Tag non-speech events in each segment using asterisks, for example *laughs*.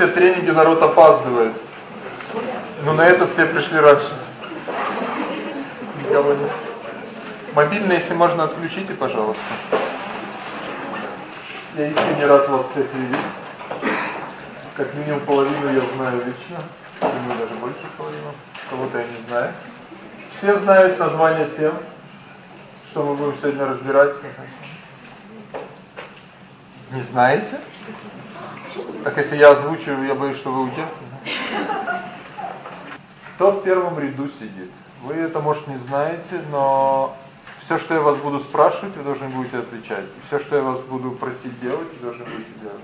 все тренинги народ опаздывает. Но на этот все пришли раньше. Никого нет. Мобильный, если можно, отключите, пожалуйста. Я искренне рад вас всех видеть. Как минимум половину я знаю лично. Думаю, даже больше половину. Кого-то я не знаю. Все знают название тем, что мы будем сегодня разбирать. Не знаете? Так если я озвучу, я боюсь, что вы уйдете. Кто в первом ряду сидит? Вы это, может, не знаете, но все, что я вас буду спрашивать, вы должны будете отвечать. Все, что я вас буду просить делать, вы должны будете делать.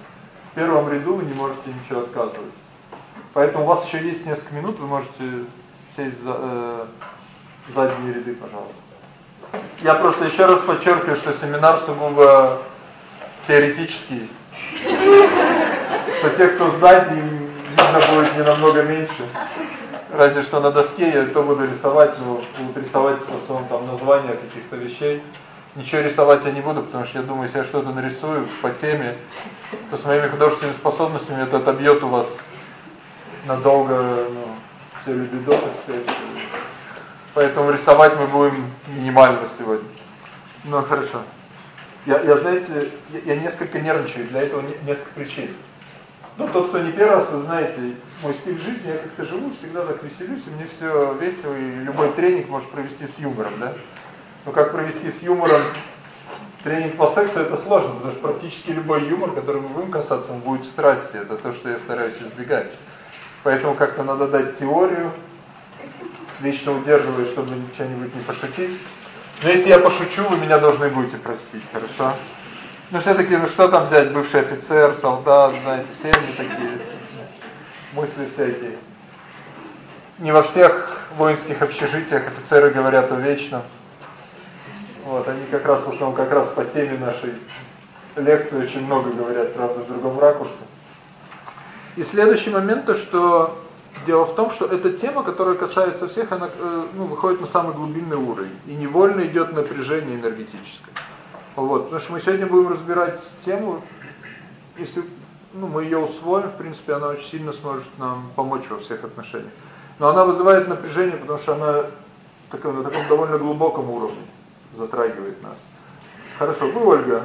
В первом ряду вы не можете ничего отказывать. Поэтому у вас еще есть несколько минут, вы можете сесть за э, задние ряды, пожалуйста. Я просто еще раз подчеркиваю, что семинар сугубо теоретический. Что те, кто сзади, видно будет не намного меньше. Разве что на доске я то буду рисовать, но буду рисовать в основном там названия каких-то вещей. Ничего рисовать я не буду, потому что я думаю, если я что-то нарисую по теме, то с моими художественными способностями это отобьет у вас надолго ну, все либидо, Поэтому рисовать мы будем минимально сегодня. Ну хорошо. Я, я знаете, я, я несколько нервничаю, для этого несколько причин. Ну, тот, кто не первый раз, вы знаете, мой стиль жизни, я как-то живу, всегда так веселюсь, и мне все весело, и любой тренинг может провести с юмором, да? Но как провести с юмором тренинг по сексу, это сложно, потому что практически любой юмор, который мы будем касаться, он будет страсти, это то, что я стараюсь избегать. Поэтому как-то надо дать теорию, лично удерживать, чтобы что-нибудь не пошутить. Но если я пошучу, вы меня должны будете простить, хорошо? Ну все-таки, ну что там взять, бывший офицер, солдат, знаете, все они такие, мысли всякие. Не во всех воинских общежитиях офицеры говорят о вечном. Вот, они как раз в основном, как раз по теме нашей лекции очень много говорят, правда, в другом ракурсе. И следующий момент, то что дело в том, что эта тема, которая касается всех, она э, ну, выходит на самый глубинный уровень. И невольно идет напряжение энергетическое. Вот, потому что мы сегодня будем разбирать тему, если ну, мы ее усвоим, в принципе, она очень сильно сможет нам помочь во всех отношениях. Но она вызывает напряжение, потому что она такой, на таком довольно глубоком уровне затрагивает нас. Хорошо, вы Ольга?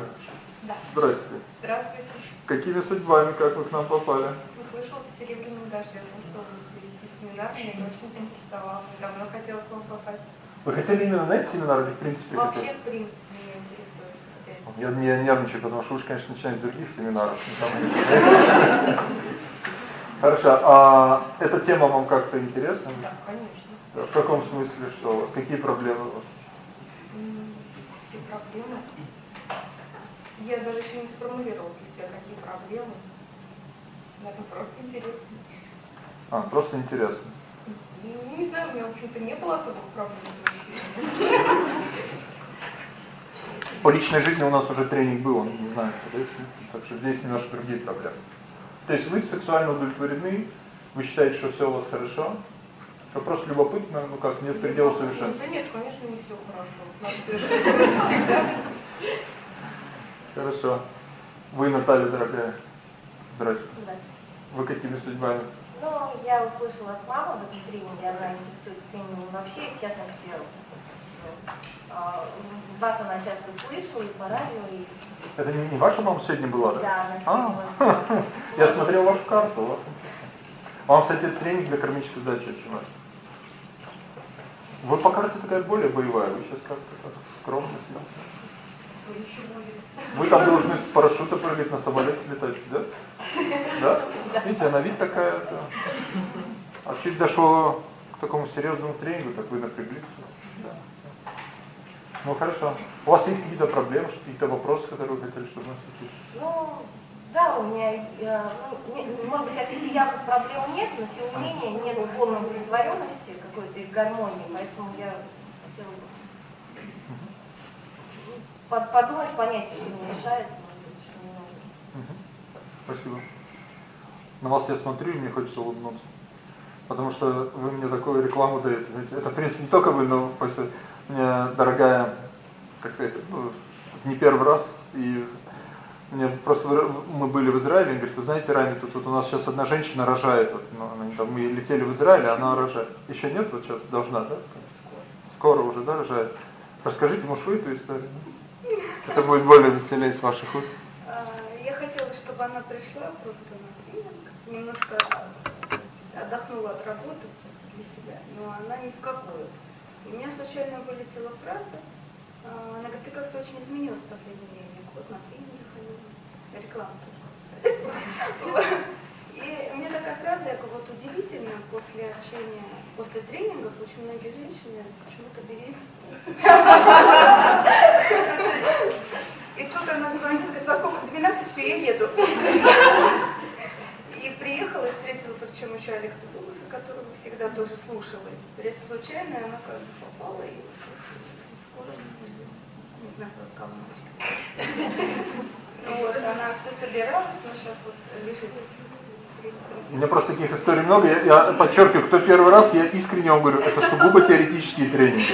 Да. Здравствуйте. Здравствуйте. Какими судьбами, как вы к нам попали? Услышала по серебряному дождю, что вы семинар, меня это очень заинтересовало. Давно хотела к вам попасть. Вы хотели именно на этот семинар или в принципе Вообще, хотели? в принципе, меня интересует. Я, я нервничаю, потому что вы же, конечно, начинаете с других семинаров. Хорошо, а эта тема вам как-то интересна? Да, конечно. В каком смысле, что? Какие проблемы у вас? М, Какие проблемы? Я даже еще не сформулировала для себя, какие проблемы. Это просто интересно. А, просто интересно. Ну, Не знаю, у меня, в общем-то, не было особых проблем. По личной жизни у нас уже тренинг был, он не знает, да, так что здесь немножко другие проблемы. То есть вы сексуально удовлетворены, вы считаете, что все у вас хорошо, вопрос любопытно, ну как, нет предела совершенства. Да нет, конечно, не все хорошо. Хорошо. Вы, Наталья, дорогая, здрасте. Да. Вы какими судьбами? Ну, я услышала от мамы в этом тренинге, она интересуется тренингом вообще, в частности, а, вас она часто слышала и по радио, и Это не, не ваша мама сегодня была, да? да, она А, сегодня была. *laughs* я смотрел вашу карту, у вас. А Вам, кстати, тренинг для кармической сдачи очень важен. Вы по карте такая более боевая, вы сейчас как-то так скромно будет? Вы там должны с парашюта прыгать, на самолете летать, да? Да? Видите, она вид такая, да. А чуть дошло к такому серьезному тренингу, так вы напряглись. Да. Ну хорошо. У вас есть какие-то проблемы, какие-то вопросы, которые вы хотели, чтобы мы осветили? Ну, да, у меня, э, ну, может быть, каких-то явных проблем нет, но тем не менее нет полной удовлетворенности какой-то и гармонии, поэтому я хотела бы под- подумать, понять, что мне мешает, может быть, что не нужно. Мгм. Спасибо. На вас я смотрю, и мне хочется улыбнуться. Потому что вы мне такую рекламу даете. Это, в принципе, не только вы, но просто мне дорогая, как сказать, ну, не первый раз, и Мне просто мы были в Израиле, он говорит, вы знаете, Рами, тут вот у нас сейчас одна женщина рожает, вот, ну, там, мы летели в Израиль, она рожает. Еще нет, вот сейчас должна, да? Скоро уже, да, рожает. Расскажите, может, вы эту историю? Это будет более веселее с ваших уст. Хотела, чтобы она пришла просто на тренинг, немножко отдохнула от работы для себя, но она ни в какую. У меня случайно вылетела фраза, а, она говорит, ты как-то очень изменилась в последнее время год на тренинги ходила, реклама тоже. *laughs* И мне такая фраза, я вот удивительно, после общения, после тренингов очень многие женщины почему-то беременны. *laughs* И тут она звонит, говорит, во сколько? 12, все, я еду. И приехала и встретила, причем еще Алекса Дугуса, которого всегда тоже слушала. Теперь случайно она как бы попала и скоро не знаю, кого вот, она все собиралась, но сейчас вот лежит. У меня просто таких историй много. Я, я подчеркиваю, кто первый раз, я искренне вам говорю, это сугубо теоретические тренинги.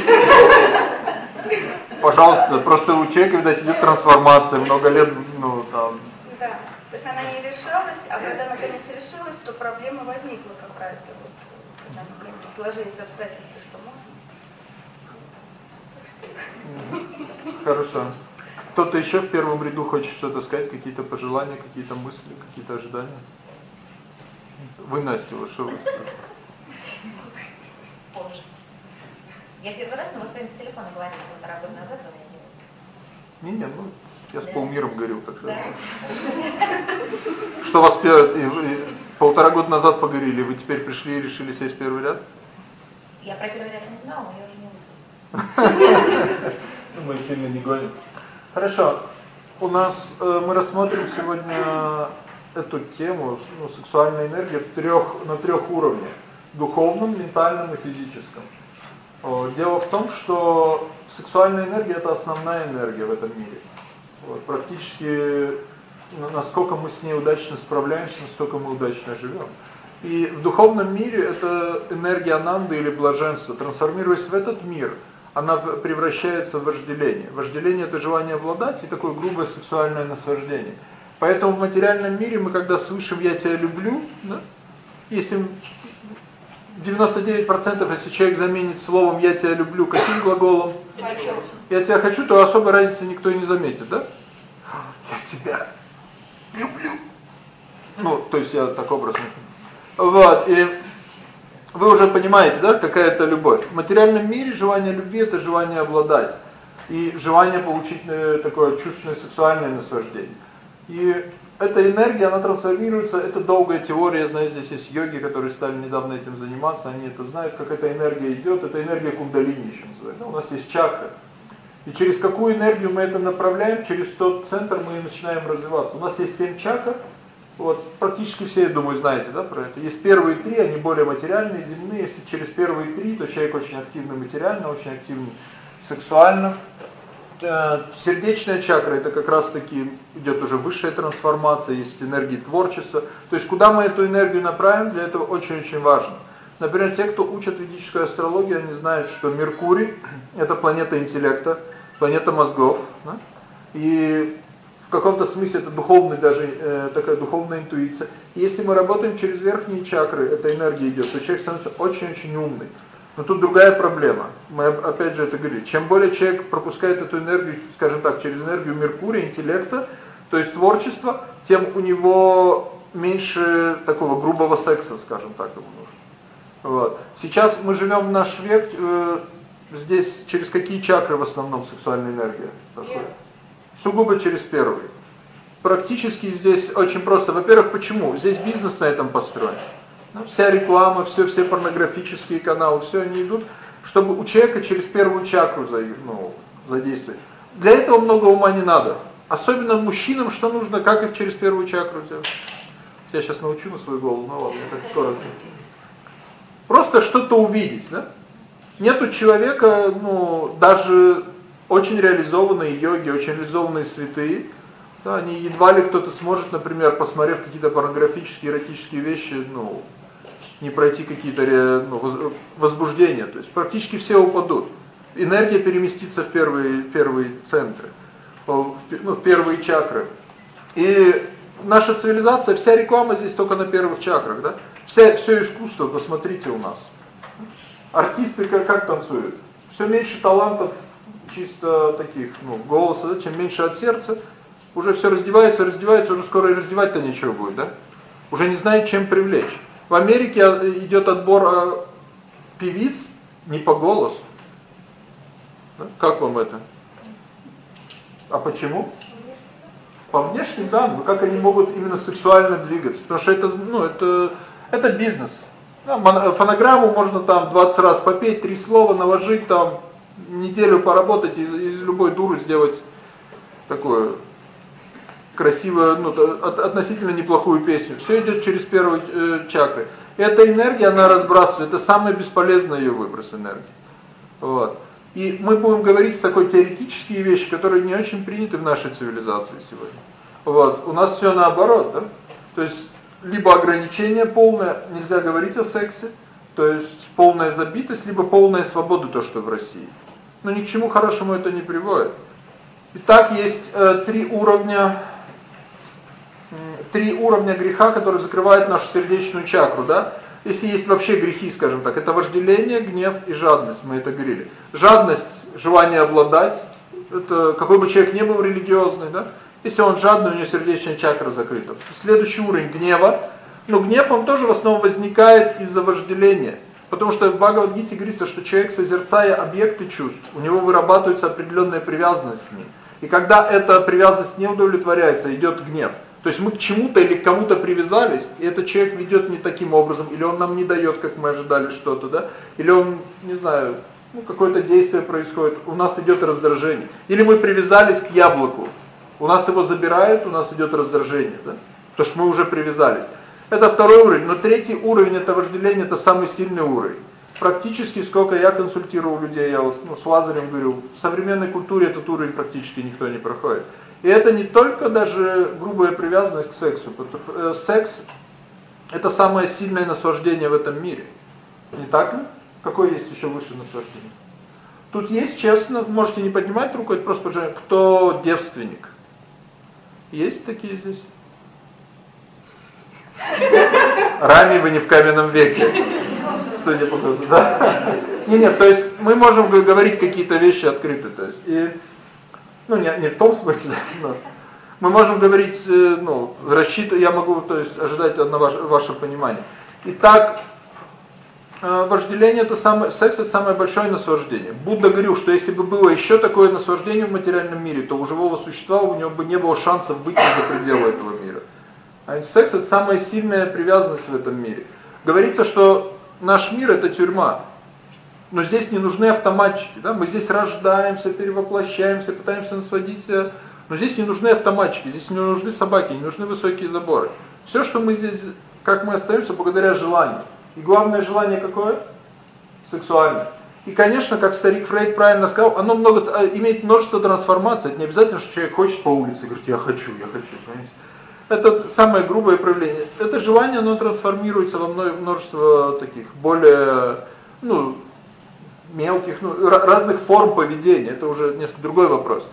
Пожалуйста, просто у человека, видать, идет трансформация, много лет, ну, там. Да, то есть она не решалась, а когда наконец решилась, то проблема возникла какая-то, вот, когда сложились обстоятельства, что можно. Хорошо. Кто-то еще в первом ряду хочет что-то сказать, какие-то пожелания, какие-то мысли, какие-то ожидания? Вы, Настя, вот что вы Позже. Я первый раз, но вы своим телефоном говорили полтора года назад, вы меня Не, не, ну, я с да. полмиром говорил, так что... Да. Что вас полтора года назад погорели, вы теперь пришли и решили сесть в первый ряд? Я про первый ряд не знала, но я уже не выйду. *laughs* Мы сильно не гоним. Хорошо. У нас э, мы рассмотрим сегодня эту тему, ну, сексуальная энергия в трех, на трех уровнях. Духовном, ментальном и физическом. Дело в том, что сексуальная энергия – это основная энергия в этом мире. Вот, практически, насколько мы с ней удачно справляемся, настолько мы удачно живем. И в духовном мире это энергия ананды или блаженства. Трансформируясь в этот мир – она превращается в вожделение. Вожделение – это желание обладать и такое грубое сексуальное наслаждение. Поэтому в материальном мире мы, когда слышим «я тебя люблю», да, если 99% если человек заменит словом «я тебя люблю» каким глаголом? Хочу. «Я тебя хочу», то особой разницы никто и не заметит, да? «Я тебя люблю». Ну, то есть я так образно. Вот, и вы уже понимаете, да, какая это любовь. В материальном мире желание любви – это желание обладать. И желание получить э, такое чувственное сексуальное наслаждение. И эта энергия, она трансформируется, это долгая теория, знаете, здесь есть йоги, которые стали недавно этим заниматься, они это знают, как эта энергия идет, это энергия кундалини еще называется. У нас есть чакра. И через какую энергию мы это направляем, через тот центр мы начинаем развиваться. У нас есть семь чакр, вот, практически все, я думаю, знаете, да, про это. Есть первые три, они более материальные, земные. Если через первые три, то человек очень активный материально, очень активный сексуально. Э, сердечная чакра, это как раз таки идет уже высшая трансформация, есть энергии творчества. То есть куда мы эту энергию направим, для этого очень-очень важно. Например, те, кто учат ведическую астрологию, они знают, что Меркурий – это планета интеллекта, планета мозгов. Да? И в каком-то смысле это духовная даже э, такая духовная интуиция. И если мы работаем через верхние чакры, эта энергия идет, то человек становится очень-очень умный. Но тут другая проблема. Мы опять же это говорили. Чем более человек пропускает эту энергию, скажем так, через энергию Меркурия, интеллекта, то есть творчество, тем у него меньше такого грубого секса, скажем так, ему нужно. Вот. Сейчас мы живем в наш век, э, здесь через какие чакры в основном сексуальная энергия проходит? сугубо через первый. Практически здесь очень просто. Во-первых, почему? Здесь бизнес на этом построен. Ну, вся реклама, все, все порнографические каналы, все они идут, чтобы у человека через первую чакру ну, задействовать. Для этого много ума не надо. Особенно мужчинам, что нужно, как их через первую чакру сделать. Я сейчас научу на свою голову, ну ладно, так коротко. Просто что-то увидеть, да? Нету человека, ну, даже очень реализованные йоги, очень реализованные святые, да, они едва ли кто-то сможет, например, посмотрев какие-то порнографические, эротические вещи, ну, не пройти какие-то ну, возбуждения. То есть практически все упадут. Энергия переместится в первые, первые центры, ну, в первые чакры. И наша цивилизация, вся реклама здесь только на первых чакрах, да? Все, все искусство, посмотрите у нас. Артисты как, как танцуют? Все меньше талантов чисто таких, ну, голоса, да? чем меньше от сердца, уже все раздевается, раздевается, уже скоро и раздевать-то нечего будет, да? Уже не знает, чем привлечь. В Америке э, идет отбор э, певиц не по голосу. Как вам это? А почему? По внешним данным, как они могут именно сексуально двигаться. Потому что это, ну, это, это бизнес. фонограмму можно там 20 раз попеть, три слова наложить, там неделю поработать из, из любой дуры сделать такую красивую, ну, относительно неплохую песню. Все идет через первые э, чакры. Эта энергия, она разбрасывается, это самый бесполезный ее выброс энергии. Вот. И мы будем говорить такой теоретические вещи, которые не очень приняты в нашей цивилизации сегодня. Вот. У нас все наоборот, да? То есть либо ограничение полное, нельзя говорить о сексе, то есть полная забитость, либо полная свобода, то, что в России. Но ни к чему хорошему это не приводит. Итак, есть э, три уровня три уровня греха, которые закрывают нашу сердечную чакру, да? Если есть вообще грехи, скажем так, это вожделение, гнев и жадность, мы это говорили. Жадность, желание обладать, это какой бы человек ни был религиозный, да? Если он жадный, у него сердечная чакра закрыта. Следующий уровень гнева. Но гнев, он тоже в основном возникает из-за вожделения. Потому что в Бхагавадгите говорится, что человек, созерцая объекты чувств, у него вырабатывается определенная привязанность к ним. И когда эта привязанность не удовлетворяется, идет гнев. То есть мы к чему-то или к кому-то привязались, и этот человек ведет не таким образом, или он нам не дает, как мы ожидали что-то, да? Или он, не знаю, ну какое-то действие происходит, у нас идет раздражение. Или мы привязались к яблоку, у нас его забирают, у нас идет раздражение, да? Потому что мы уже привязались. Это второй уровень, но третий уровень это вожделение, это самый сильный уровень. Практически, сколько я консультировал людей, я вот ну, с Лазарем говорю, в современной культуре этот уровень практически никто не проходит. И это не только даже грубая привязанность к сексу. Э, секс – это самое сильное наслаждение в этом мире. Не так ли? Какое есть еще высшее наслаждение? Тут есть, честно, можете не поднимать руку, это просто пожалуйста, кто девственник? Есть такие здесь? Рами вы не в каменном веке. Судя по глазу, да? Не, нет, то есть мы можем говорить какие-то вещи открыто, то есть и ну, не, не в том смысле, но мы можем говорить, э, ну, рассчитывать, я могу, то есть, ожидать на ваше, ваше понимание. Итак, э, вожделение это самое, секс это самое большое наслаждение. Будда говорил, что если бы было еще такое наслаждение в материальном мире, то у живого существа у него бы не было шансов выйти за пределы этого мира. А секс это самая сильная привязанность в этом мире. Говорится, что наш мир это тюрьма. Но здесь не нужны автоматчики, да? Мы здесь рождаемся, перевоплощаемся, пытаемся насладиться. Но здесь не нужны автоматчики, здесь не нужны собаки, не нужны высокие заборы. Все, что мы здесь, как мы остаемся, благодаря желанию. И главное желание какое? Сексуальное. И, конечно, как старик Фрейд правильно сказал, оно много, а, имеет множество трансформаций. Это не обязательно, что человек хочет по улице говорит, я хочу, я хочу. Понимаете? Это самое грубое проявление. Это желание, оно трансформируется во множество таких более, ну, мелких, ну, разных форм поведения, это уже несколько другой вопрос.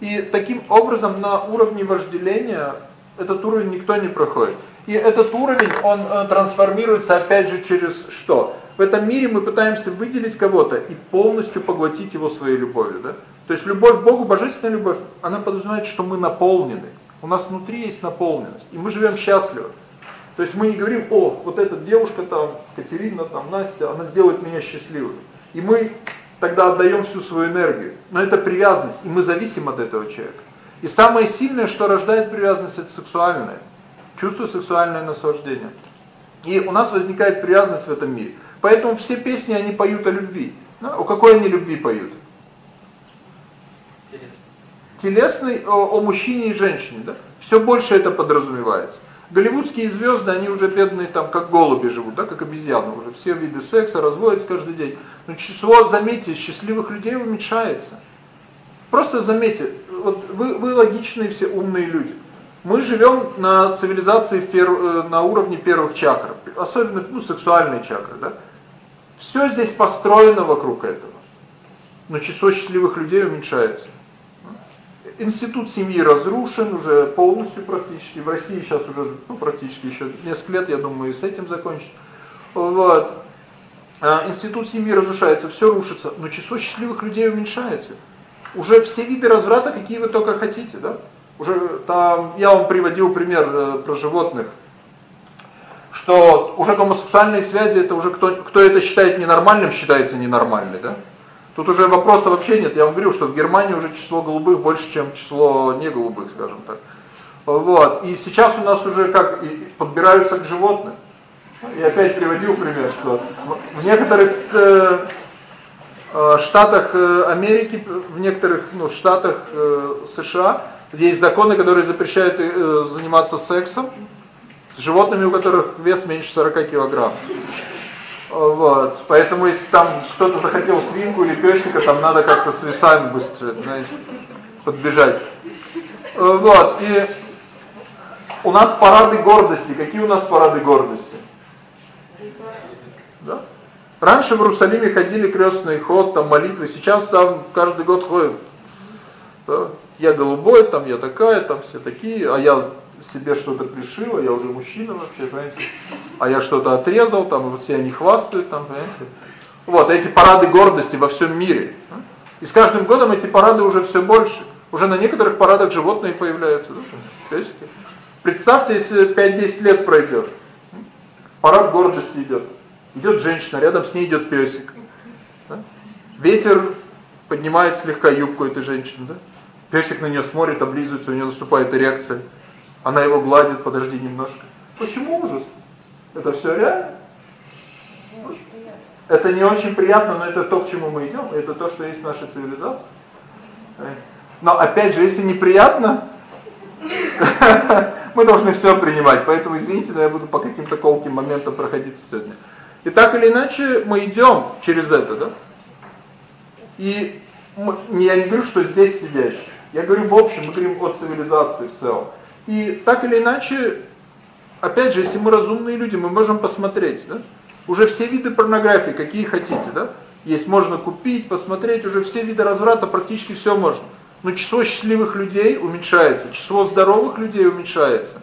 И таким образом на уровне вожделения этот уровень никто не проходит. И этот уровень, он э, трансформируется опять же через что? В этом мире мы пытаемся выделить кого-то и полностью поглотить его своей любовью. Да? То есть любовь к Богу, божественная любовь, она подразумевает, что мы наполнены. У нас внутри есть наполненность, и мы живем счастливо. То есть мы не говорим, о, вот эта девушка там, Катерина, там, Настя, она сделает меня счастливым. И мы тогда отдаем всю свою энергию. Но это привязанность, и мы зависим от этого человека. И самое сильное, что рождает привязанность, это сексуальное. Чувство сексуальное наслаждение. И у нас возникает привязанность в этом мире. Поэтому все песни, они поют о любви. Ну, о какой они любви поют? Телесный о, о мужчине и женщине. Да? Все больше это подразумевается. Голливудские звезды, они уже бедные там, как голуби живут, да, как обезьяны уже. Все виды секса разводятся каждый день. Но число, заметьте, счастливых людей уменьшается. Просто заметьте, вот вы, вы логичные все умные люди. Мы живем на цивилизации перв, э, на уровне первых чакр, особенно ну, сексуальные чакры. Да? Все здесь построено вокруг этого. Но число счастливых людей уменьшается. Институт семьи разрушен уже полностью практически. В России сейчас уже ну, практически еще несколько лет, я думаю, и с этим закончить. Вот. А, институт семьи разрушается, все рушится, но число счастливых людей уменьшается. Уже все виды разврата, какие вы только хотите, да? Уже там, я вам приводил пример э, про животных, что уже гомосексуальные связи, это уже кто, кто это считает ненормальным, считается ненормальным, да? Тут уже вопроса вообще нет. Я вам говорю, что в Германии уже число голубых больше, чем число не голубых, скажем так. Вот. И сейчас у нас уже как подбираются к животным. Я опять приводил пример, что в некоторых э, э, штатах э, Америки, в некоторых ну, штатах э, США есть законы, которые запрещают э, заниматься сексом с животными, у которых вес меньше 40 килограмм. Вот. Поэтому если там кто-то захотел свинку или песика, там надо как-то с весами быстро, знаете, подбежать. Вот. И у нас парады гордости. Какие у нас парады гордости? Да? Раньше в Иерусалиме ходили крестный ход, там молитвы, сейчас там каждый год ходят. Да? Я голубой, там я такая, там все такие, а я себе что-то пришила, я уже мужчина вообще, понимаете? А я что-то отрезал, там вот себя не хвастают, там, понимаете? Вот, эти парады гордости во всем мире. И с каждым годом эти парады уже все больше. Уже на некоторых парадах животные появляются. Представьте, если 5-10 лет пройдет. Парад гордости идет. Идет женщина, рядом с ней идет песик. Ветер поднимает слегка юбку этой женщины. Да? Песик на нее смотрит, облизывается, у нее наступает эрекция. Она его гладит, подожди немножко. Почему ужас? Это все реально? Это не очень приятно, но это то, к чему мы идем, это то, что есть в нашей цивилизации. Но опять же, если неприятно, *laughs* мы должны все принимать. Поэтому извините, но я буду по каким-то колким моментам проходить сегодня. И так или иначе мы идем через это, да? И мы, я не говорю, что здесь сидящие. Я говорю в общем, мы говорим о цивилизации в целом. И так или иначе, опять же, если мы разумные люди, мы можем посмотреть, да? Уже все виды порнографии, какие хотите, да? Есть можно купить, посмотреть, уже все виды разврата, практически все можно. Но число счастливых людей уменьшается, число здоровых людей уменьшается.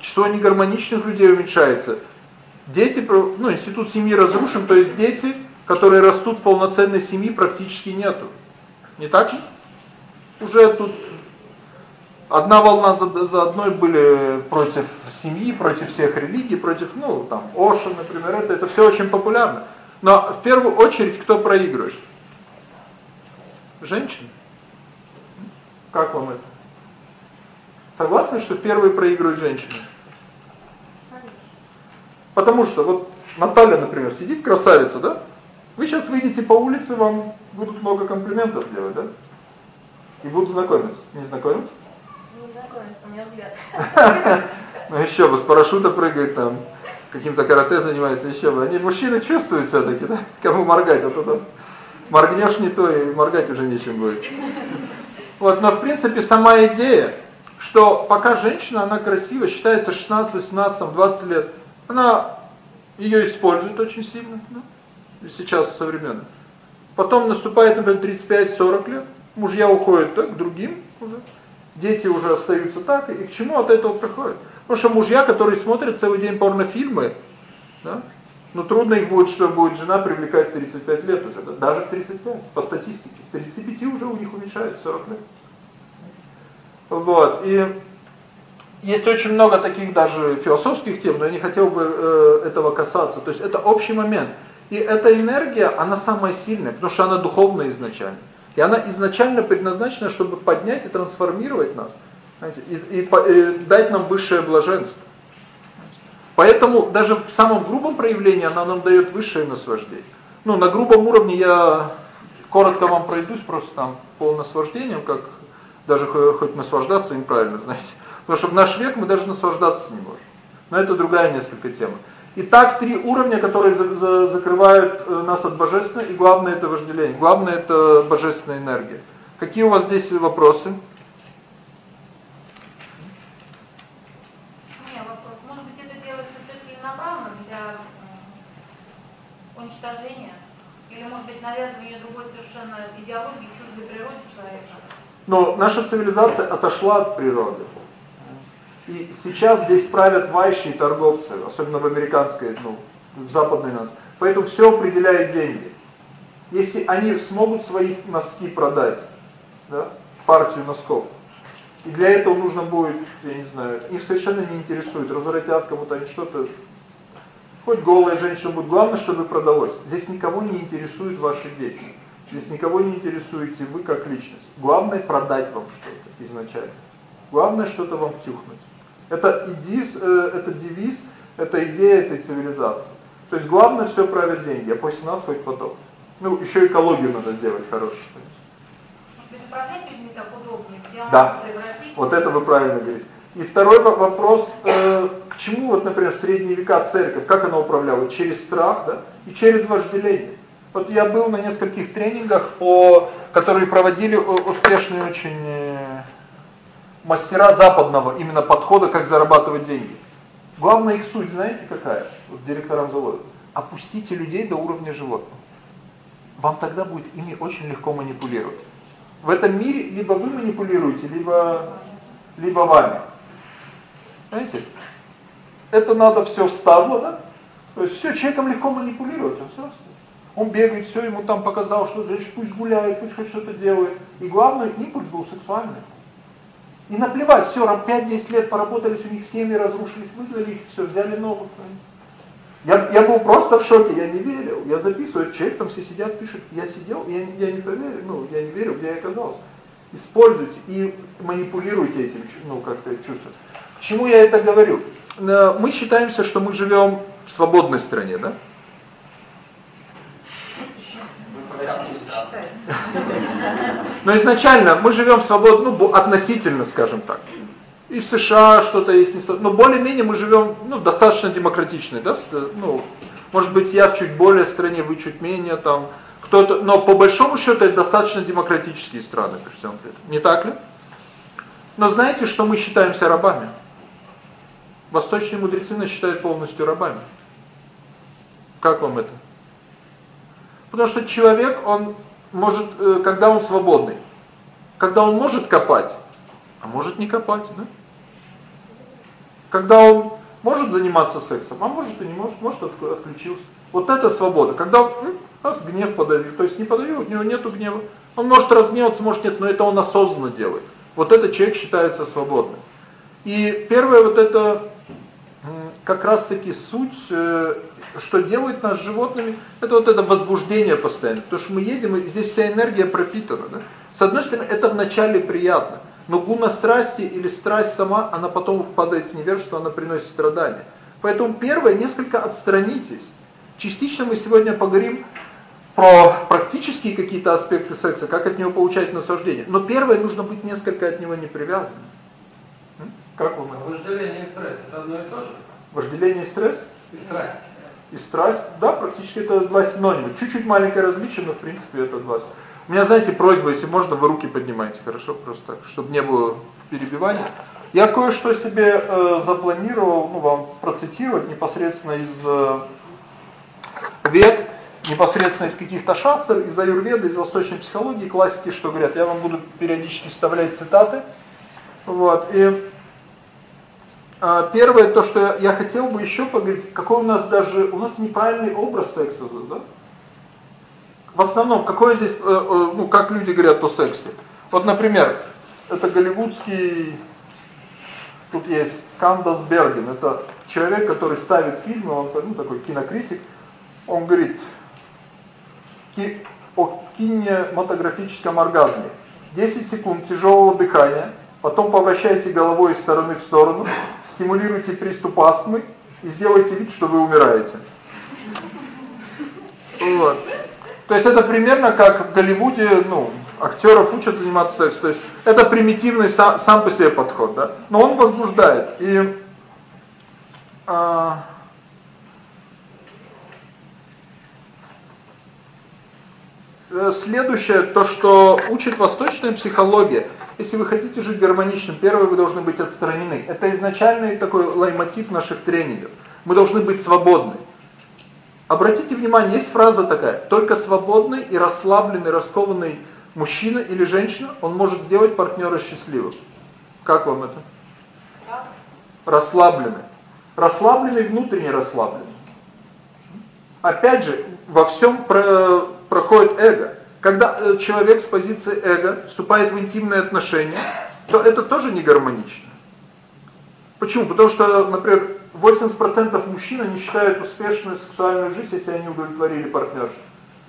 Число негармоничных людей уменьшается. Дети, ну, институт семьи разрушен, то есть дети, которые растут в полноценной семьи, практически нету. Не так ли? Уже тут одна волна за, за одной были против семьи, против всех религий, против, ну, там, Оша, например, это, это все очень популярно. Но в первую очередь кто проигрывает? Женщины. Как вам это? Согласны, что первые проигрывают женщины? Потому что вот Наталья, например, сидит красавица, да? Вы сейчас выйдете по улице, вам будут много комплиментов делать, да? И будут знакомиться. Не знакомиться? Ну еще бы, с парашюта прыгает там, каким-то карате занимается, еще бы. Они, мужчины чувствуют все-таки, да? Кому моргать, а то там моргнешь не то, и моргать уже нечем будет. Вот, но в принципе сама идея, что пока женщина, она красива, считается 16, 18, 20 лет, она ее использует очень сильно, да? сейчас современно. Потом наступает, например, 35-40 лет, мужья уходят да, к другим уже, дети уже остаются так, и к чему от этого приходит? Потому что мужья, которые смотрят целый день порнофильмы, да, ну трудно их будет, что будет жена привлекать в 35 лет уже, да, даже в 35, по статистике. С 35 уже у них уменьшается 40 лет. Вот, и есть очень много таких даже философских тем, но я не хотел бы э, этого касаться. То есть это общий момент. И эта энергия, она самая сильная, потому что она духовная изначально. И она изначально предназначена, чтобы поднять и трансформировать нас. И, и, и дать нам высшее блаженство. Поэтому даже в самом грубом проявлении она нам дает высшее наслаждение. Ну, на грубом уровне я коротко вам пройдусь просто там по наслаждениям, как даже хоть наслаждаться им правильно, знаете. Потому что в наш век мы даже наслаждаться не можем. Но это другая несколько тема. Итак, три уровня, которые за, за, закрывают э, нас от божественного, и главное это вожделение, главное это божественная энергия. Какие у вас здесь вопросы? Нет, вопрос. Может быть, это делается все целенаправленно для уничтожения? Или, может быть, навязывание другой совершенно идеологии, чуждой природе человека? Но наша цивилизация отошла от природы. И сейчас здесь правят вайши и торговцы, особенно в американской, ну, в западной нации. Поэтому все определяет деньги. Если они смогут свои носки продать, да, партию носков, и для этого нужно будет, я не знаю, их совершенно не интересует, развратят кому-то они что-то, хоть голая женщина будет, главное, чтобы продалось. Здесь никого не интересует ваши дети. Здесь никого не интересуете вы как личность. Главное продать вам что-то изначально. Главное что-то вам втюхнуть. Это, идис, э, это девиз, это идея этой цивилизации. То есть главное все править деньги, а после нас хоть потом. Ну, еще экологию надо сделать хорошую. Да, вот это вы правильно говорите. И второй вопрос, э, к чему, вот, например, в средние века церковь, как она управляла? Через страх, да, и через вожделение. Вот я был на нескольких тренингах, по, которые проводили успешные очень э, мастера западного именно подхода, как зарабатывать деньги. Главная их суть, знаете какая? Вот директорам завода. Опустите людей до уровня животных. Вам тогда будет ими очень легко манипулировать. В этом мире либо вы манипулируете, либо, либо вами. Знаете? Это надо все в стабло, да? То есть все, человеком легко манипулировать, он все Он бегает, все, ему там показал, что женщина пусть гуляет, пусть хоть что-то делает. И главный импульс был сексуальный. И наплевать, все, 5-10 лет поработали, у них семьи разрушились, выгнали их, все, взяли новых. Я, я был просто в шоке, я не верил. Я записываю, человек там все сидят, пишет, я сидел, я, я не поверил, ну, я не верил, где я оказался. Используйте и манипулируйте этим, ну, как-то чувством. К чему я это говорю? Э, мы считаемся, что мы живем в свободной стране, да? Но изначально мы живем свободно, ну, относительно, скажем так. И в США что-то есть, но более-менее мы живем, ну, достаточно демократичной, да, ну, может быть, я в чуть более стране, вы чуть менее, там, кто-то, но по большому счету это достаточно демократические страны, при всем при этом. Не так ли? Но знаете, что мы считаемся рабами? Восточные мудрецы нас считают полностью рабами. Как вам это? Потому что человек, он может, э, когда он свободный, когда он может копать, а может не копать, да? Когда он может заниматься сексом, а может и не может, может отключился. Вот это свобода. Когда он раз гнев подавил, то есть не подавил, у него нету гнева. Он может разгневаться, может нет, но это он осознанно делает. Вот этот человек считается свободным. И первое вот это как раз таки суть, э, что делает нас животными, это вот это возбуждение постоянно. Потому что мы едем, и здесь вся энергия пропитана. Да? С одной стороны, это вначале приятно. Но гуна страсти или страсть сама, она потом падает в невежество, она приносит страдания. Поэтому первое, несколько отстранитесь. Частично мы сегодня поговорим про практические какие-то аспекты секса, как от него получать наслаждение. Но первое, нужно быть несколько от него не привязанным. Как вы Вожделение и стресс – это одно и то же? Вожделение и стресс? И страсть. И страсть, да, практически это два синонима. Чуть-чуть маленькое различие, но в принципе это два. У меня, знаете, просьба, если можно, вы руки поднимайте, хорошо, просто так, чтобы не было перебивания. Я кое-что себе э, запланировал, ну, вам процитировать непосредственно из э, вед, непосредственно из каких-то шастр, из аюрведы, из восточной психологии, классики, что говорят. Я вам буду периодически вставлять цитаты. Вот, и первое, то, что я хотел бы еще поговорить, какой у нас даже, у нас неправильный образ секса, да? В основном, какой здесь, э, э, ну, как люди говорят о сексе? Вот, например, это голливудский, тут есть Кандас Берген, это человек, который ставит фильмы, он ну, такой кинокритик, он говорит о кинематографическом оргазме. 10 секунд тяжелого дыхания, потом поворачивайте головой из стороны в сторону, стимулируйте приступ астмы и сделайте вид, что вы умираете. Вот. То есть это примерно как в Голливуде, ну, актеров учат заниматься сексом. То есть это примитивный сам, сам по себе подход, да? Но он возбуждает. И а, следующее, то, что учит восточная психология. Если вы хотите жить гармоничным, первое, вы должны быть отстранены. Это изначальный такой лаймотив наших тренингов. Мы должны быть свободны. Обратите внимание, есть фраза такая, только свободный и расслабленный, раскованный Мужчина или женщина, он может сделать партнера счастливым. Как вам это? Расслабленный. Расслабленный, внутренне расслабленный. Опять же, во всем про, проходит эго. Когда э, человек с позиции эго вступает в интимные отношения, то это тоже не гармонично. Почему? Потому что, например, 80% мужчин они считают успешной сексуальную жизнь, если они удовлетворили партнершу.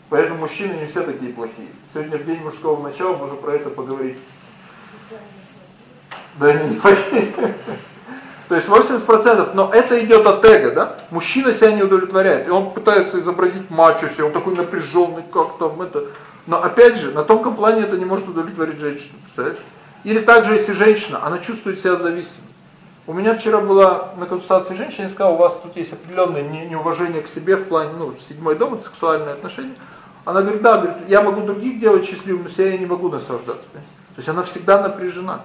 Поэтому мужчины не все такие плохие. Сегодня в день мужского начала можно про это поговорить. Да, не плохие. *laughs* То есть 80%, но это идет от эго, да? Мужчина себя не удовлетворяет, и он пытается изобразить мачо себя, он такой напряженный, как там это. Но опять же, на тонком плане это не может удовлетворить женщину, представляешь? Или также, если женщина, она чувствует себя зависимой. У меня вчера была на консультации женщина, и сказала, у вас тут есть определенное неуважение к себе в плане, ну, седьмой дом, это сексуальные отношения. Она говорит, да, говорит, я могу других делать счастливым, но себя я не могу наслаждаться. То есть она всегда напряжена.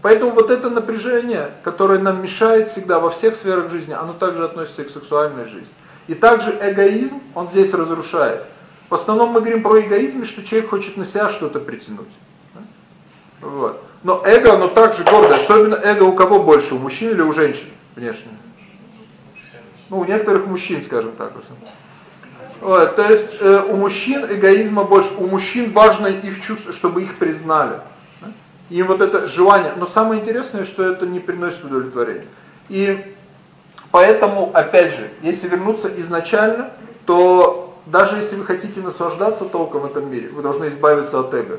Поэтому вот это напряжение, которое нам мешает всегда во всех сферах жизни, оно также относится и к сексуальной жизни. И также эгоизм, он здесь разрушает. В основном мы говорим про эгоизм, что человек хочет на себя что-то притянуть. Вот. Но эго, оно также гордое. Особенно эго у кого больше, у мужчин или у женщин внешне? Ну, у некоторых мужчин, скажем так. Вот, то есть э, у мужчин эгоизма больше. У мужчин важно их чувство, чтобы их признали. И вот это желание, но самое интересное, что это не приносит удовлетворения. И поэтому, опять же, если вернуться изначально, то даже если вы хотите наслаждаться толком в этом мире, вы должны избавиться от эго,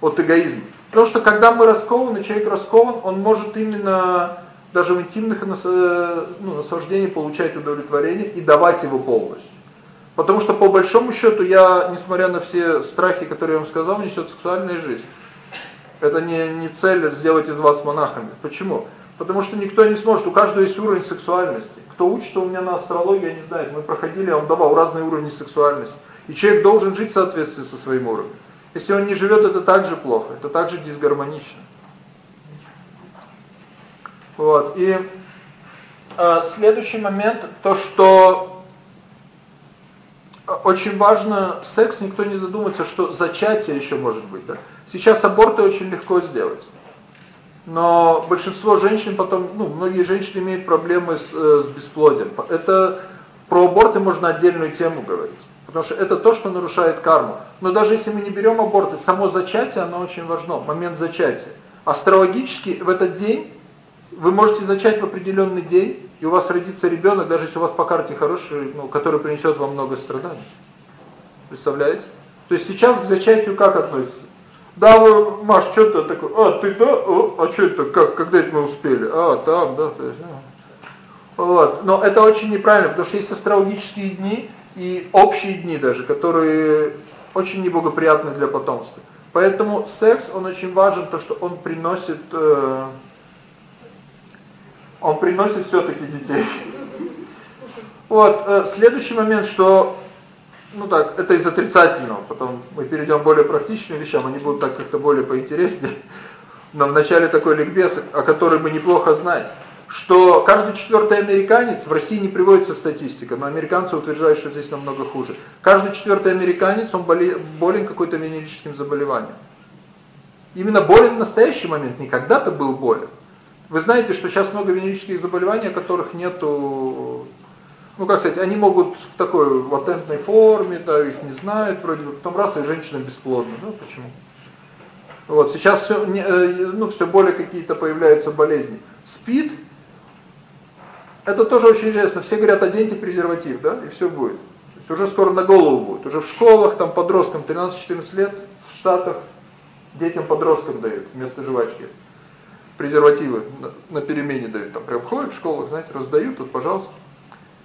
от эгоизма. Потому что когда мы раскованы, человек раскован, он может именно даже в интимных э, ну, наслаждениях получать удовлетворение и давать его полностью. Потому что по большому счету я, несмотря на все страхи, которые я вам сказал, несет сексуальная жизнь. Это не, не цель сделать из вас монахами. Почему? Потому что никто не сможет, у каждого есть уровень сексуальности. Кто учится у меня на астрологии, я не знаю, мы проходили, я вам давал разные уровни сексуальности. И человек должен жить в соответствии со своим уровнем. Если он не живет, это также плохо, это также дисгармонично. Вот, и э, следующий момент, то что очень важно, секс никто не задумывается, что зачатие еще может быть, да? Сейчас аборты очень легко сделать. Но большинство женщин потом, ну, многие женщины имеют проблемы с, э, с бесплодием. Это про аборты можно отдельную тему говорить. Потому что это то, что нарушает карму. Но даже если мы не берем аборты, само зачатие, оно очень важно, момент зачатия. Астрологически в этот день вы можете зачать в определенный день, и у вас родится ребенок, даже если у вас по карте хороший, ну, который принесет вам много страданий. Представляете? То есть сейчас к зачатию как относится? Да, Маш, что ты такой? А, ты да? О, а что это? Как? Когда это мы успели? А, там, да. То есть, а. Вот. Но это очень неправильно, потому что есть астрологические дни и общие дни даже, которые очень неблагоприятны для потомства. Поэтому секс, он очень важен, то что он приносит, э, он приносит все-таки детей. *laughs* Вот, э, следующий момент, что ну так, это из отрицательного, потом мы перейдем к более практичным вещам, они будут так как-то более поинтереснее. *laughs* Но в начале такой ликбез, о которой мы неплохо знаем, что каждый четвертый американец, в России не приводится статистика, но американцы утверждают, что здесь намного хуже. Каждый четвертый американец, он болен какой-то венерическим заболеванием. Именно болен в настоящий момент, не когда-то был болен. Вы знаете, что сейчас много венерических заболеваний, о которых нету ну как сказать, они могут в такой латентной форме, да, их не знают, вроде бы, потом раз и женщина бесплодна, ну почему? Вот, сейчас все, э, ну, все более какие-то появляются болезни. СПИД, это тоже очень интересно, все говорят, оденьте презерватив, да, и все будет. То есть уже скоро на голову будет, уже в школах, там, подросткам, 13-14 лет, в Штатах, детям-подросткам дают вместо жвачки. Презервативы на, перемене дают, там прям ходят в школах, знаете, раздают, тут, пожалуйста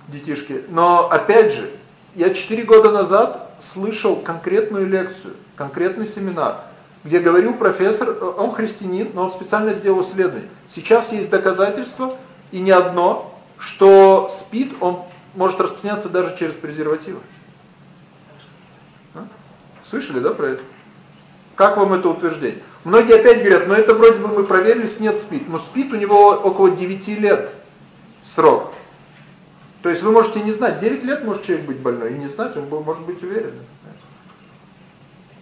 детишки. Но опять же, я 4 года назад слышал конкретную лекцию, конкретный семинар, где говорил профессор, э, он христианин, но он специально сделал исследование. Сейчас есть доказательства, и не одно, что СПИД, он может распространяться даже через презервативы. А? Слышали, да, про это? Как вам это утверждение? Многие опять говорят, ну это вроде бы мы проверили, нет СПИД. Но СПИД у него около 9 лет срок. То есть вы можете не знать, 9 лет может человек быть больной, и не знать, он может быть уверен.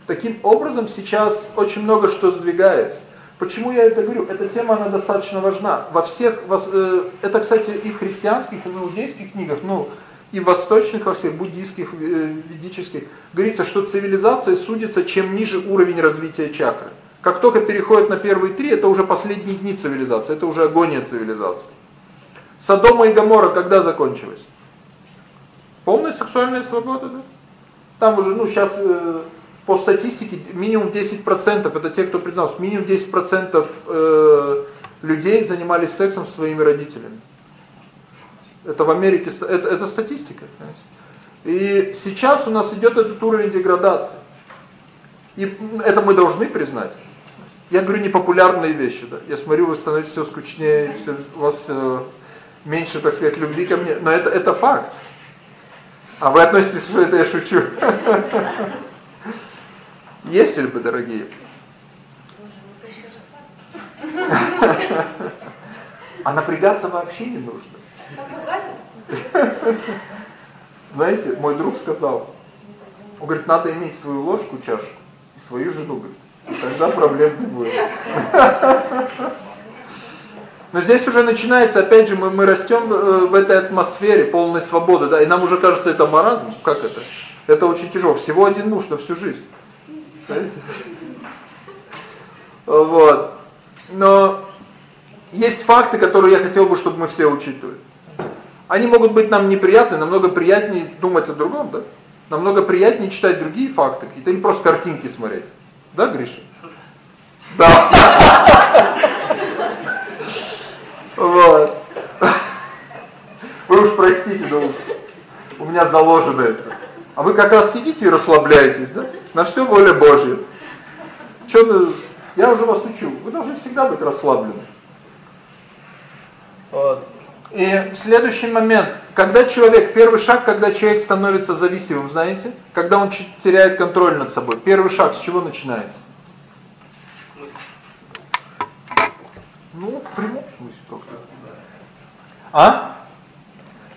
Таким образом сейчас очень много что сдвигается. Почему я это говорю? Эта тема, она достаточно важна. Во всех, э, это, кстати, и в христианских, и в иудейских книгах, ну, и в восточных, во всех буддийских, э, ведических, говорится, что цивилизация судится, чем ниже уровень развития чакры. Как только переходит на первые три, это уже последние дни цивилизации, это уже агония цивилизации. Содома и Гоморра когда закончилась? Полная сексуальная свобода, да? Там уже, ну, сейчас э, по статистике минимум 10%, это те, кто признался, минимум 10% э, людей занимались сексом с своими родителями. Это в Америке, это, это статистика. И сейчас у нас идет этот уровень деградации. И это мы должны признать. Я говорю непопулярные вещи, да. Я смотрю, вы становитесь все скучнее, все, у вас э, меньше, так сказать, любви ко мне. Но это, это факт. А вы относитесь, что это я шучу. *laughs* Если бы, дорогие. *laughs* А напрягаться вообще не нужно. *laughs* Знаете, мой друг сказал, он говорит, надо иметь свою ложку, чашку и свою жену, говорит. Тогда проблем не будет. Но здесь уже начинается, опять же, мы, мы растем э, в этой атмосфере полной свободы, да, и нам уже кажется это маразм. Как это? Это очень тяжело. Всего один муж на всю жизнь. Вот. Но есть факты, которые я хотел бы, чтобы мы все учитывали. Они могут быть нам неприятны, намного приятнее думать о другом, да? Намного приятнее читать другие факты, какие-то, или просто картинки смотреть. Да, Гриша? *laughs* Да. Вот. Вы уж простите, но у меня заложено это. А вы как раз сидите и расслабляетесь, да? На все воля Божья. Что я уже вас учу. Вы должны всегда быть расслаблены. Вот. И следующий момент, когда человек, первый шаг, когда человек становится зависимым, знаете? Когда он теряет контроль над собой. Первый шаг с чего начинается? Ну, в прямом смысле. А?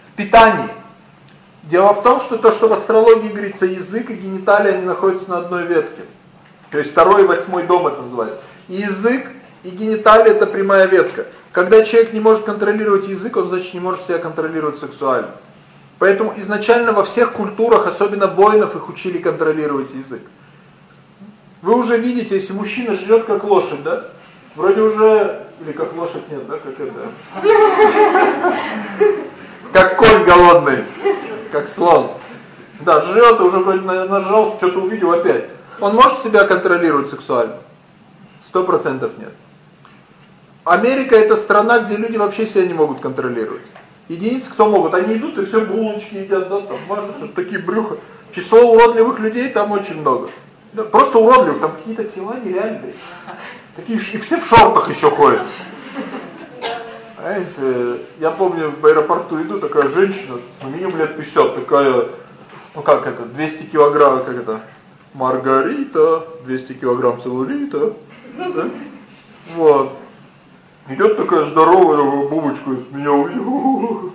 В питании. Дело в том, что то, что в астрологии говорится, язык и гениталия, они находятся на одной ветке. То есть второй и восьмой дом это называется. Язык и гениталия это прямая ветка. Когда человек не может контролировать язык, он значит не может себя контролировать сексуально. Поэтому изначально во всех культурах, особенно воинов, их учили контролировать язык. Вы уже видите, если мужчина жрет как лошадь, да? Вроде уже или как лошадь нет, да, как это. Как конь голодный, как слон. Да, жрет, уже вроде нажал, что-то увидел опять. Он может себя контролировать сексуально? Сто процентов нет. Америка это страна, где люди вообще себя не могут контролировать. Единицы, кто могут, они идут и все булочки едят, да, там, мажут, такие брюха. Число уродливых людей там очень много. Да, просто уродливых, там какие-то тела нереальные. Такие, и все в шортах еще ходят. Знаете, я помню, в аэропорту иду, такая женщина, минимум лет 50, такая, ну как это, 200 килограмм, как это, Маргарита, 200 килограмм целлулита, да? Вот. Идет такая здоровая бубочка, с меня увидела.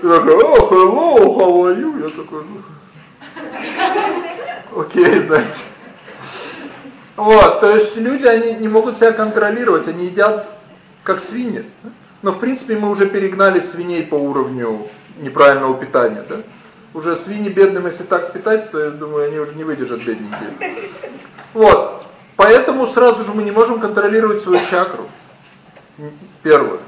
Я такая, oh, hello, how are you? Я такой, ну, окей, знаете. Вот, то есть люди, они не могут себя контролировать, они едят как свиньи. Но в принципе мы уже перегнали свиней по уровню неправильного питания, да? Уже свиньи бедным, если так питать, то я думаю, они уже не выдержат бедненькие. Вот. Поэтому сразу же мы не можем контролировать свою чакру. Первое.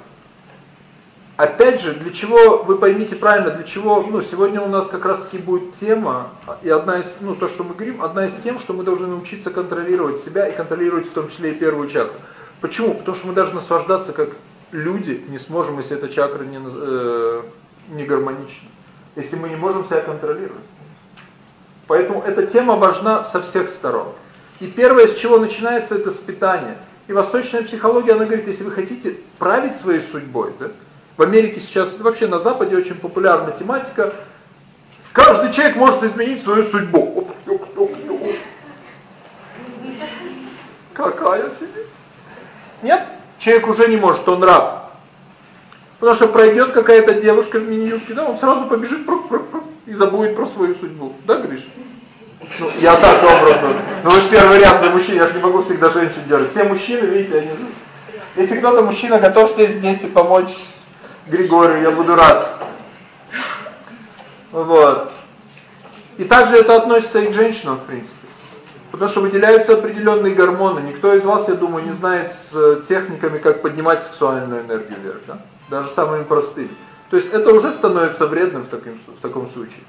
Опять же, для чего, вы поймите правильно, для чего, ну, сегодня у нас как раз таки будет тема, и одна из, ну, то, что мы говорим, одна из тем, что мы должны научиться контролировать себя и контролировать в том числе и первую чакру. Почему? Потому что мы даже наслаждаться как люди не сможем, если эта чакра не, э, не гармонична. Если мы не можем себя контролировать. Поэтому эта тема важна со всех сторон. И первое, с чего начинается, это с питания. И восточная психология, она говорит, если вы хотите править своей судьбой, да, в Америке сейчас, вообще на Западе очень популярна тематика. Каждый человек может изменить свою судьбу. Какая себе? Нет? Человек уже не может, он раб. Потому что пройдет какая-то девушка в мини-юбке, да, он сразу побежит прук, прук, прук, и забудет про свою судьбу. Да, Гриша? Ну, я так образно. Ну, вы первый ряд для мужчин, я же не могу всегда женщин держать. Все мужчины, видите, они... Если кто-то мужчина готов сесть здесь и помочь Григорию, я буду рад. Вот. И также это относится и к женщинам, в принципе. Потому что выделяются определенные гормоны. Никто из вас, я думаю, не знает с техниками, как поднимать сексуальную энергию вверх, да? Даже самыми простыми. То есть это уже становится вредным в таком в таком случае.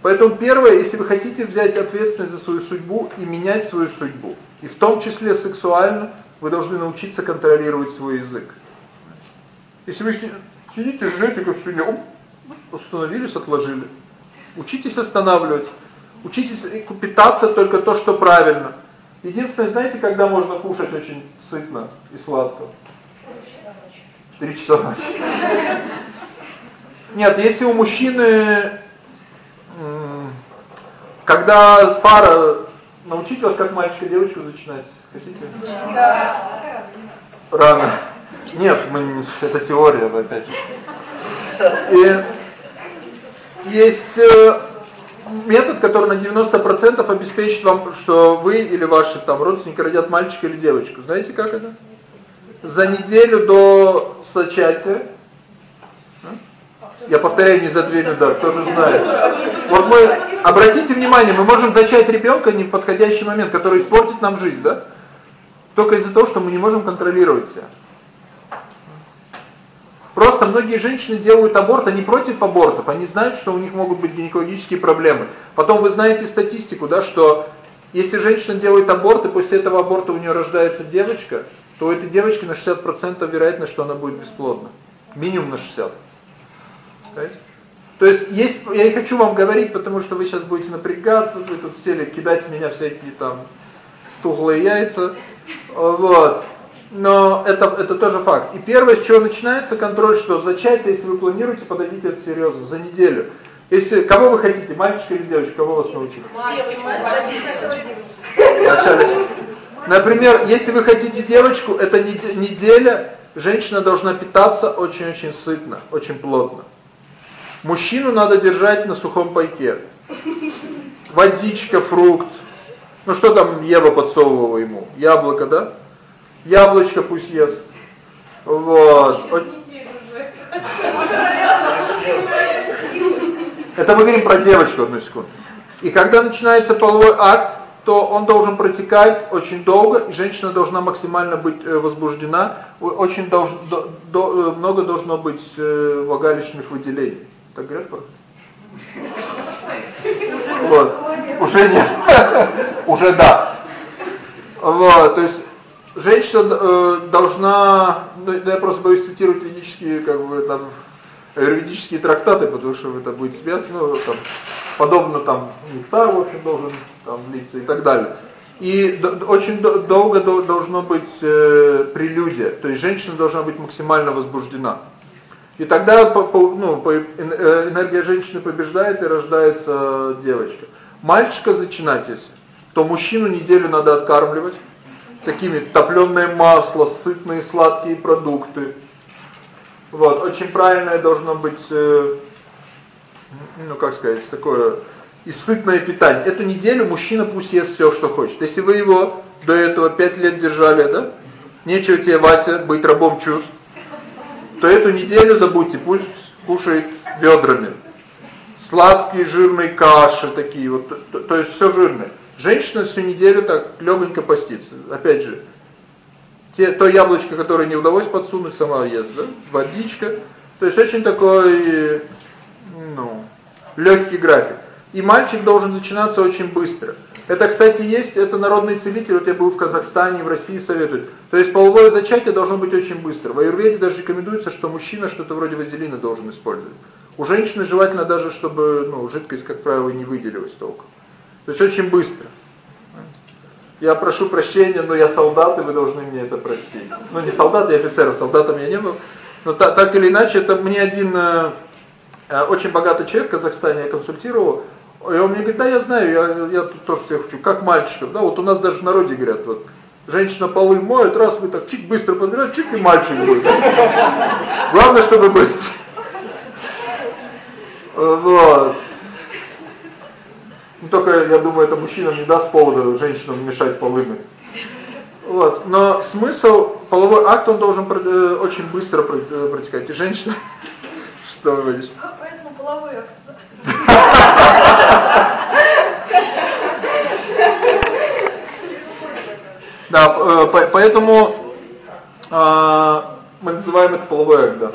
Поэтому первое, если вы хотите взять ответственность за свою судьбу и менять свою судьбу, и в том числе сексуально, вы должны научиться контролировать свой язык. Если вы сидите, жжете, как сегодня, установились, отложили. Учитесь останавливать. Учитесь питаться только то, что правильно. Единственное, знаете, когда можно кушать очень сытно и сладко? Три часа ночи. Нет, если у мужчины, когда пара, научить вас, как мальчик и девочку начинать, хотите? Да. Рано. Нет, мы, это теория, опять же. И есть э, метод, который на 90% обеспечит вам, что вы или ваши там родственники родят мальчика или девочку. Знаете, как это? За неделю до зачатия я повторяю не за две минуты, кто же знает. Вот мы, обратите внимание, мы можем зачать ребенка не в подходящий момент, который испортит нам жизнь, да? Только из-за того, что мы не можем контролировать себя. Просто многие женщины делают аборт, они против абортов, они знают, что у них могут быть гинекологические проблемы. Потом вы знаете статистику, да, что если женщина делает аборт, и после этого аборта у нее рождается девочка, то у этой девочки на 60% вероятность, что она будет бесплодна. Минимум на 60. То есть есть я не хочу вам говорить, потому что вы сейчас будете напрягаться, вы тут сели кидать меня всякие там тухлые яйца. Вот но это, это тоже факт. И первое, с чего начинается контроль, что зачатие, если вы планируете, подойдите это серьезно, за неделю. Если кого вы хотите, мальчика или девочку, кого вас научить? Например, если вы хотите девочку, это неделя, женщина должна питаться очень-очень сытно, очень плотно. Мужчину надо держать на сухом пайке. Водичка, фрукт. Ну что там Ева подсовывала ему? Яблоко, да? Яблочко пусть ест. Вот. Это мы говорим про девочку одну секунду. И когда начинается половой акт, то он должен протекать очень долго, и женщина должна максимально быть э, возбуждена, очень долж, до, до, э, много должно быть э, влагалищных выделений. Так говорят просто? Вот. Уже нет. *laughs* Уже да. Вот, то есть женщина э, должна, ну, я просто боюсь цитировать ведические, как бы там юридические трактаты, потому что это будет смеяться, ну там подобно там нектар, в общем, должен там влиться и так далее. И очень долго должно быть э, прелюдия, то есть женщина должна быть максимально возбуждена. И тогда ну, э, энергия женщины побеждает и рождается девочка. Мальчика зачинать если, то мужчину неделю надо откармливать, такими топленое масло, сытные сладкие продукты. Вот, очень правильное должно быть, э, ну как сказать, такое и сытное питание. Эту неделю мужчина пусть ест все, что хочет. Если вы его до этого пять лет держали, да? Нечего тебе, Вася, быть рабом чувств. То эту неделю забудьте, пусть кушает бедрами. Сладкие жирные каши такие вот, то, то есть все жирное. Женщина всю неделю так легонько постится. Опять же, те, то яблочко, которое не удалось подсунуть, сама ест, да? Водичка. То есть очень такой, ну, легкий график. И мальчик должен начинаться очень быстро. Это, кстати, есть, это народный целитель, вот я был в Казахстане, в России советуют. То есть половое зачатие должно быть очень быстро. В аюрведе даже рекомендуется, что мужчина что-то вроде вазелина должен использовать. У женщины желательно даже, чтобы ну, жидкость, как правило, не выделилась толком. То есть очень быстро. Я прошу прощения, но я солдат, и вы должны мне это простить. Ну не солдат, я офицер, солдатом я не был. Но так, так или иначе, это мне один э, э, очень богатый человек в Казахстане я консультировал, и он мне говорит, да, я знаю, я, я тоже всех хочу, как мальчиков. Да, вот у нас даже в народе говорят, вот, женщина полы моет, раз вы так чик быстро подбираете, чик и мальчик будет. Главное, чтобы быстро. Вот. Ну, только я думаю, это мужчинам не даст повода женщинам мешать полымы. Вот. Но смысл, половой акт, он должен э, очень быстро э, протекать. И женщина... *laughs* Что вы говорите? Поэтому половой акт. Да, э, поэтому мы называем это половой акт, да.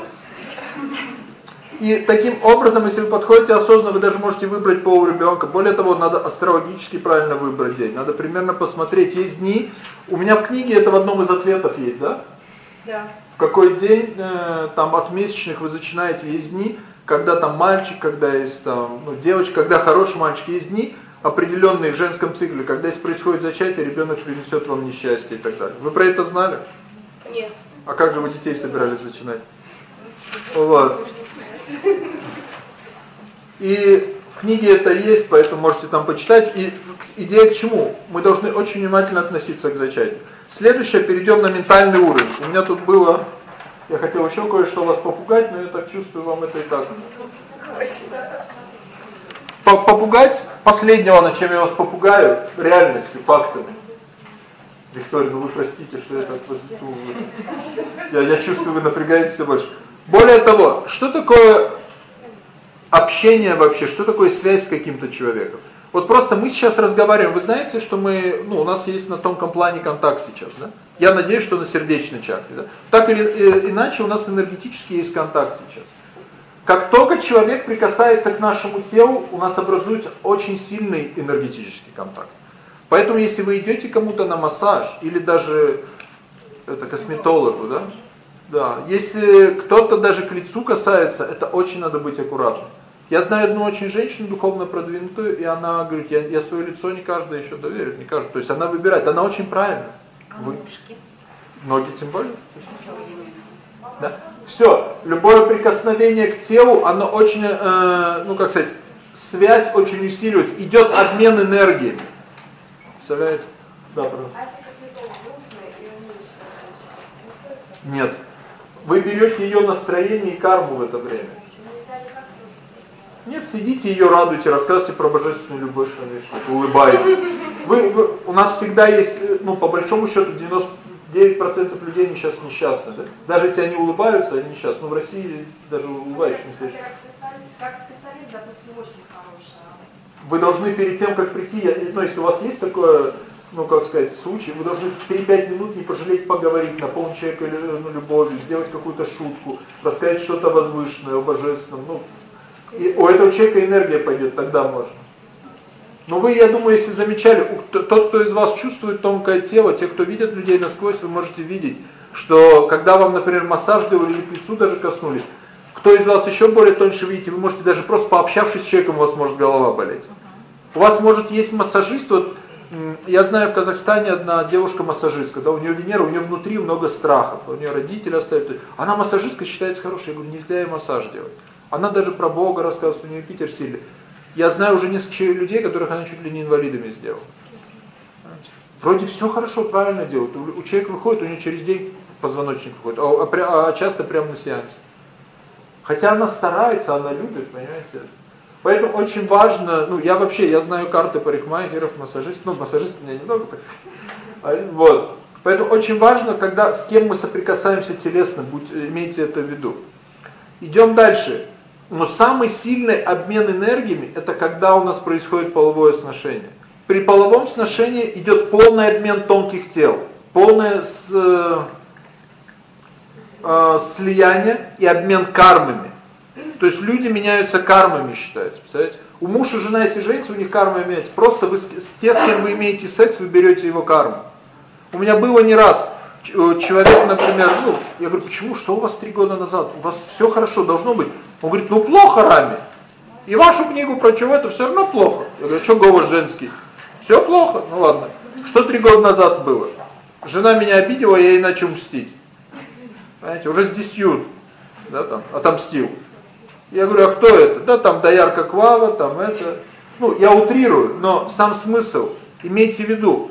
И таким образом, если вы подходите осознанно, вы даже можете выбрать пол ребенка. Более того, надо астрологически правильно выбрать день. Надо примерно посмотреть. Есть дни, у меня в книге это в одном из ответов есть, да? Да. В какой день э, там от месячных вы начинаете, есть дни, когда там мальчик, когда есть там ну, девочка, когда хороший мальчик, есть дни определенные в женском цикле, когда если происходит зачатие, ребенок принесет вам несчастье и так далее. Вы про это знали? Нет. А как же вы детей собирались начинать? Вот. И в книге это есть, поэтому можете там почитать. И идея к чему? Мы должны очень внимательно относиться к зачатию. Следующее, перейдем на ментальный уровень. У меня тут было, я хотел еще кое-что вас попугать, но я так чувствую, вам это и так. Попугать последнего, на чем я вас попугаю, реальностью, фактами. Виктория, ну вы простите, что я так я, я чувствую, вы напрягаетесь все больше. Более того, что такое общение вообще, что такое связь с каким-то человеком? Вот просто мы сейчас разговариваем, вы знаете, что мы, ну, у нас есть на тонком плане контакт сейчас, да? Я надеюсь, что на сердечной чакре, да? Так или э, иначе у нас энергетически есть контакт сейчас. Как только человек прикасается к нашему телу, у нас образуется очень сильный энергетический контакт. Поэтому если вы идете кому-то на массаж или даже это косметологу, да? Да, если кто-то даже к лицу касается, это очень надо быть аккуратным. Я знаю одну очень женщину духовно продвинутую, и она говорит, я, я свое лицо не каждый еще доверит, не каждый. То есть она выбирает, она очень правильная. А ножки? Ноги тем более. Да? Все, любое прикосновение к телу, оно очень, э, ну как сказать, связь очень усиливается, идет обмен энергией. Представляете? Да, пожалуйста. Нет. Вы берете ее настроение и карму в это время. Нет, сидите ее радуйте, рассказывайте про божественную любовь, улыбаетесь. Вы, вы, у нас всегда есть, ну, по большому счету, 99% людей не сейчас несчастны. Да? Даже если они улыбаются, они несчастны. Но в России даже улыбающие не Как специалист, допустим, очень хорошая. Вы должны перед тем, как прийти, ну, если у вас есть такое ну как сказать, случай, вы должны 3-5 минут не пожалеть поговорить, наполнить человека ну, любовью, сделать какую-то шутку, рассказать что-то возвышенное, о божественном. Ну, и у этого человека энергия пойдет, тогда можно. Но вы, я думаю, если замечали, тот, кто из вас чувствует тонкое тело, те, кто видят людей насквозь, вы можете видеть, что когда вам, например, массаж делали или лицу даже коснулись, кто из вас еще более тоньше видите, вы можете даже просто пообщавшись с человеком, у вас может голова болеть. У вас может есть массажист, вот я знаю, в Казахстане одна девушка-массажистка, да, у нее Венера, у нее внутри много страхов, у нее родители оставят. Она массажистка считается хорошей, я говорю, нельзя ей массаж делать. Она даже про Бога рассказывает, у нее Питер сильный. Я знаю уже несколько людей, которых она чуть ли не инвалидами сделала. Вроде все хорошо, правильно делают. У человека выходит, у него через день позвоночник выходит, а, а, а часто прямо на сеансе. Хотя она старается, она любит, понимаете. Поэтому очень важно, ну я вообще, я знаю карты парикмахеров, массажистов, ну массажистов у меня немного, так сказать. А, вот. Поэтому очень важно, когда с кем мы соприкасаемся телесно, будь, имейте это в виду. Идем дальше. Но самый сильный обмен энергиями, это когда у нас происходит половое сношение. При половом сношении идет полный обмен тонких тел, полное с, э, э, слияние и обмен кармами. То есть люди меняются кармами, считается. Представляете? У мужа, жена, если женится, у них карма меняется. Просто вы те, с кем вы имеете секс, вы берете его карму. У меня было не раз э, человек, например, ну, я говорю, почему, что у вас три года назад? У вас все хорошо, должно быть. Он говорит, ну плохо Рами. И вашу книгу про чего это все равно плохо. Я говорю, что голос женский? Все плохо? Ну ладно. Что три года назад было? Жена меня обидела, я ей начал мстить. Понимаете, уже с десятью да, там, отомстил. Я говорю, а кто это? Да, там доярка Квава, там это. Ну, я утрирую, но сам смысл, имейте в виду,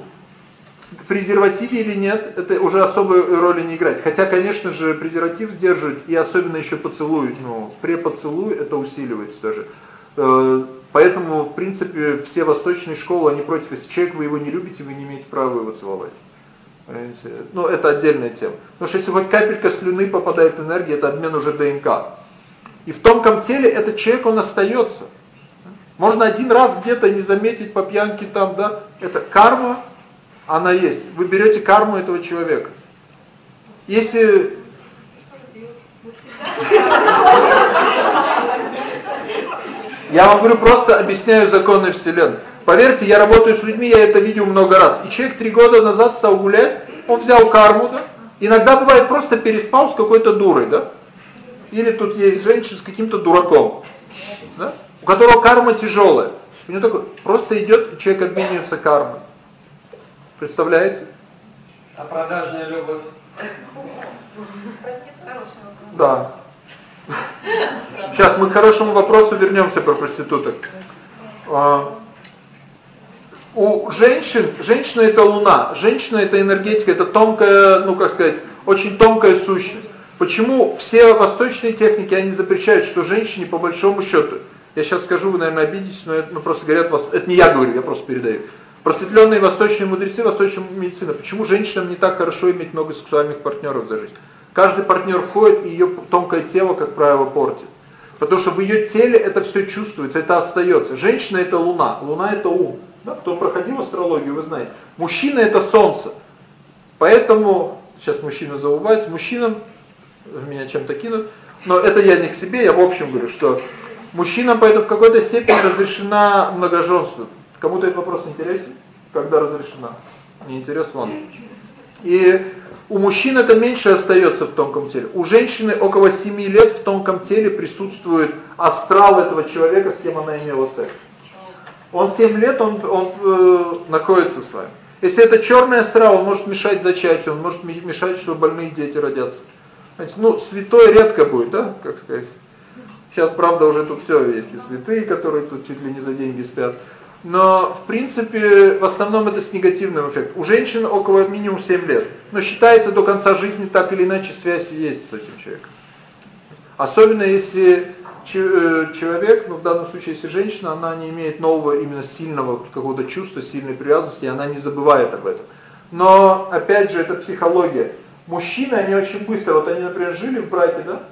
презервативе или нет, это уже особой роли не играет. Хотя, конечно же, презерватив сдерживает, и особенно еще поцелуй, ну, при поцелуй это усиливается тоже. Э, Поэтому, в принципе, все восточные школы, они против. Если человек, вы его не любите, вы не имеете права его целовать. Понимаете? Ну, это отдельная тема. Потому что если хоть капелька слюны попадает энергия, это обмен уже ДНК. И в тонком теле этот человек, он остается. Можно один раз где-то не заметить по пьянке там, да, это карма, она есть. Вы берете карму этого человека. Если... Я вам говорю, просто объясняю законы Вселенной. Поверьте, я работаю с людьми, я это видел много раз. И человек три года назад стал гулять, он взял карму, да? Иногда бывает просто переспал с какой-то дурой, да? Или тут есть женщина с каким-то дураком, да? У которого карма тяжелая. У него такой, просто идет, человек обменивается кармой. Представляете? А продажная любовь? Простит хорошего. Да. Сейчас мы к хорошему вопросу вернемся про проституток. А, у женщин, женщина это луна, женщина это энергетика, это тонкая, ну как сказать, очень тонкая сущность. Почему все восточные техники, они запрещают, что женщине по большому счету, я сейчас скажу, вы, наверное, обидитесь, но это ну, просто говорят, это не я говорю, я просто передаю. Просветленные восточные мудрецы, восточная медицина, почему женщинам не так хорошо иметь много сексуальных партнеров за жизнь? Каждый партнер входит, и ее тонкое тело, как правило, портит. Потому что в ее теле это все чувствуется, это остается. Женщина это луна, луна это ум. Да, кто проходил астрологию, вы знаете. Мужчина это солнце. Поэтому, сейчас мужчина заулыбается, мужчинам, меня чем-то кинут, но это я не к себе, я в общем говорю, что мужчинам поэтому в какой-то степени разрешена многоженство. Кому-то этот вопрос интересен? Когда разрешена? Не интерес вам. И у мужчин это меньше остается в тонком теле. У женщины около 7 лет в тонком теле присутствует астрал этого человека, с кем она имела секс. Он 7 лет, он, он э, находится с вами. Если это черный астрал, он может мешать зачатию, он может мешать, чтобы больные дети родятся. Знаете, ну, святой редко будет, да, как сказать. Сейчас, правда, уже тут все есть, и святые, которые тут чуть ли не за деньги спят. Но, в принципе, в основном это с негативным эффектом. У женщин около минимум 7 лет. Но считается, до конца жизни так или иначе связь есть с этим человеком. Особенно если Э, человек, ну в данном случае если женщина, она не имеет нового именно сильного какого-то чувства, сильной привязанности, и она не забывает об этом. Но опять же это психология. Мужчины, они очень быстро, вот они, например, жили в браке, да,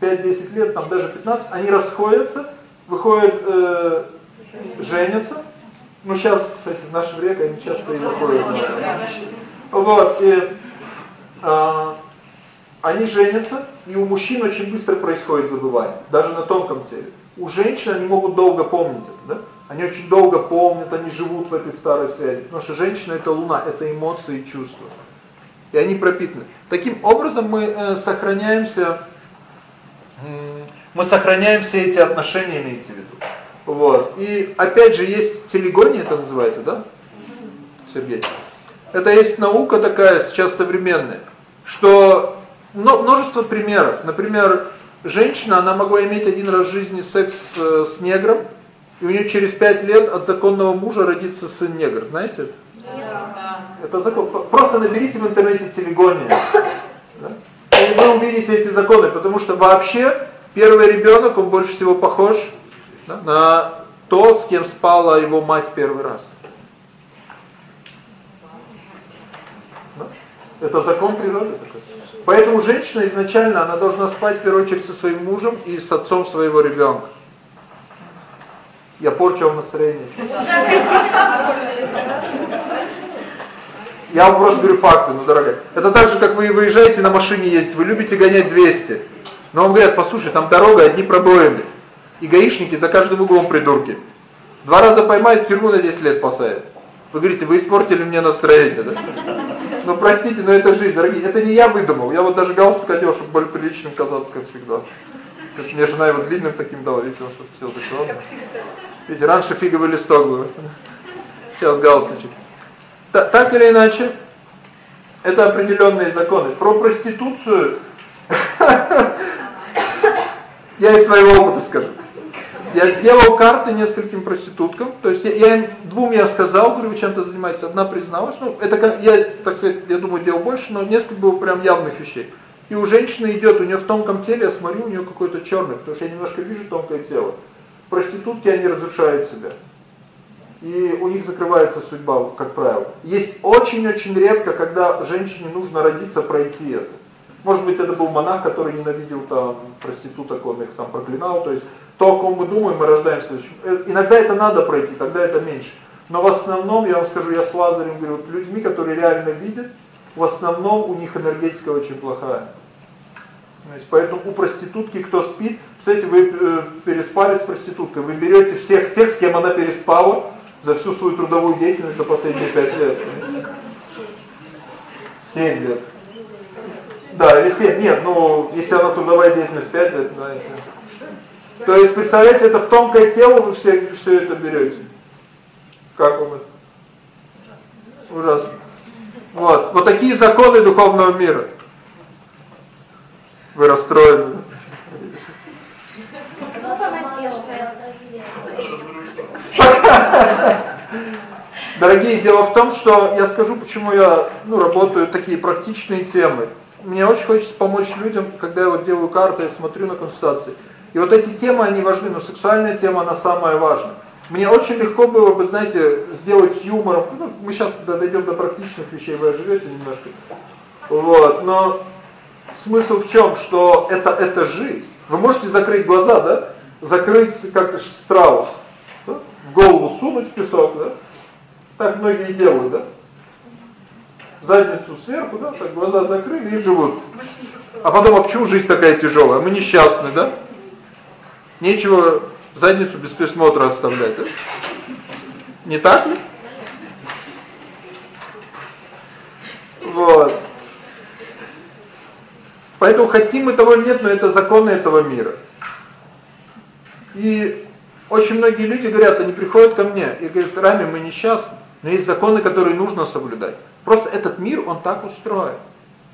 5-10 лет, там даже 15, они расходятся, выходят, э, женятся. Ну сейчас, кстати, в наше время они часто и выходят. Вот, и э, они женятся, и у мужчин очень быстро происходит забывание, даже на тонком теле. У женщин они могут долго помнить это, да? Они очень долго помнят, они живут в этой старой связи. Потому что женщина это луна, это эмоции и чувства. И они пропитаны. Таким образом мы э, сохраняемся, мы сохраняем все эти отношения, имеется в виду. Вот. И опять же есть телегония, это называется, да? Сергей. Это есть наука такая сейчас современная, что но множество примеров. Например, женщина, она могла иметь один раз в жизни секс э, с негром, и у нее через пять лет от законного мужа родится сын негр. Знаете это? Это закон. Просто наберите в интернете телегония. Да? И вы увидите эти законы, потому что вообще первый ребенок, он больше всего похож да, на то, с кем спала его мать первый раз. Да? Это закон природы такой. Поэтому женщина изначально, она должна спать в первую очередь со своим мужем и с отцом своего ребенка. Я порчу вам настроение. Я вам просто говорю факты, ну, дорогая. Это так же, как вы выезжаете на машине ездить, вы любите гонять 200. Но вам говорят, послушай, там дорога, одни пробоины. И гаишники за каждым углом придурки. Два раза поймают, тюрьму на 10 лет посадят. Вы говорите, вы испортили мне настроение, да? Ну простите, но это жизнь, дорогие. Это не я выдумал. Я вот даже галстук одел, чтобы более приличным казаться, как всегда. Мне жена его длинным таким дала, видите, чтобы все так Видите, раньше фиговый листок был. Сейчас галстучек. Так или иначе, это определенные законы. Про проституцию *laughs* я из своего опыта скажу. Я сделал карты нескольким проституткам, то есть я, я им двум я сказал, говорю, вы чем-то занимаетесь, одна призналась, ну, это я, так сказать, я думаю, делал больше, но несколько было прям явных вещей. И у женщины идет, у нее в тонком теле, я смотрю, у нее какой-то черный, потому что я немножко вижу тонкое тело. Проститутки, они разрушают себя. И у них закрывается судьба, как правило. Есть очень-очень редко, когда женщине нужно родиться, пройти это. Может быть, это был монах, который ненавидел там проституток, он их там проклинал. То есть то, о ком мы думаем, мы рождаемся. Э, иногда это надо пройти, тогда это меньше. Но в основном, я вам скажу, я с Лазарем говорю, вот людьми, которые реально видят, в основном у них энергетика очень плохая. Поэтому у проститутки, кто спит, кстати, вы э, переспали с проституткой, вы берете всех тех, с кем она переспала за всю свою трудовую деятельность за последние пять лет. Семь лет. Да, или семь. Нет, ну, если она трудовая деятельность пять лет, да, если... То есть, представляете, это в тонкое тело вы все, все это берете. Как вам это? Ужасно. Вот. Вот такие законы духовного мира. Вы расстроены. Дорогие, дело в том, что я скажу, почему я ну, работаю такие практичные темы. Мне очень хочется помочь людям, когда я вот делаю карты, я смотрю на консультации. И вот эти темы, они важны, но сексуальная тема, она самая важная. Мне очень легко было бы, знаете, сделать с юмором. Ну, мы сейчас когда дойдем до практичных вещей, вы оживете немножко. Вот, но смысл в чем, что это это жизнь. Вы можете закрыть глаза, да? Закрыть как страус. Да? В голову сунуть в песок, да? Так многие делают, да? Задницу сверху, да, так глаза закрыли и живут. А потом, а почему жизнь такая тяжелая? Мы несчастны, да? Нечего задницу без присмотра оставлять, да? Не так ли? Вот. Поэтому хотим мы того нет, но это законы этого мира. И очень многие люди говорят, они приходят ко мне и говорят, Рами, мы несчастны, но есть законы, которые нужно соблюдать. Просто этот мир, он так устроен.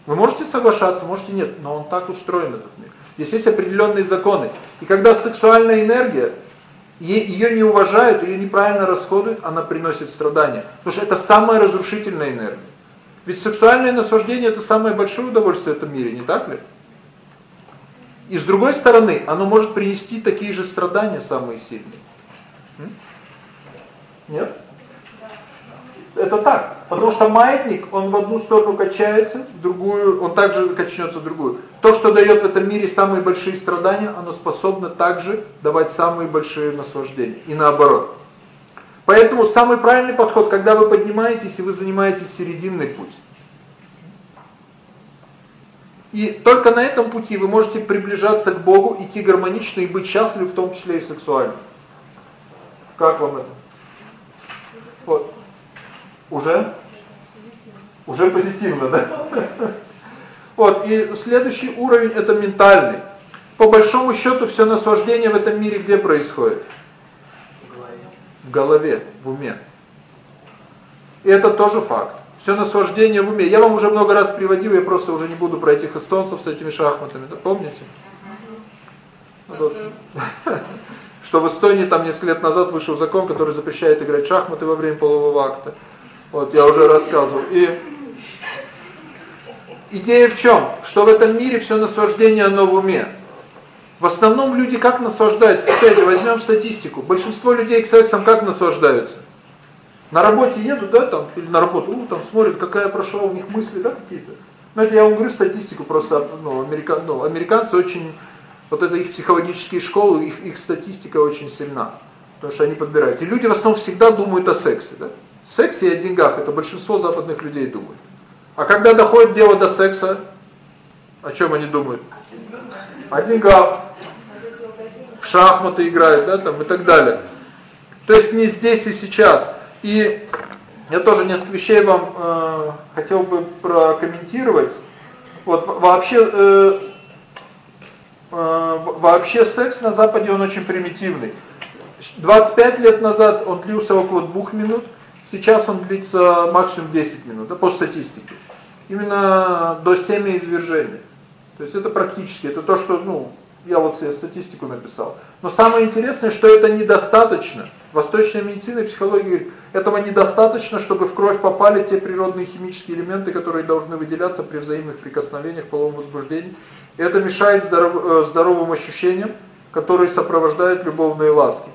Вы можете соглашаться, можете нет, но он так устроен, этот мир. Здесь есть определенные законы. И когда сексуальная энергия, ее не уважают, ее неправильно расходуют, она приносит страдания. Потому что это самая разрушительная энергия. Ведь сексуальное наслаждение это самое большое удовольствие в этом мире, не так ли? И с другой стороны, оно может принести такие же страдания самые сильные. Нет? Это так. Потому что маятник, он в одну сторону качается, в другую, он также качнется в другую. То, что дает в этом мире самые большие страдания, оно способно также давать самые большие наслаждения. И наоборот. Поэтому самый правильный подход, когда вы поднимаетесь и вы занимаетесь серединный путь. И только на этом пути вы можете приближаться к Богу, идти гармонично и быть счастливы, в том числе и сексуально. Как вам это? Вот. Уже? Уже позитивно, да? *laughs* Вот, и следующий уровень это ментальный. По большому счету все наслаждение в этом мире где происходит? В голове, в уме. И это тоже факт. Все наслаждение в уме. Я вам уже много раз приводил, я просто уже не буду про этих эстонцев с этими шахматами, да, помните? Вот. *laughs* Что в Эстонии там несколько лет назад вышел закон, который запрещает играть шахматы во время полового акта. Вот я уже рассказывал. И идея в чем? Что в этом мире все наслаждение оно в уме. В основном люди как наслаждаются? Опять же, возьмем статистику. Большинство людей к сексам как наслаждаются? На работе едут, да, там, или на работу, у, там смотрят, какая прошла у них мысли, да, какие-то. Ну, это я вам говорю статистику, просто, ну, американ, ну, американцы очень, вот это их психологические школы, их, их статистика очень сильна. Потому что они подбирают. И люди в основном всегда думают о сексе, да сексе и о деньгах, это большинство западных людей думают. А когда доходит дело до секса, о чем они думают? О деньгах. В шахматы играют, да, там и так далее. То есть не здесь и сейчас. И я тоже несколько вещей вам э, хотел бы прокомментировать. Вот вообще э, э, вообще секс на западе он очень примитивный. 25 лет назад он длился около двух минут. Сейчас он длится максимум 10 минут, да, по статистике. Именно до семяизвержения. То есть это практически, это то, что, ну, я вот себе статистику написал. Но самое интересное, что это недостаточно. Восточная медицина и психология говорит, этого недостаточно, чтобы в кровь попали те природные химические элементы, которые должны выделяться при взаимных прикосновениях, половом возбуждении. Это мешает здоров, э, здоровым ощущениям, который сопровождает любовные ласки.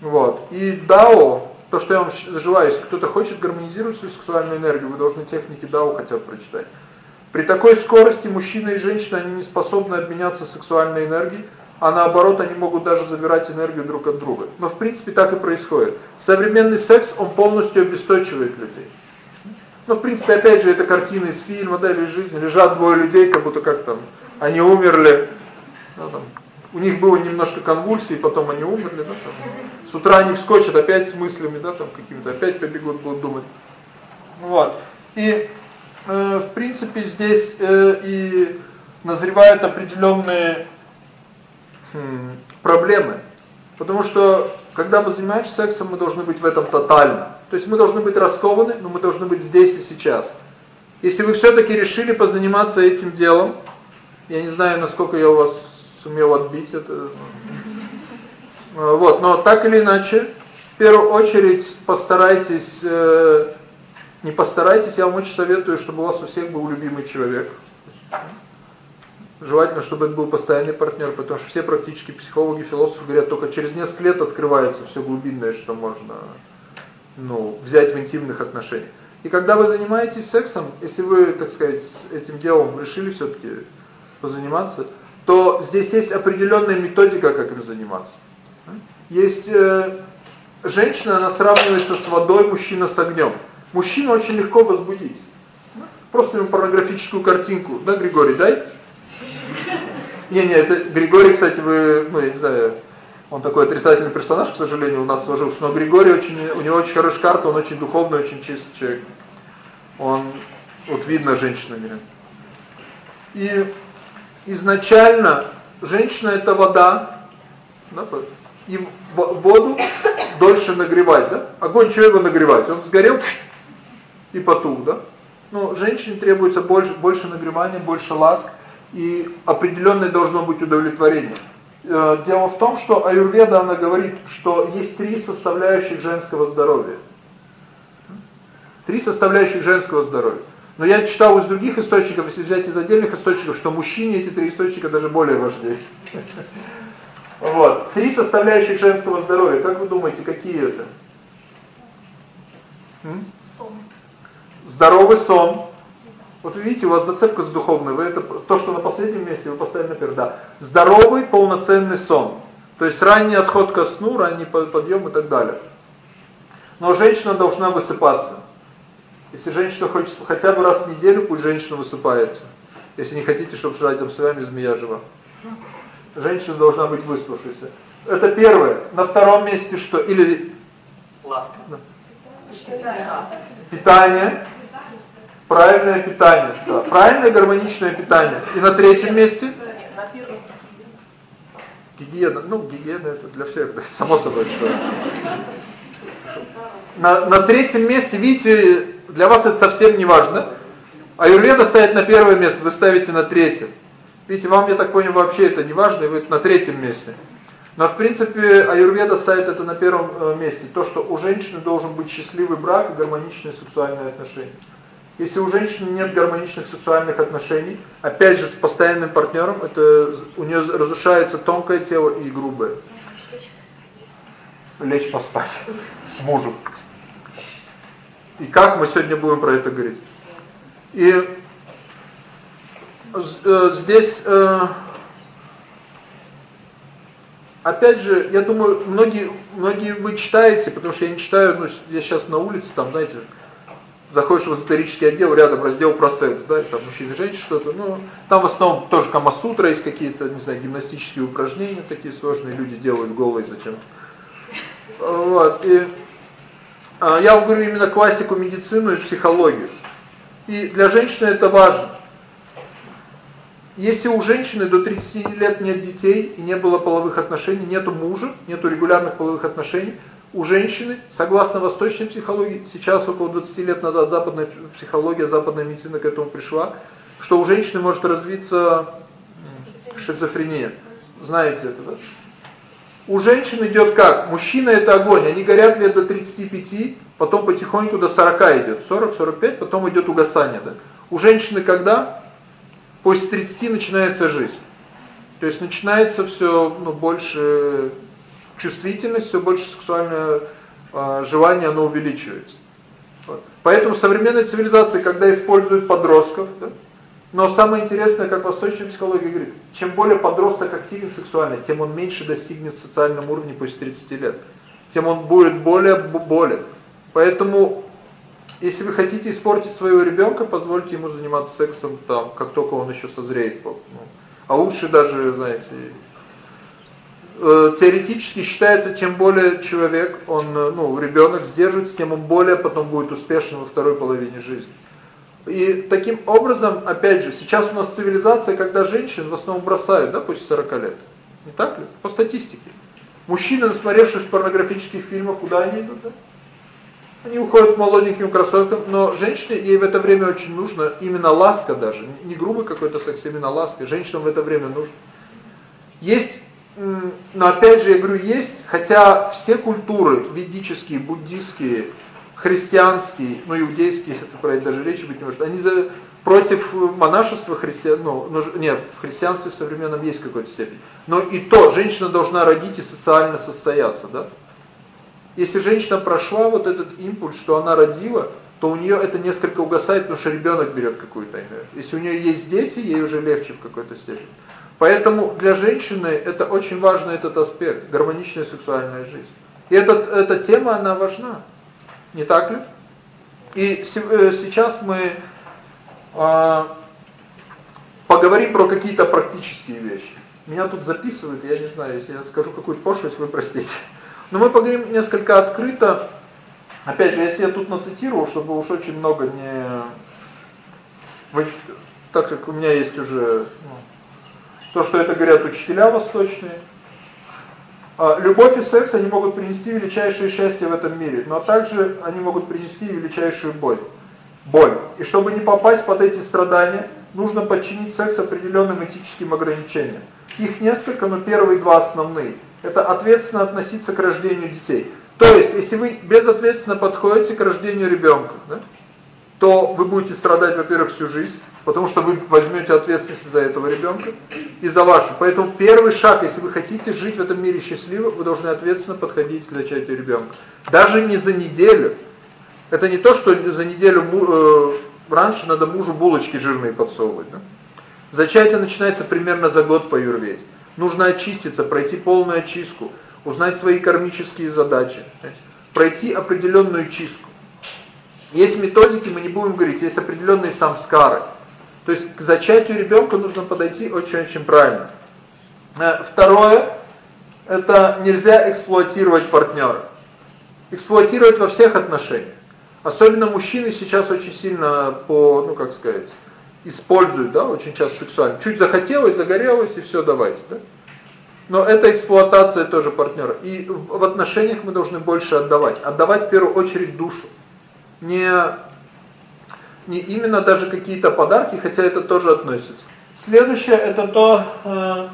Вот. И дао, то, что я вам желаю, если кто-то хочет гармонизировать свою сексуальную энергию, вы должны техники дао хотя бы прочитать. При такой скорости мужчина и женщина, они не способны обменяться сексуальной энергией, а наоборот, они могут даже забирать энергию друг от друга. Но в принципе так и происходит. Современный секс, он полностью обесточивает людей. Ну, в принципе, опять же, это картина из фильма, да, или из жизни. Лежат двое людей, как будто как там, они умерли. Ну, там, у них было немножко конвульсий, потом они умерли, да, там. С утра они вскочат опять с мыслями, да, там какими-то, опять побегут, будут думать. Вот. И, э, в принципе, здесь э, и назревают определенные проблемы. Потому что, когда мы занимаемся сексом, мы должны быть в этом тотально. То есть мы должны быть раскованы, но мы должны быть здесь и сейчас. Если вы все-таки решили позаниматься этим делом, я не знаю, насколько я у вас сумел отбить это. Э, вот, но так или иначе, в первую очередь постарайтесь, э, не постарайтесь, я вам очень советую, чтобы у вас у всех был любимый человек. Желательно, чтобы это был постоянный партнер, потому что все практически психологи, философы говорят, только через несколько лет открывается все глубинное, что можно ну, взять в интимных отношениях. И когда вы занимаетесь сексом, если вы, так сказать, этим делом решили все-таки позаниматься, то здесь есть определенная методика, как им заниматься. Есть э, женщина, она сравнивается с водой, мужчина с огнем. Мужчину очень легко возбудить. Просто ему порнографическую картинку. Да, Григорий, дай? Не-не, это Григорий, кстати, вы, ну, я не знаю, он такой отрицательный персонаж, к сожалению, у нас сложился. Но Григорий очень, у него очень хорошая карта, он очень духовный, очень чистый человек. Он, вот видно, женщина меня. И изначально женщина это вода, да, и воду дольше нагревать, да? Огонь что его нагревать? Он сгорел и потух, да? Но женщине требуется больше, больше нагревания, больше ласк, и определенное должно быть удовлетворение. Э, дело в том, что аюрведа, она говорит, что есть три составляющих женского здоровья. Три составляющих женского здоровья. Но я читал из других источников, если взять из отдельных источников, что мужчине эти три источника даже более важнее. Вот. Три составляющих женского здоровья. Как вы думаете, какие это? Сон. Здоровый сон. Вот видите, у вас зацепка с духовной. Вы это то, что на последнем месте, вы поставили на первый. Да. Здоровый, полноценный сон. То есть ранний отход ко сну, ранний подъем и так далее. Но женщина должна высыпаться. Если женщина хочет хотя бы раз в неделю, пусть женщина высыпается. Если не хотите, чтобы рядом с вами змея жива. Женщина должна быть выспавшейся. Это первое. На втором месте что? Или ласка. Питание. Правильное питание. Да. Правильное гармоничное питание. И на третьем месте? Гигиена. Ну, гигиена это для всех, само собой. Что. На, на третьем месте, видите, для вас это совсем не важно. Аюрведа ставит на первое место, вы ставите на третье. Видите, вам, я так понял, вообще это не важно, и вы на третьем месте. Но в принципе аюрведа ставит это на первом э, месте. То, что у женщины должен быть счастливый брак и гармоничные сексуальные отношения. Если у женщины нет гармоничных сексуальных отношений, опять же с постоянным партнером, это у нее разрушается тонкое тело и грубое. Лечь поспать с мужем. И как мы сегодня будем про это говорить? И э, здесь, э, опять же, я думаю, многие, многие вы читаете, потому что я не читаю, ну, я сейчас на улице, там, знаете, заходишь в эзотерический отдел, рядом раздел про секс, да, там мужчина и женщина что-то, ну, там в основном тоже камасутра есть какие-то, не знаю, гимнастические упражнения такие сложные, люди делают голые зачем-то. Вот, и а, я говорю именно классику медицину и психологию. И для женщины это важно. Если у женщины до 30 лет нет детей и не было половых отношений, нету мужа, нету регулярных половых отношений, у женщины, согласно восточной психологии, сейчас около 20 лет назад западная психология, западная медицина к этому пришла, что у женщины может развиться шизофрения. Знаете это, да? У женщин идет как? Мужчина это огонь, они горят лет до 35, потом потихоньку до 40 идет, 40-45, потом идет угасание. Да? У женщины когда? После 30 начинается жизнь. То есть начинается все ну, больше чувствительность, все больше сексуальное э, желание, оно увеличивается. Поэтому современная цивилизация, когда использует подростков, да, но самое интересное, как восточная психология говорит, чем более подросток активен сексуально, тем он меньше достигнет в социальном уровне после 30 лет. Тем он будет более болен. Поэтому, если вы хотите испортить своего ребенка, позвольте ему заниматься сексом там, как только он еще созреет. А лучше даже, знаете, теоретически считается, чем более человек, он, э, ну, ребенок сдерживается, тем он более потом будет успешным во второй половине жизни. И таким образом, опять же, сейчас у нас цивилизация, когда женщин в основном бросают, да, после 40 лет. Не так ли? По статистике. Мужчины, насмотревшись порнографических фильмов, куда они идут? Да? Они уходят молоденьким красоткам, но женщине, ей в это время очень нужно именно ласка даже, не грубый какой-то секс, именно ласка. Женщинам в это время нужно. Есть, но опять же я говорю, есть, хотя все культуры, ведические, буддийские, христианские, ну иудейские, *laughs* это про это даже речи быть не может, они за, против монашества христиан, ну нет, в христианстве в современном есть какой-то степень. Но и то, женщина должна родить и социально состояться, да? Если женщина прошла вот этот импульс, что она родила, то у нее это несколько угасает, потому что ребенок берет какую-то энергию. Если у нее есть дети, ей уже легче в какой-то степени. Поэтому для женщины это очень важный этот аспект, гармоничная сексуальная жизнь. И этот, эта тема, она важна. Не так ли? И э, сейчас мы э, поговорим про какие-то практические вещи. Меня тут записывают, я не знаю, если я скажу какую-то пошлость, вы простите. Но мы поговорим несколько открыто. Опять же, если я тут нацитировал, чтобы уж очень много не... Так как у меня есть уже ну, то, что это говорят учителя восточные. А, любовь и секс, они могут принести величайшее счастье в этом мире, но также они могут принести величайшую боль. Боль. И чтобы не попасть под эти страдания, нужно подчинить секс определенным этическим ограничениям. Их несколько, но первые два основные – это ответственно относиться к рождению детей. То есть, если вы безответственно подходите к рождению ребенка, да, то вы будете страдать, во-первых, всю жизнь, потому что вы возьмете ответственность за этого ребенка и за вашу. Поэтому первый шаг, если вы хотите жить в этом мире счастливо, вы должны ответственно подходить к зачатию ребенка. Даже не за неделю. Это не то, что за неделю э, раньше надо мужу булочки жирные подсовывать. Да? Зачатие начинается примерно за год по юрведе. Нужно очиститься, пройти полную очистку, узнать свои кармические задачи, пройти определенную чистку. Есть методики, мы не будем говорить, есть определенные самскары. То есть к зачатию ребенка нужно подойти очень-очень правильно. Э, второе, это нельзя эксплуатировать партнера. Эксплуатировать во всех отношениях. Особенно мужчины сейчас очень сильно по, ну как сказать, используют, да, очень часто сексуально. Чуть захотелось, загорелось и все, давайте, да. Но это эксплуатация тоже партнера. И в отношениях мы должны больше отдавать. Отдавать в первую очередь душу. Не, не именно даже какие-то подарки, хотя это тоже относится. Следующее это то, э,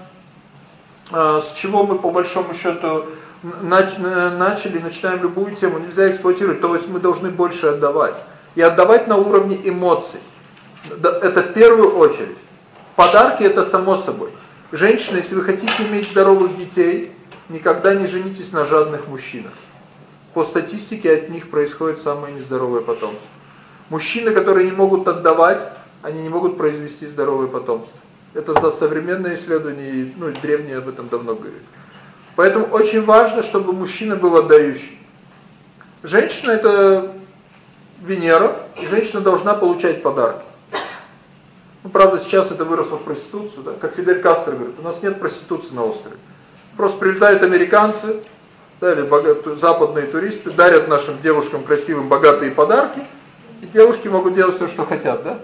э, с чего мы по большому счету начали, начинаем любую тему. Нельзя эксплуатировать, то есть мы должны больше отдавать. И отдавать на уровне эмоций. Это в первую очередь. Подарки это само собой. Женщины, если вы хотите иметь здоровых детей, никогда не женитесь на жадных мужчинах. По статистике от них происходит самое нездоровое потомство. Мужчины, которые не могут отдавать, они не могут произвести здоровое потомство. Это за современные исследования, ну, древние об этом давно говорят. Поэтому очень важно, чтобы мужчина был отдающий. Женщина это Венера, и женщина должна получать подарки. Ну, правда, сейчас это выросло в проституцию, да? как Фидель Кастро говорит, у нас нет проституции на острове. Просто прилетают американцы, да, или богатые, западные туристы, дарят нашим девушкам красивым богатые подарки, и девушки могут делать все, что хотят, да?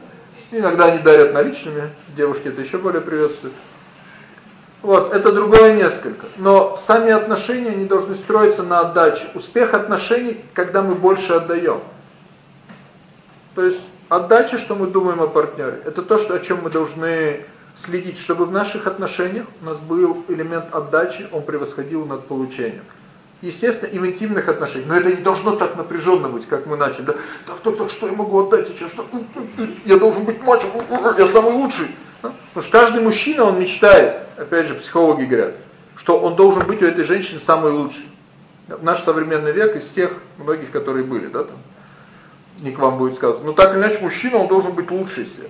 Иногда они дарят наличными, девушки это еще более приветствуют. Вот, это другое несколько. Но сами отношения, они должны строиться на отдаче. Успех отношений, когда мы больше отдаем. То есть Отдача, что мы думаем о партнере, это то, что, о чем мы должны следить, чтобы в наших отношениях у нас был элемент отдачи, он превосходил над получением. Естественно, и в интимных отношениях. Но это не должно так напряженно быть, как мы начали. Да? Так, так, так, что я могу отдать сейчас? Что? Я должен быть мачо, я самый лучший. Потому что каждый мужчина, он мечтает, опять же, психологи говорят, что он должен быть у этой женщины самый лучший. Наш современный век из тех многих, которые были, да, там, не к вам будет сказано. Но так или иначе, мужчина, он должен быть лучше всех.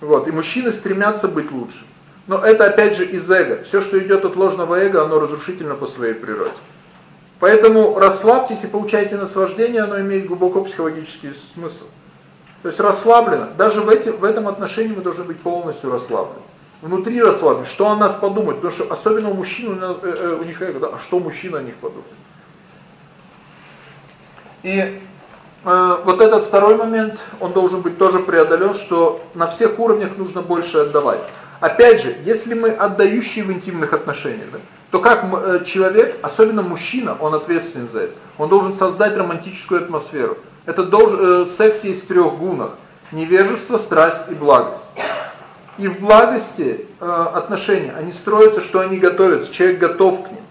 Вот, и мужчины стремятся быть лучше. Но это опять же из эго. Все, что идет от ложного эго, оно разрушительно по своей природе. Поэтому расслабьтесь и получайте наслаждение, оно имеет глубоко психологический смысл. То есть расслаблено. Даже в, эти, в этом отношении мы должны быть полностью расслаблены. Внутри расслаблены. Что о нас подумать? Потому что особенно у мужчин, у, э, э, них эго, да, а что мужчина о них подумает? И э, вот этот второй момент, он должен быть тоже преодолен, что на всех уровнях нужно больше отдавать. Опять же, если мы отдающие в интимных отношениях, да, то как э, человек, особенно мужчина, он ответственен за это. Он должен создать романтическую атмосферу. Это должен, э, секс есть в трех гунах. Невежество, страсть и благость. И в благости э, отношения, они строятся, что они готовятся, человек готов к ним.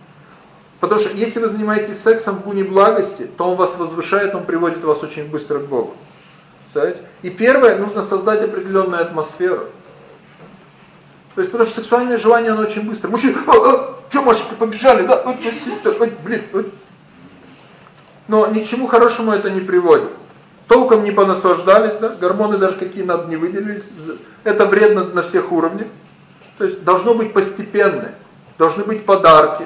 Потому что если вы занимаетесь сексом в гуне благости, то он вас возвышает, он приводит вас очень быстро к Богу. И первое, нужно создать определенную атмосферу. То есть, потому что сексуальное желание, оно очень быстро. Мужчина, а, а, что, Машечка, побежали, да? Ой, ой, ой, блин, ой. Но ни к чему хорошему это не приводит. Толком не понаслаждались, да? Гормоны даже какие надо не выделились. Это вредно на всех уровнях. То есть, должно быть постепенное. Должны быть подарки,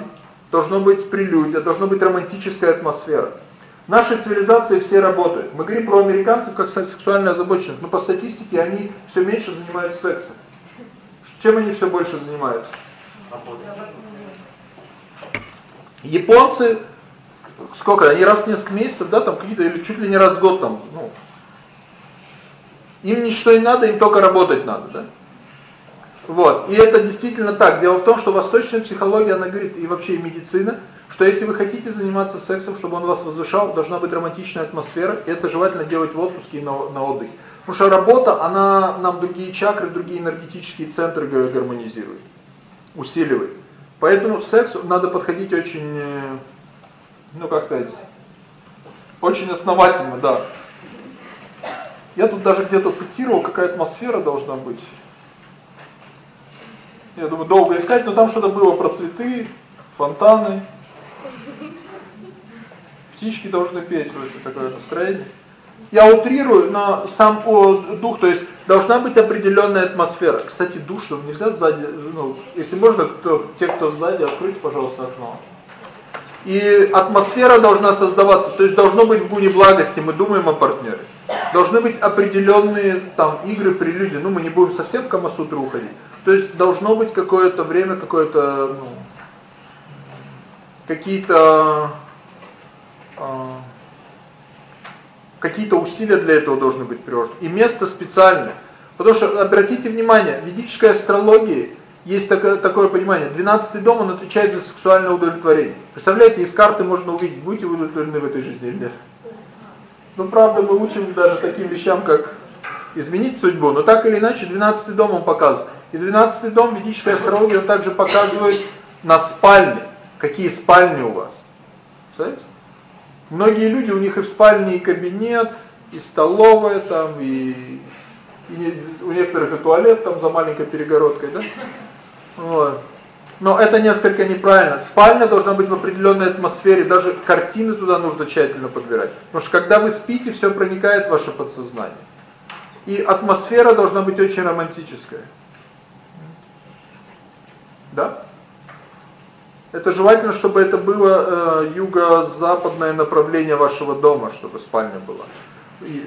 должно быть прелюдия, должна быть романтическая атмосфера. В нашей цивилизации все работают. Мы говорим про американцев как сексуально озабоченных, но по статистике они все меньше занимаются сексом. Чем они все больше занимаются? Японцы, сколько, они раз в несколько месяцев, да, там какие-то, или чуть ли не раз в год там, ну, им ничто не надо, им только работать надо, да. Вот, и это действительно так. Дело в том, что восточная психология, она говорит, и вообще и медицина, что если вы хотите заниматься сексом, чтобы он вас возвышал, должна быть романтичная атмосфера, это желательно делать в отпуске и на, на отдыхе. Потому что работа, она нам другие чакры, другие энергетические центры гармонизирует, усиливает. Поэтому секс надо подходить очень, э, ну как сказать, очень основательно, да. Я тут даже где-то цитировал, какая атмосфера должна быть. Я думаю, долго искать, но там что-то было про цветы, фонтаны. Птички должны петь, вроде такое настроение я утрирую, но сам о, дух, то есть должна быть определенная атмосфера. Кстати, душ нельзя сзади, ну, если можно, то те, кто сзади, откройте, пожалуйста, окно. И атмосфера должна создаваться, то есть должно быть в гуне благости, мы думаем о партнере. Должны быть определенные там игры, прелюдии, ну мы не будем совсем в Камасутру уходить. То есть должно быть какое-то время, какое-то, ну, какие-то... Э, какие-то усилия для этого должны быть приложены. И место специальное. Потому что, обратите внимание, в ведической астрологии есть такое, такое понимание. 12 дом, он отвечает за сексуальное удовлетворение. Представляете, из карты можно увидеть, будете вы удовлетворены в этой жизни или нет. Ну, правда, мы учим даже таким вещам, как изменить судьбу. Но так или иначе, 12 дом он показывает. И 12 дом ведической астрологии он также показывает на спальне. Какие спальни у вас. Представляете? Многие люди, у них и в спальне и кабинет, и столовая там, и, и у некоторых и туалет там за маленькой перегородкой, да? Вот. Но это несколько неправильно. Спальня должна быть в определенной атмосфере, даже картины туда нужно тщательно подбирать. Потому что когда вы спите, все проникает в ваше подсознание. И атмосфера должна быть очень романтическая. Да? Это желательно, чтобы это было э, юго-западное направление вашего дома, чтобы спальня была.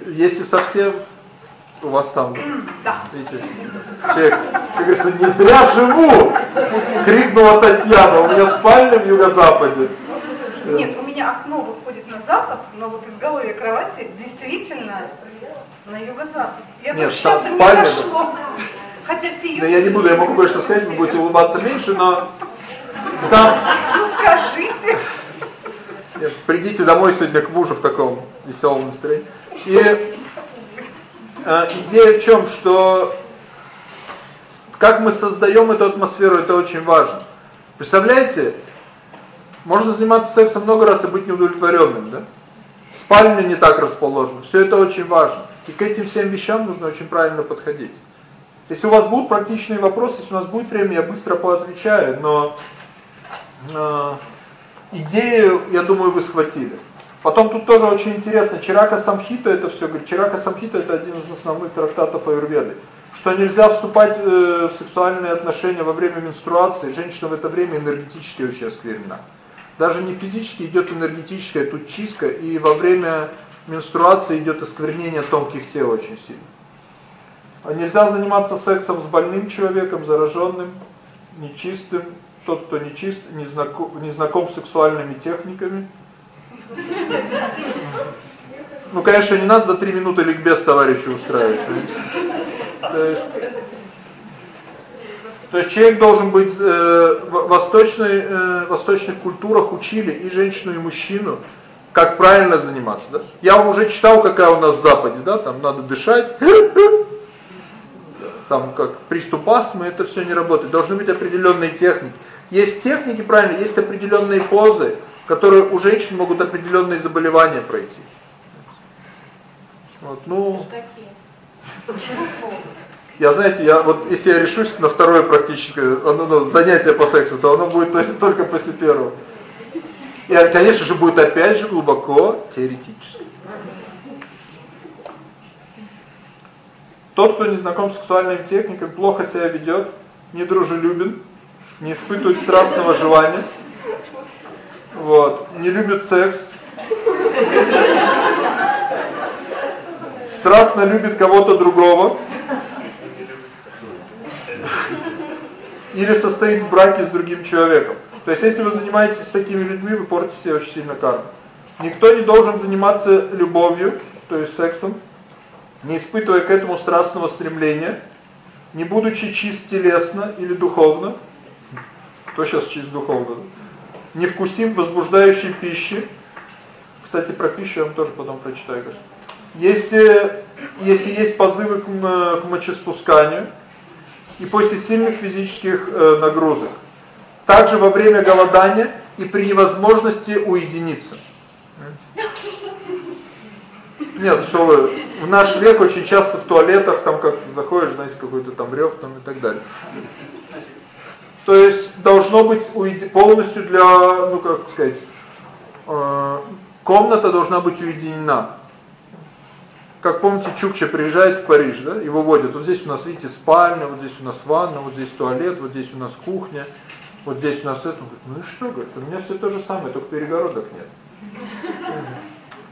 Если совсем у вас там, да. видите, человек, как говорится, не зря живу, крикнула Татьяна, у меня спальня в юго-западе. Нет, у меня окно выходит на запад, но вот изголовье кровати действительно на юго-запад. Я Нет, там спальня. Не Хотя все юго... я не буду, я могу кое-что сказать, вы будете улыбаться меньше, но сам... Ну скажите. Придите домой сегодня к мужу в таком веселом настроении. И э, идея в чем, что как мы создаем эту атмосферу, это очень важно. Представляете, можно заниматься сексом много раз и быть неудовлетворенным, да? Спальня не так расположена. Все это очень важно. И к этим всем вещам нужно очень правильно подходить. Если у вас будут практичные вопросы, если у нас будет время, я быстро поотвечаю, но идею, я думаю, вы схватили. Потом тут тоже очень интересно, Чирака Самхита это все, говорит, Чирака Самхита это один из основных трактатов аюрведы, что нельзя вступать э, в сексуальные отношения во время менструации, женщина в это время энергетически очень осквернена. Даже не физически идет энергетическая тут чистка, и во время менструации идет осквернение тонких тел очень сильно. А нельзя заниматься сексом с больным человеком, зараженным, нечистым, тот, кто нечист, не знаком, не знаком с сексуальными техниками. Ну, конечно, не надо за три минуты ликбез товарища устраивать. То есть, то есть человек должен быть э, в восточной, э, восточных культурах учили и женщину, и мужчину, как правильно заниматься. Да? Я вам уже читал, какая у нас в Западе, да, там надо дышать, там как приступ астмы, это все не работает. Должны быть определенные техники. Есть техники, правильно, есть определенные позы, которые у женщин могут определенные заболевания пройти. Вот, ну... Я, знаете, я вот если я решусь на второе практическое оно, ну, занятие по сексу, то оно будет то есть, только после первого. И, конечно же, будет опять же глубоко теоретически. Тот, кто не знаком с сексуальными техниками, плохо себя ведет, недружелюбен, не испытывает страстного желания, вот, не любит секс, страстно любит кого-то другого, или состоит в браке с другим человеком. То есть если вы занимаетесь с такими людьми, вы портите себе очень сильно карму. Никто не должен заниматься любовью, то есть сексом, не испытывая к этому страстного стремления, не будучи чист телесно или духовно, кто сейчас чист духовно, не вкусив возбуждающей пищи, кстати, про пищу я вам тоже потом прочитаю. Если, если есть позывы к, к мочеспусканию, и после сильных физических э, нагрузок, также во время голодания и при невозможности уединиться. Нет, что вы, в наш век очень часто в туалетах, там как заходишь, знаете, какой-то там рев там и так далее. То есть должно быть полностью для, ну как сказать, э, комната должна быть уединена. Как помните, Чукча приезжает в Париж, да, его водят. Вот здесь у нас, видите, спальня, вот здесь у нас ванна, вот здесь туалет, вот здесь у нас кухня, вот здесь у нас это. Говорит, ну и что, говорит, у меня все то же самое, только перегородок нет.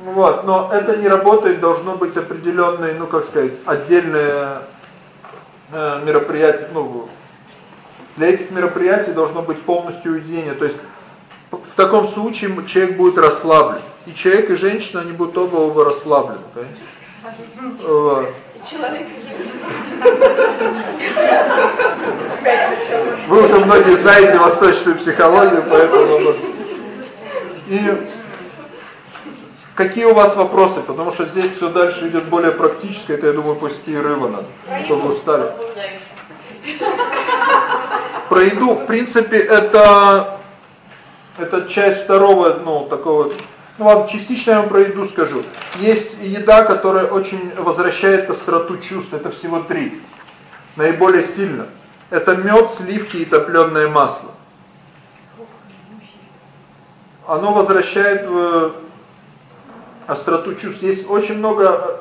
Вот, но это не работает, должно быть определенное, ну как сказать, отдельное э, мероприятие, ну, для этих мероприятий должно быть полностью уединение, то есть в таком случае человек будет расслаблен. И человек, и женщина, они будут оба, оба расслаблены, понимаете? Вы уже многие знаете восточную психологию, поэтому... И Какие у вас вопросы? Потому что здесь все дальше идет более практическое, это, я думаю, после перерыва надо, чтобы устали. Про еду, в принципе, это это часть второго, ну, такого ну ладно, частично я вам про еду скажу. Есть еда, которая очень возвращает остроту чувств. Это всего три. Наиболее сильно. Это мед, сливки и топленое масло. Оно возвращает в остроту чувств. Есть очень много э,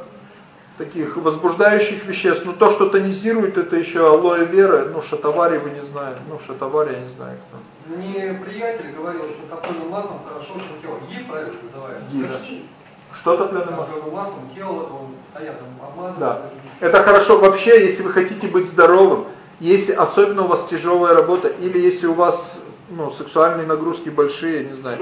таких возбуждающих веществ, но то, что тонизирует, это еще алоэ вера, ну шатавари вы не знаете, ну шатавари я не знаю кто. Мне приятель говорил, что топленым маслом хорошо тело. Ги правильно называется? Ги, да. Что топленым маслом? Топленым маслом тело, он постоянно обмазывает. Да. Это хорошо вообще, если вы хотите быть здоровым, если особенно у вас тяжелая работа, или если у вас ну, сексуальные нагрузки большие, не знаю,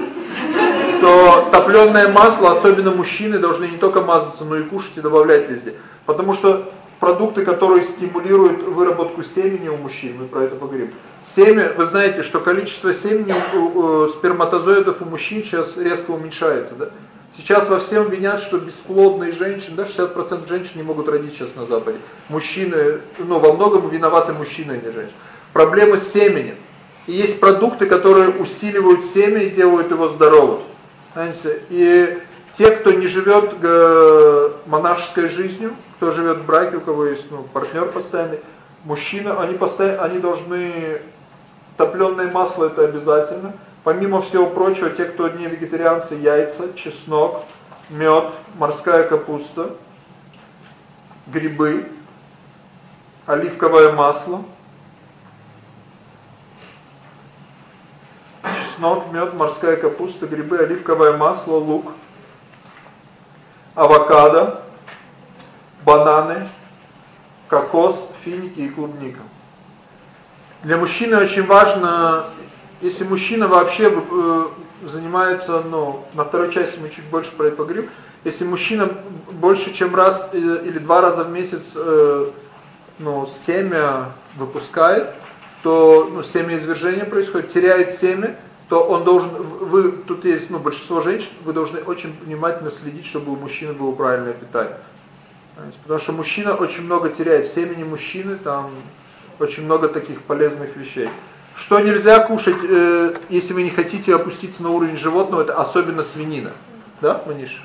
то топленое масло, особенно мужчины, должны не только мазаться, но и кушать и добавлять везде. Потому что продукты, которые стимулируют выработку семени у мужчин, мы про это поговорим. Семя, вы знаете, что количество семени у, у, сперматозоидов у мужчин сейчас резко уменьшается, да? Сейчас во всем винят, что бесплодные женщины, да, 60% женщин не могут родить сейчас на Западе. Мужчины, ну, во многом виноваты мужчины, а не женщины. Проблемы с семенем. И есть продукты, которые усиливают семя и делают его здоровым. Понимаете? И те, кто не живет э, монашеской жизнью, кто живет в браке, у кого есть ну, партнер постоянный, Мужчина, они постоянно, они должны топленое масло это обязательно. Помимо всего прочего, те, кто не вегетарианцы, яйца, чеснок, мед, морская капуста, грибы, оливковое масло, чеснок, мед, морская капуста, грибы, оливковое масло, лук, авокадо, бананы, кокос, финики и клубника. Для мужчины очень важно, если мужчина вообще э, занимается, ну, на второй части мы чуть больше про это поговорим, если мужчина больше чем раз э, или два раза в месяц э, ну, семя выпускает, то ну, семяизвержение происходит, теряет семя, то он должен, вы, тут есть ну, большинство женщин, вы должны очень внимательно следить, чтобы у мужчины было правильное питание. Потому что мужчина очень много теряет, в семени мужчины там очень много таких полезных вещей. Что нельзя кушать, э, если вы не хотите опуститься на уровень животного, это особенно свинина. Да, Маниш?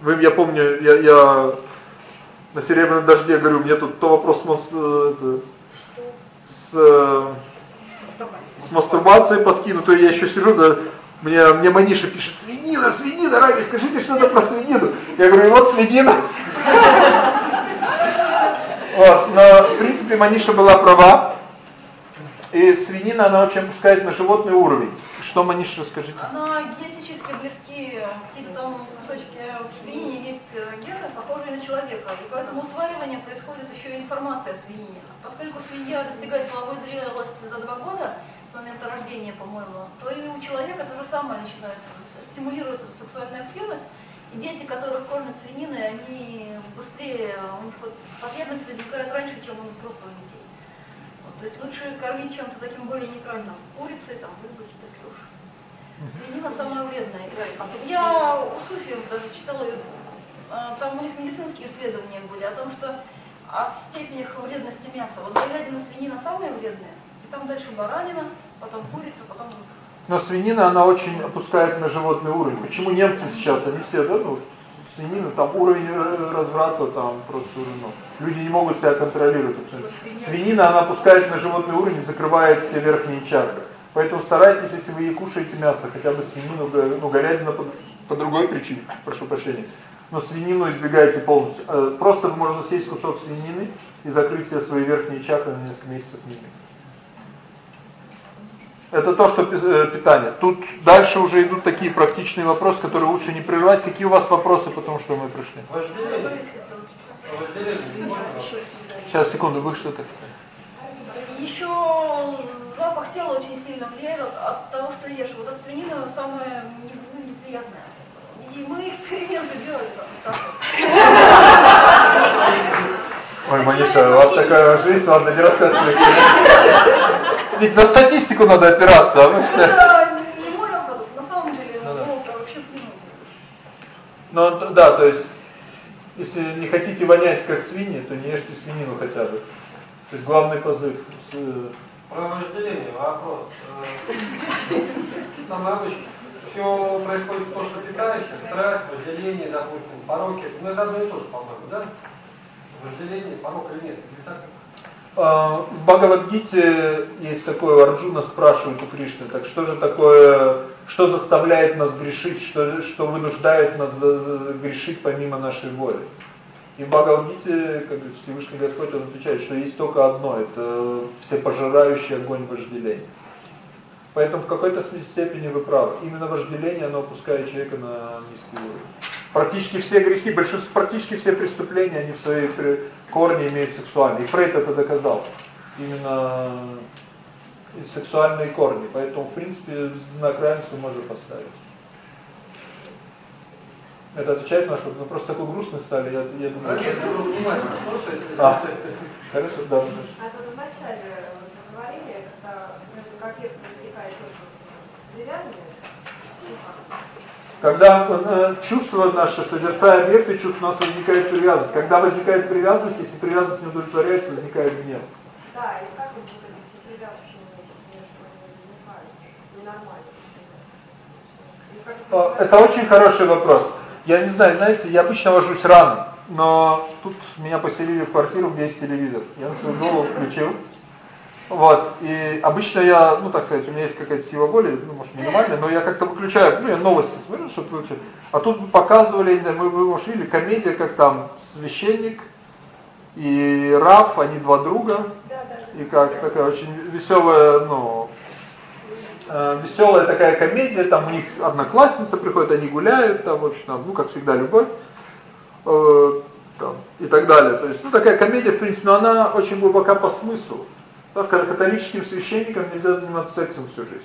Вы, я помню, я, я на Серебряном дожде говорю, мне тут то вопрос э, с, э, с мастурбацией подкину, то я еще сижу, да, мне, мне Маниша пишет, свинина, свинина, Раги, скажите что-то про свинину. Я говорю, вот свинина. Вот, но, в принципе, Маниша была права. И свинина, она очень опускает на животный уровень. Что, Маниша, расскажите? Она генетически близки, какие-то там кусочки в свинине есть гены, похожие на человека. И поэтому усваивание происходит еще и информация о свинине. Поскольку свинья достигает половой зрелости за два года, с момента рождения, по-моему, то и у человека то же самое начинается, стимулируется сексуальная активность, и дети, которых кормят свининой, они быстрее, у них вот потребность возникает раньше, чем у просто у детей. Вот, то есть лучше кормить чем-то таким более нейтральным, курицей, там, рыбой, если уж. Свинина самая вредная. Я у суфиев даже читала, а, там у них медицинские исследования были о том, что о степенях вредности мяса. Вот говядина, свинина самые вредные, там дальше баранина, потом курица, потом но свинина, она очень опускает на животный уровень. Почему немцы сейчас, они все, да, ну, свинина, там уровень разврата, там просто, ну, люди не могут себя контролировать. Свинина, она опускает на животный уровень, закрывает все верхние чакры. Поэтому старайтесь, если вы и кушаете мясо, хотя бы свинину, ну, говядина по, по другой причине, прошу прощения, но свинину избегайте полностью. Э, просто можно съесть кусок свинины и закрыть все свои верхние чакры на несколько месяцев минимум. Это то, что э, питание. Тут дальше уже идут такие практичные вопросы, которые лучше не прерывать. Какие у вас вопросы, потому что мы пришли? Сейчас, секунду, вы что-то Еще запах тела очень сильно влияет от того, что ешь. Вот от свинины самое неприятное. И мы эксперименты делали. Ой, Маниша, у вас такая жизнь, ладно, не рассказывайте. Ведь на статистику надо опираться, а мы все... не мой опыт, на самом деле, ну, да. вообще Ну да, то есть, если не хотите вонять как свиньи, то не ешьте свинину хотя бы. То есть главный позыв. Про вожделение вопрос. Э, самое обычное. Все происходит то, что питаешься, страсть, вожделение, допустим, пороки. Ну это одно и то же, по-моему, да? Вожделение, порок или нет? А, в Бхагавадгите есть такое, Арджуна спрашивает у Кришны, так что же такое, что заставляет нас грешить, что, что вынуждает нас грешить помимо нашей воли. И в Бхагавадгите, как Всевышний Господь, он отвечает, что есть только одно, это всепожирающий огонь вожделения. Поэтому в какой-то степени вы правы. Именно вожделение, оно опускает человека на низкий уровень. Практически все грехи, большинство, практически все преступления, они в своей корне имеют сексуальные. И Фрейд это доказал. Именно сексуальные корни. Поэтому, в принципе, на равенство можно поставить. Это отвечает на что? Мы просто такой грустный стали, я, я думаю... А, нет, ну, внимательно, а, хорошо, да. А тут вначале вы говорили, когда между копиркой возникает тоже привязанность, когда э, чувство наше, созерцая мир, ты чувство, у нас возникает привязанность. Когда возникает привязанность, если привязанность не удовлетворяется, возникает гнев. Да, и как это будет, если привязанность не? Ненормально. Это очень хороший вопрос. Я не знаю, знаете, я обычно вожусь рано. но тут меня поселили в квартиру, где есть телевизор. Я на свою голову включил. Вот, и обычно я, ну так сказать, у меня есть какая-то сила воли, ну может минимальная, но я как-то выключаю, ну я новости смотрю, что-то. А тут показывали, не знаю, мы, вы, может, видели, комедия, как там священник и Раф, они два друга. И как такая очень веселая, ну, э, веселая такая комедия, там у них одноклассница приходит, они гуляют, там, в общем, там, ну, как всегда, любовь. Э, там, и так далее. То есть, ну, такая комедия, в принципе, но она очень глубока по смыслу. Так, католическим священникам нельзя заниматься сексом всю жизнь.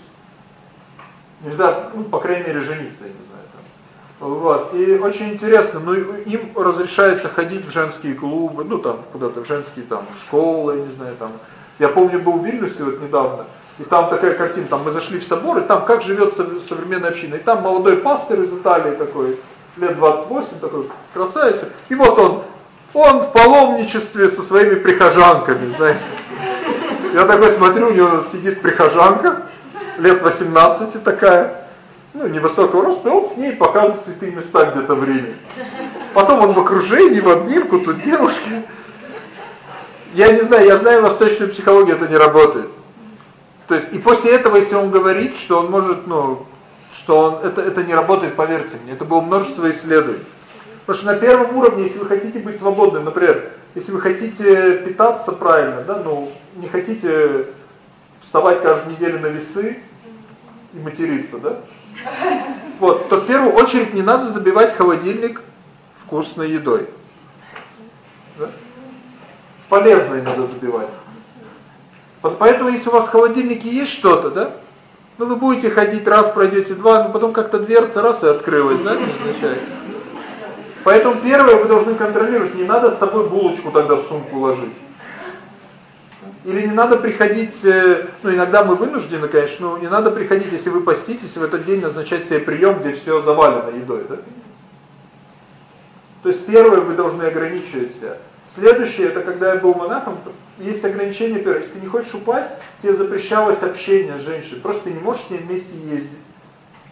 Нельзя, ну, по крайней мере, жениться, я не знаю. Там. Вот. И очень интересно, но ну, им разрешается ходить в женские клубы, ну там куда-то в женские там школы, я не знаю, там. Я помню, был в Вильнюсе вот недавно, и там такая картина, там мы зашли в собор, и там как живет современная община. И там молодой пастор из Италии такой, лет 28, такой красавец. И вот он, он в паломничестве со своими прихожанками, знаете. Я такой смотрю, у него сидит прихожанка, лет 18 такая, ну, невысокого роста, он с ней показывает святые места где-то в Риме. Потом он в окружении, в обнимку, тут девушки. Я не знаю, я знаю восточную психологию, это не работает. То есть, и после этого, если он говорит, что он может, ну, что он, это, это не работает, поверьте мне, это было множество исследований. Потому что на первом уровне, если вы хотите быть свободным, например, если вы хотите питаться правильно, да, ну, не хотите вставать каждую неделю на весы и материться, да? Вот, то в первую очередь не надо забивать холодильник вкусной едой. Да? Полезной надо забивать. Поэтому если у вас в холодильнике есть что-то, да? Ну вы будете ходить раз, пройдете два, но потом как-то дверца раз и открылась, да, означает. Поэтому первое вы должны контролировать, не надо с собой булочку тогда в сумку ложить. Или не надо приходить, э, ну иногда мы вынуждены, конечно, но не надо приходить, если вы поститесь, в этот день назначать себе прием, где все завалено едой, да? То есть первое вы должны ограничивать себя. Следующее, это когда я был монахом, есть ограничение первое. Если ты не хочешь упасть, тебе запрещалось общение с женщиной. Просто ты не можешь с ней вместе ездить.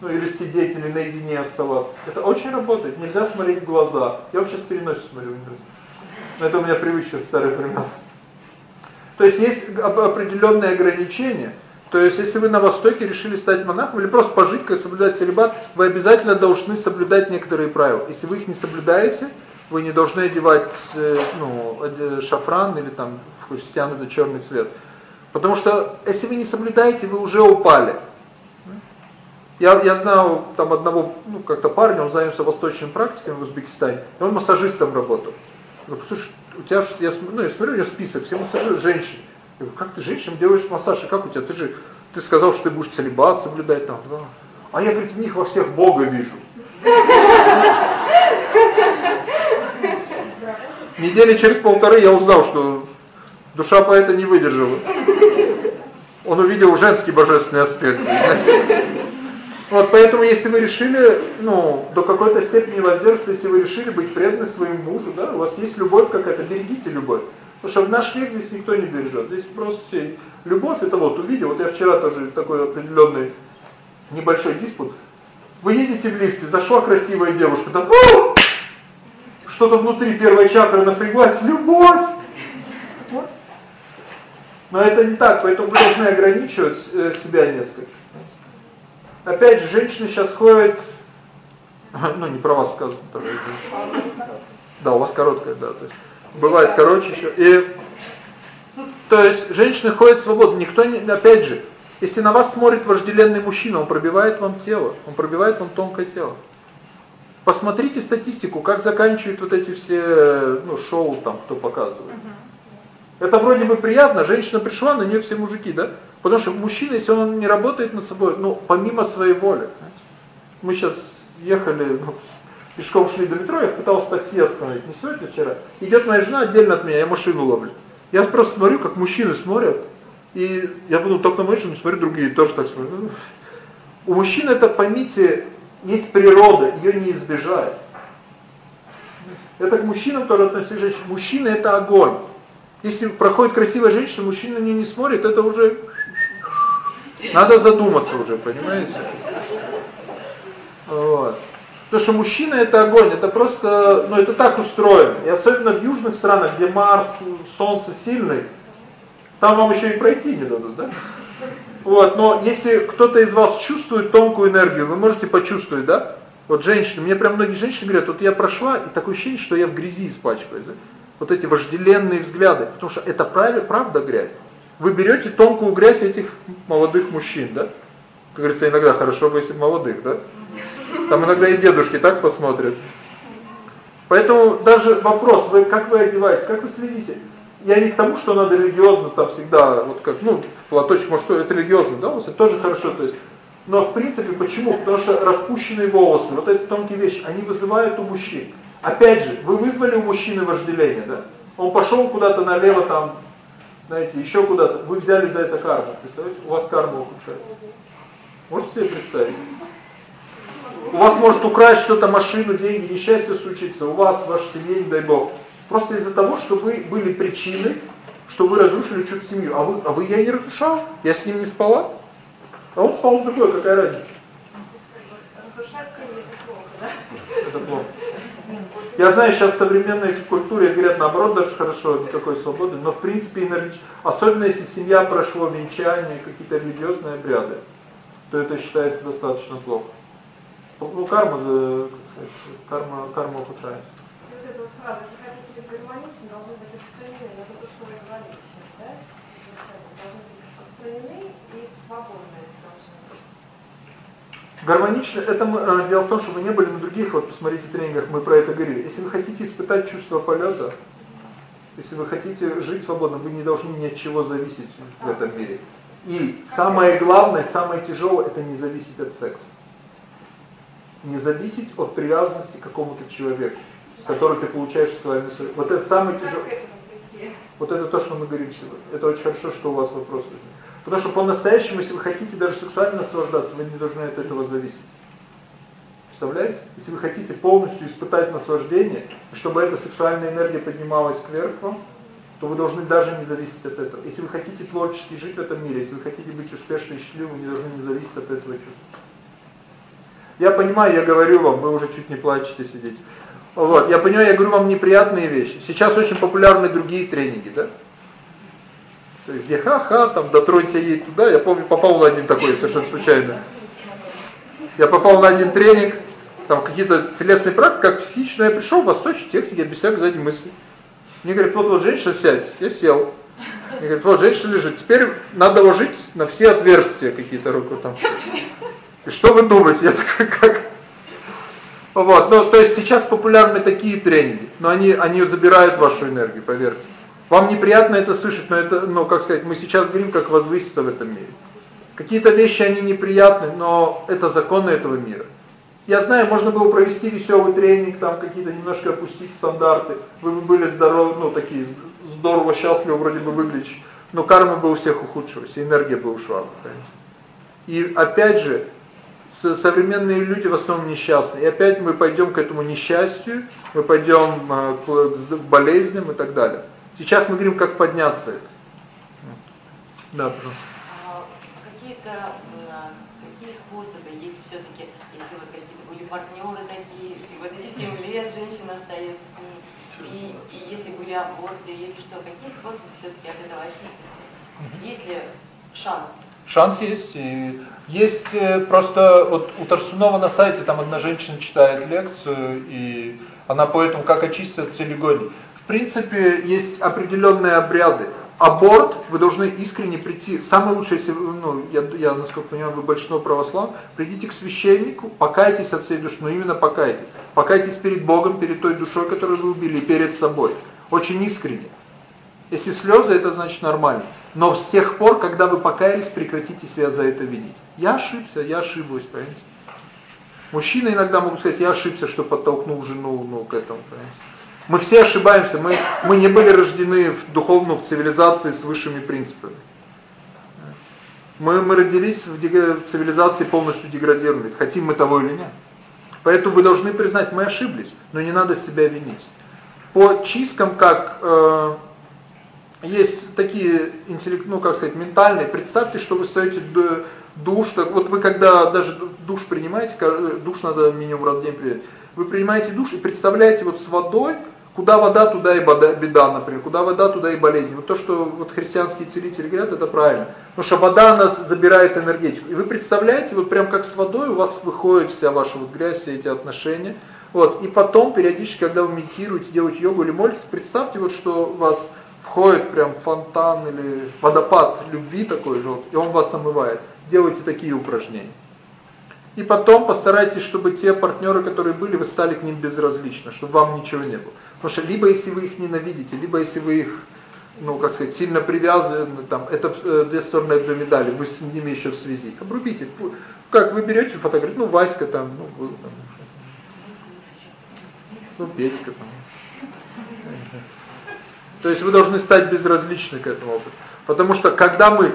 Ну или сидеть, или наедине оставаться. Это очень работает. Нельзя смотреть в глаза. Я вообще с переносицей смотрю. Но это у меня привычка старый пример. То есть есть определенные ограничения. То есть если вы на Востоке решили стать монахом или просто пожить, как соблюдать целибат, вы обязательно должны соблюдать некоторые правила. Если вы их не соблюдаете, вы не должны одевать э, ну, шафран или там в христиан это черный цвет. Потому что если вы не соблюдаете, вы уже упали. Я, я знаю там одного, ну как-то парня, он занялся восточным практиками в Узбекистане, и он массажистом работал. Я говорю, слушай, у тебя, я, ну, я смотрю, у него список, все массажи женщин. Я говорю, как ты женщинам делаешь массаж, как у тебя, ты же, ты сказал, что ты будешь целебат соблюдать там, да. А я, говорит, в них во всех Бога вижу. Недели через полторы я узнал, что душа поэта не выдержала. Он увидел женский божественный аспект. Вот поэтому, если вы решили, ну, до какой-то степени воздержаться, если вы решили быть преданы своему мужу, да, у вас есть любовь какая-то, берегите любовь. Потому что в наш век здесь никто не бережет. Здесь просто любовь, это вот увидел, вот я вчера тоже такой определенный небольшой диспут. Вы едете в лифте, зашла красивая девушка, да, что-то внутри первой чакры напряглась, любовь. Но это не так, поэтому вы должны ограничивать э, себя несколько. Опять же, женщины сейчас ходят, ну не про вас сказано, да, у вас короткая, да, то есть бывает короче еще. И то есть женщины ходят свободно, никто не, опять же, если на вас смотрит вожделенный мужчина, он пробивает вам тело, он пробивает вам тонкое тело. Посмотрите статистику, как заканчивают вот эти все, ну, шоу там, кто показывает. Это вроде бы приятно, женщина пришла, на нее все мужики, да? Потому что мужчина, если он не работает над собой, ну, помимо своей воли. Мы сейчас ехали, ну, пешком шли до метро, я пытался такси остановить, не сегодня, вчера. Идет моя жена отдельно от меня, я машину ловлю. Я просто смотрю, как мужчины смотрят, и я буду только на мою жену, смотрю, другие тоже так смотрят. У мужчин это, поймите, есть природа, ее не избежать. Это к мужчинам тоже относится к женщинам. Мужчина это огонь. Если проходит красивая женщина, мужчина на нее не смотрит, это уже надо задуматься уже, понимаете? Вот. Потому что мужчина это огонь, это просто, ну это так устроено. И особенно в южных странах, где Марс, Солнце сильный, там вам еще и пройти не дадут, да? Вот, но если кто-то из вас чувствует тонкую энергию, вы можете почувствовать, да? Вот женщины, мне прям многие женщины говорят, вот я прошла, и такое ощущение, что я в грязи испачкаюсь, да? Вот эти вожделенные взгляды, потому что это правда, грязь. Вы берете тонкую грязь этих молодых мужчин, да? Как говорится, иногда хорошо бы, если молодых, да? Там иногда и дедушки так посмотрят. Поэтому даже вопрос, вы как вы одеваетесь, как вы следите? Я не к тому, что надо религиозно там всегда, вот как, ну, платочек, может, что это религиозно, да, это тоже хорошо, то есть. Но в принципе, почему? Потому что распущенные волосы, вот эти тонкие вещи, они вызывают у мужчин. Опять же, вы вызвали у мужчины вожделение, да? Он пошел куда-то налево там, знаете, еще куда-то, вы взяли за это карму, представляете? У вас карма ухудшается. Можете себе представить? У вас может украсть что-то, машину, деньги, несчастье случится, у вас, в вашей семье, не дай Бог. Просто из-за того, что вы были причиной, что вы разрушили чью-то семью. А вы, а вы я не разрушал, я с ним не спала. А он спал с другой, какая разница? Это плохо. Я знаю, сейчас в современной культуре говорят наоборот, даже хорошо, никакой свободы, но в принципе особенно если семья прошла венчание, какие-то религиозные обряды, то это считается достаточно плохо. Ну, карма, карма, карма ухудшается. Вот эта фраза, если хотите быть гармоничным, должны быть отстранены. Это то, что вы говорили сейчас, да? Должны быть отстранены и свободны. Гармонично, это мы, а, дело в том, что мы не были на других, вот посмотрите, тренингах, мы про это говорили. Если вы хотите испытать чувство полета, если вы хотите жить свободно, вы не должны ни от чего зависеть в этом мире. И самое главное, самое тяжелое, это не зависеть от секса не зависеть от привязанности к какому-то человеку, с которым ты получаешь свою мысль. Вот это самое тяжелое. Вот это то, что мы говорим сегодня. Это очень хорошо, что у вас вопрос возник. Потому что по-настоящему, если вы хотите даже сексуально наслаждаться, вы не должны от этого зависеть. Представляете? Если вы хотите полностью испытать наслаждение, чтобы эта сексуальная энергия поднималась кверху, то вы должны даже не зависеть от этого. Если вы хотите творчески жить в этом мире, если вы хотите быть успешным и счастливым, вы не должны не зависеть от этого чувства. Я понимаю, я говорю вам, вы уже чуть не плачете сидите. Вот, я понимаю, я говорю вам неприятные вещи. Сейчас очень популярны другие тренинги, да? То есть где ха-ха, там дотронься ей туда. Я помню, попал на один такой совершенно случайно. Я попал на один тренинг, там какие-то телесные практики, как хищно я пришел в восточную технику, без всякой задней мысли. Мне говорят, вот вот женщина сядь. Я сел. Мне говорят, вот женщина лежит. Теперь надо ложить на все отверстия какие-то руку там. И что вы думаете? Я такой, как... Вот, ну, то есть сейчас популярны такие тренинги, но они, они забирают вашу энергию, поверьте. Вам неприятно это слышать, но это, ну, как сказать, мы сейчас говорим, как возвыситься в этом мире. Какие-то вещи, они неприятны, но это законы этого мира. Я знаю, можно было провести веселый тренинг, там какие-то немножко опустить стандарты. Вы бы были здоровы, ну, такие, здорово, счастливы вроде бы выглядишь. Но карма бы у всех ухудшилась, энергия бы ушла. Понимаете? И опять же, современные люди в основном несчастны. И опять мы пойдем к этому несчастью, мы пойдем а, к болезням и так далее. Сейчас мы говорим, как подняться это. Да, пожалуйста. А какие-то какие способы есть все-таки, если вот какие-то были партнеры такие, и вот эти 7 лет женщина остается с ним, и, и если были аборты, если что, какие способы все-таки от этого очиститься? Есть ли шанс? Шанс есть. И есть э, просто, вот у Тарсунова на сайте там одна женщина читает лекцию, и она по этому как очиститься от целигоний. В принципе, есть определенные обряды. Аборт, вы должны искренне прийти. Самое лучшее, если ну, я, я насколько понимаю, вы большинство православ, придите к священнику, покайтесь от всей души, но именно покайтесь. Покайтесь перед Богом, перед той душой, которую вы убили, перед собой. Очень искренне. Если слезы, это значит нормально. Но с тех пор, когда вы покаялись, прекратите себя за это винить. Я ошибся, я ошиблась, понимаете? Мужчины иногда могут сказать, я ошибся, что подтолкнул жену ну, к этому, понимаете? Мы все ошибаемся, мы, мы не были рождены в духовную, в цивилизации с высшими принципами. Мы, мы родились в цивилизации полностью деградированной, хотим мы того или нет. Поэтому вы должны признать, мы ошиблись, но не надо себя винить. По чисткам, как... Э, есть такие интеллект, ну как сказать, ментальные. Представьте, что вы стоите душ, так вот вы когда даже душ принимаете, душ надо минимум раз в день принять, вы принимаете душ и представляете вот с водой, куда вода, туда и беда, например, куда вода, туда и болезнь. Вот то, что вот христианские целители говорят, это правильно. Потому что вода нас забирает энергетику. И вы представляете, вот прям как с водой у вас выходит вся ваша вот грязь, все эти отношения. Вот. И потом, периодически, когда вы медитируете, делаете йогу или молитесь, представьте, вот, что у вас входит прям фонтан или водопад любви такой же, и он вас омывает. Делайте такие упражнения. И потом постарайтесь, чтобы те партнеры, которые были, вы стали к ним безразличны, чтобы вам ничего не было. Потому что либо если вы их ненавидите, либо если вы их, ну как сказать, сильно привязаны, там, это э, две стороны одной медали, вы с ними еще в связи. Обрубите. Как вы берете фотографию, ну Васька там, ну, был, там, ну Петька там. То есть вы должны стать безразличны к этому опыту. Потому что когда мы,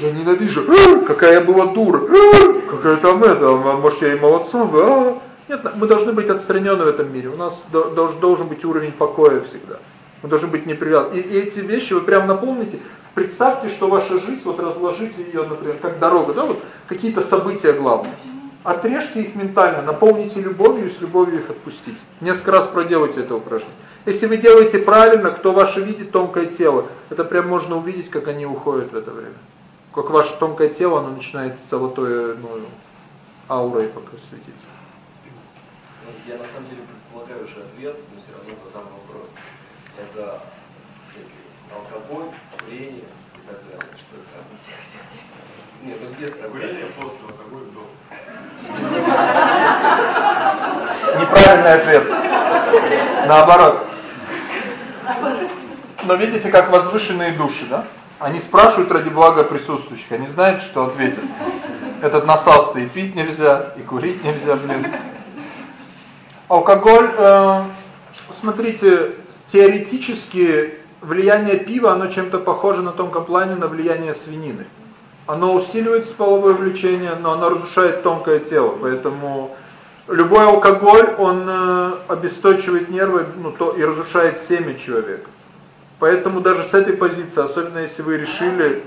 я ненавижу, какая я была дура, какая там это, а может я и молодцом, а, нет, мы должны быть отстранены в этом мире. У нас должен быть уровень покоя всегда. Мы должны быть непривязаны. И, эти вещи вы прям напомните. Представьте, что ваша жизнь, вот разложите ее, например, как дорога, да, вот какие-то события главные. Отрежьте их ментально, наполните любовью и с любовью их отпустите. Несколько раз проделайте это упражнение. Если вы делаете правильно, кто ваше видит тонкое тело, это прям можно увидеть, как они уходят в это время. Как ваше тонкое тело, оно начинает золотой ну, аурой пока светиться. Ну, я на самом деле предполагаю уже ответ, но все равно задам вопрос. Это алкоголь, курение и так далее. Что это? Нет, ну без курения после алкоголя до. Неправильный ответ. Наоборот. Но видите, как возвышенные души, да? Они спрашивают ради блага присутствующих, они знают, что ответят. Этот насас и пить нельзя, и курить нельзя, блин. Алкоголь, э, смотрите, теоретически влияние пива, оно чем-то похоже на тонком плане на влияние свинины. Оно усиливает половое влечение, но оно разрушает тонкое тело, поэтому любой алкоголь, он э, обесточивает нервы ну, то, и разрушает семя человека. Поэтому даже с этой позиции, особенно если вы решили,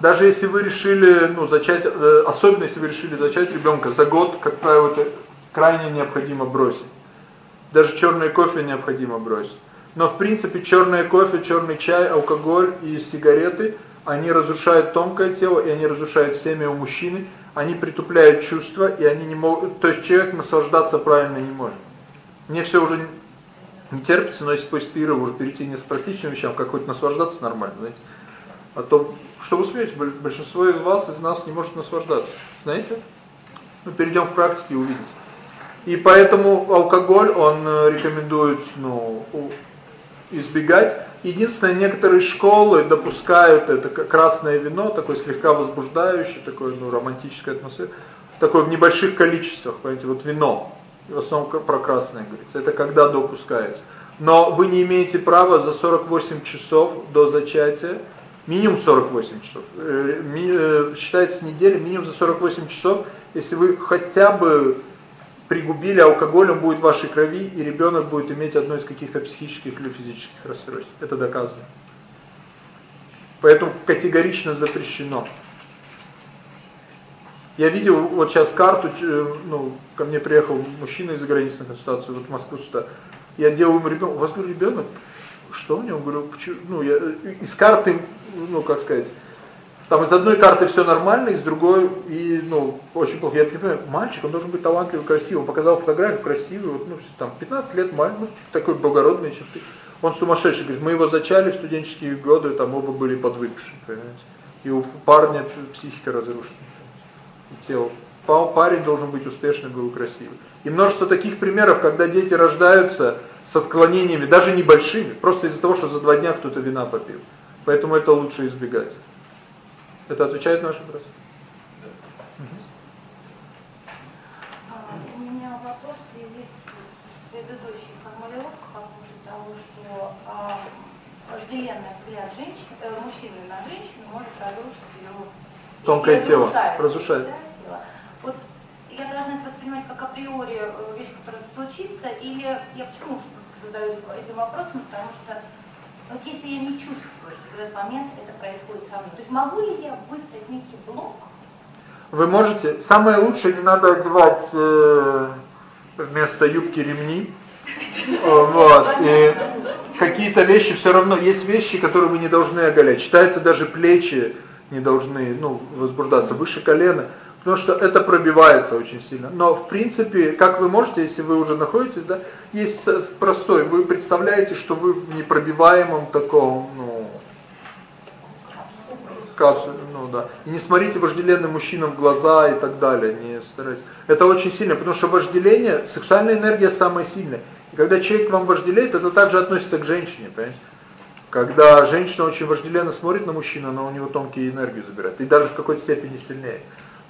даже если вы решили, ну, зачать, э, особенно если вы решили зачать ребенка за год, как правило, это крайне необходимо бросить. Даже черный кофе необходимо бросить. Но в принципе черный кофе, черный чай, алкоголь и сигареты, они разрушают тонкое тело, и они разрушают семя у мужчины, они притупляют чувства, и они не могут, то есть человек наслаждаться правильно не может. Мне все уже не терпится, но если после пира уже перейти не с практичным вещам, как хоть наслаждаться нормально, знаете. А то, что вы смеете, большинство из вас, из нас не может наслаждаться, знаете? Ну, перейдем к практике и увидите. И поэтому алкоголь, он э, рекомендует, ну, избегать. Единственное, некоторые школы допускают это красное вино, такое слегка возбуждающее, такое, ну, романтическое атмосфера, такое в небольших количествах, понимаете, вот вино в основном про красное говорится, это когда допускается. Но вы не имеете права за 48 часов до зачатия, минимум 48 часов, э, э, считается неделя, минимум за 48 часов, если вы хотя бы пригубили алкоголь, он будет в вашей крови, и ребенок будет иметь одно из каких-то психических или физических расстройств. Это доказано. Поэтому категорично запрещено. Я видел вот сейчас карту, ну, ко мне приехал мужчина из-за границы на консультацию, вот в Москву сюда. Я делаю ему ребенок, у вас, говорю, ребенок? Что у него? Говорю, почему? ну, я, из карты, ну, как сказать, там из одной карты все нормально, из другой, и, ну, очень плохо. Я не понимаю, мальчик, он должен быть талантливый, красивый. Он показал фотографию, красивый, вот, ну, там, 15 лет, мальчик, ну, такой благородный черты. Он сумасшедший, говорит, мы его зачали в студенческие годы, там оба были подвыпившие, понимаете. И у парня психика разрушена тело. Парень должен быть успешным и красивым. И множество таких примеров, когда дети рождаются с отклонениями, даже небольшими, просто из-за того, что за два дня кто-то вина попил. Поэтому это лучше избегать. Это отвечает на ваш вопрос? У меня вопрос в связи с предыдущей формулировкой по поводу того, что а, вожделенный взгляд женщины, э, мужчины на женщину может разрушить ее тонкое тело, разрушает. Да, вот я должна это воспринимать как априори э, вещь, которая случится, или я почему задаюсь этим вопросом, потому что Вот если я не чувствую, что в этот момент это происходит со мной, то есть могу ли я выставить некий блок? Вы можете, самое лучшее, не надо одевать э, вместо юбки ремни. Вот. И какие-то вещи все равно, есть вещи, которые вы не должны оголять. Считается даже плечи не должны ну, возбуждаться выше колена, потому что это пробивается очень сильно. Но в принципе, как вы можете, если вы уже находитесь, да, есть простой, вы представляете, что вы в непробиваемом таком, ну, капсуле, ну да. И не смотрите вожделенным мужчинам в глаза и так далее, не старайтесь. Это очень сильно, потому что вожделение, сексуальная энергия самая сильная. И когда человек вам вожделеет, это также относится к женщине, понимаете? Когда женщина очень вожделенно смотрит на мужчину, она у него тонкие энергии забирает. И даже в какой-то степени сильнее.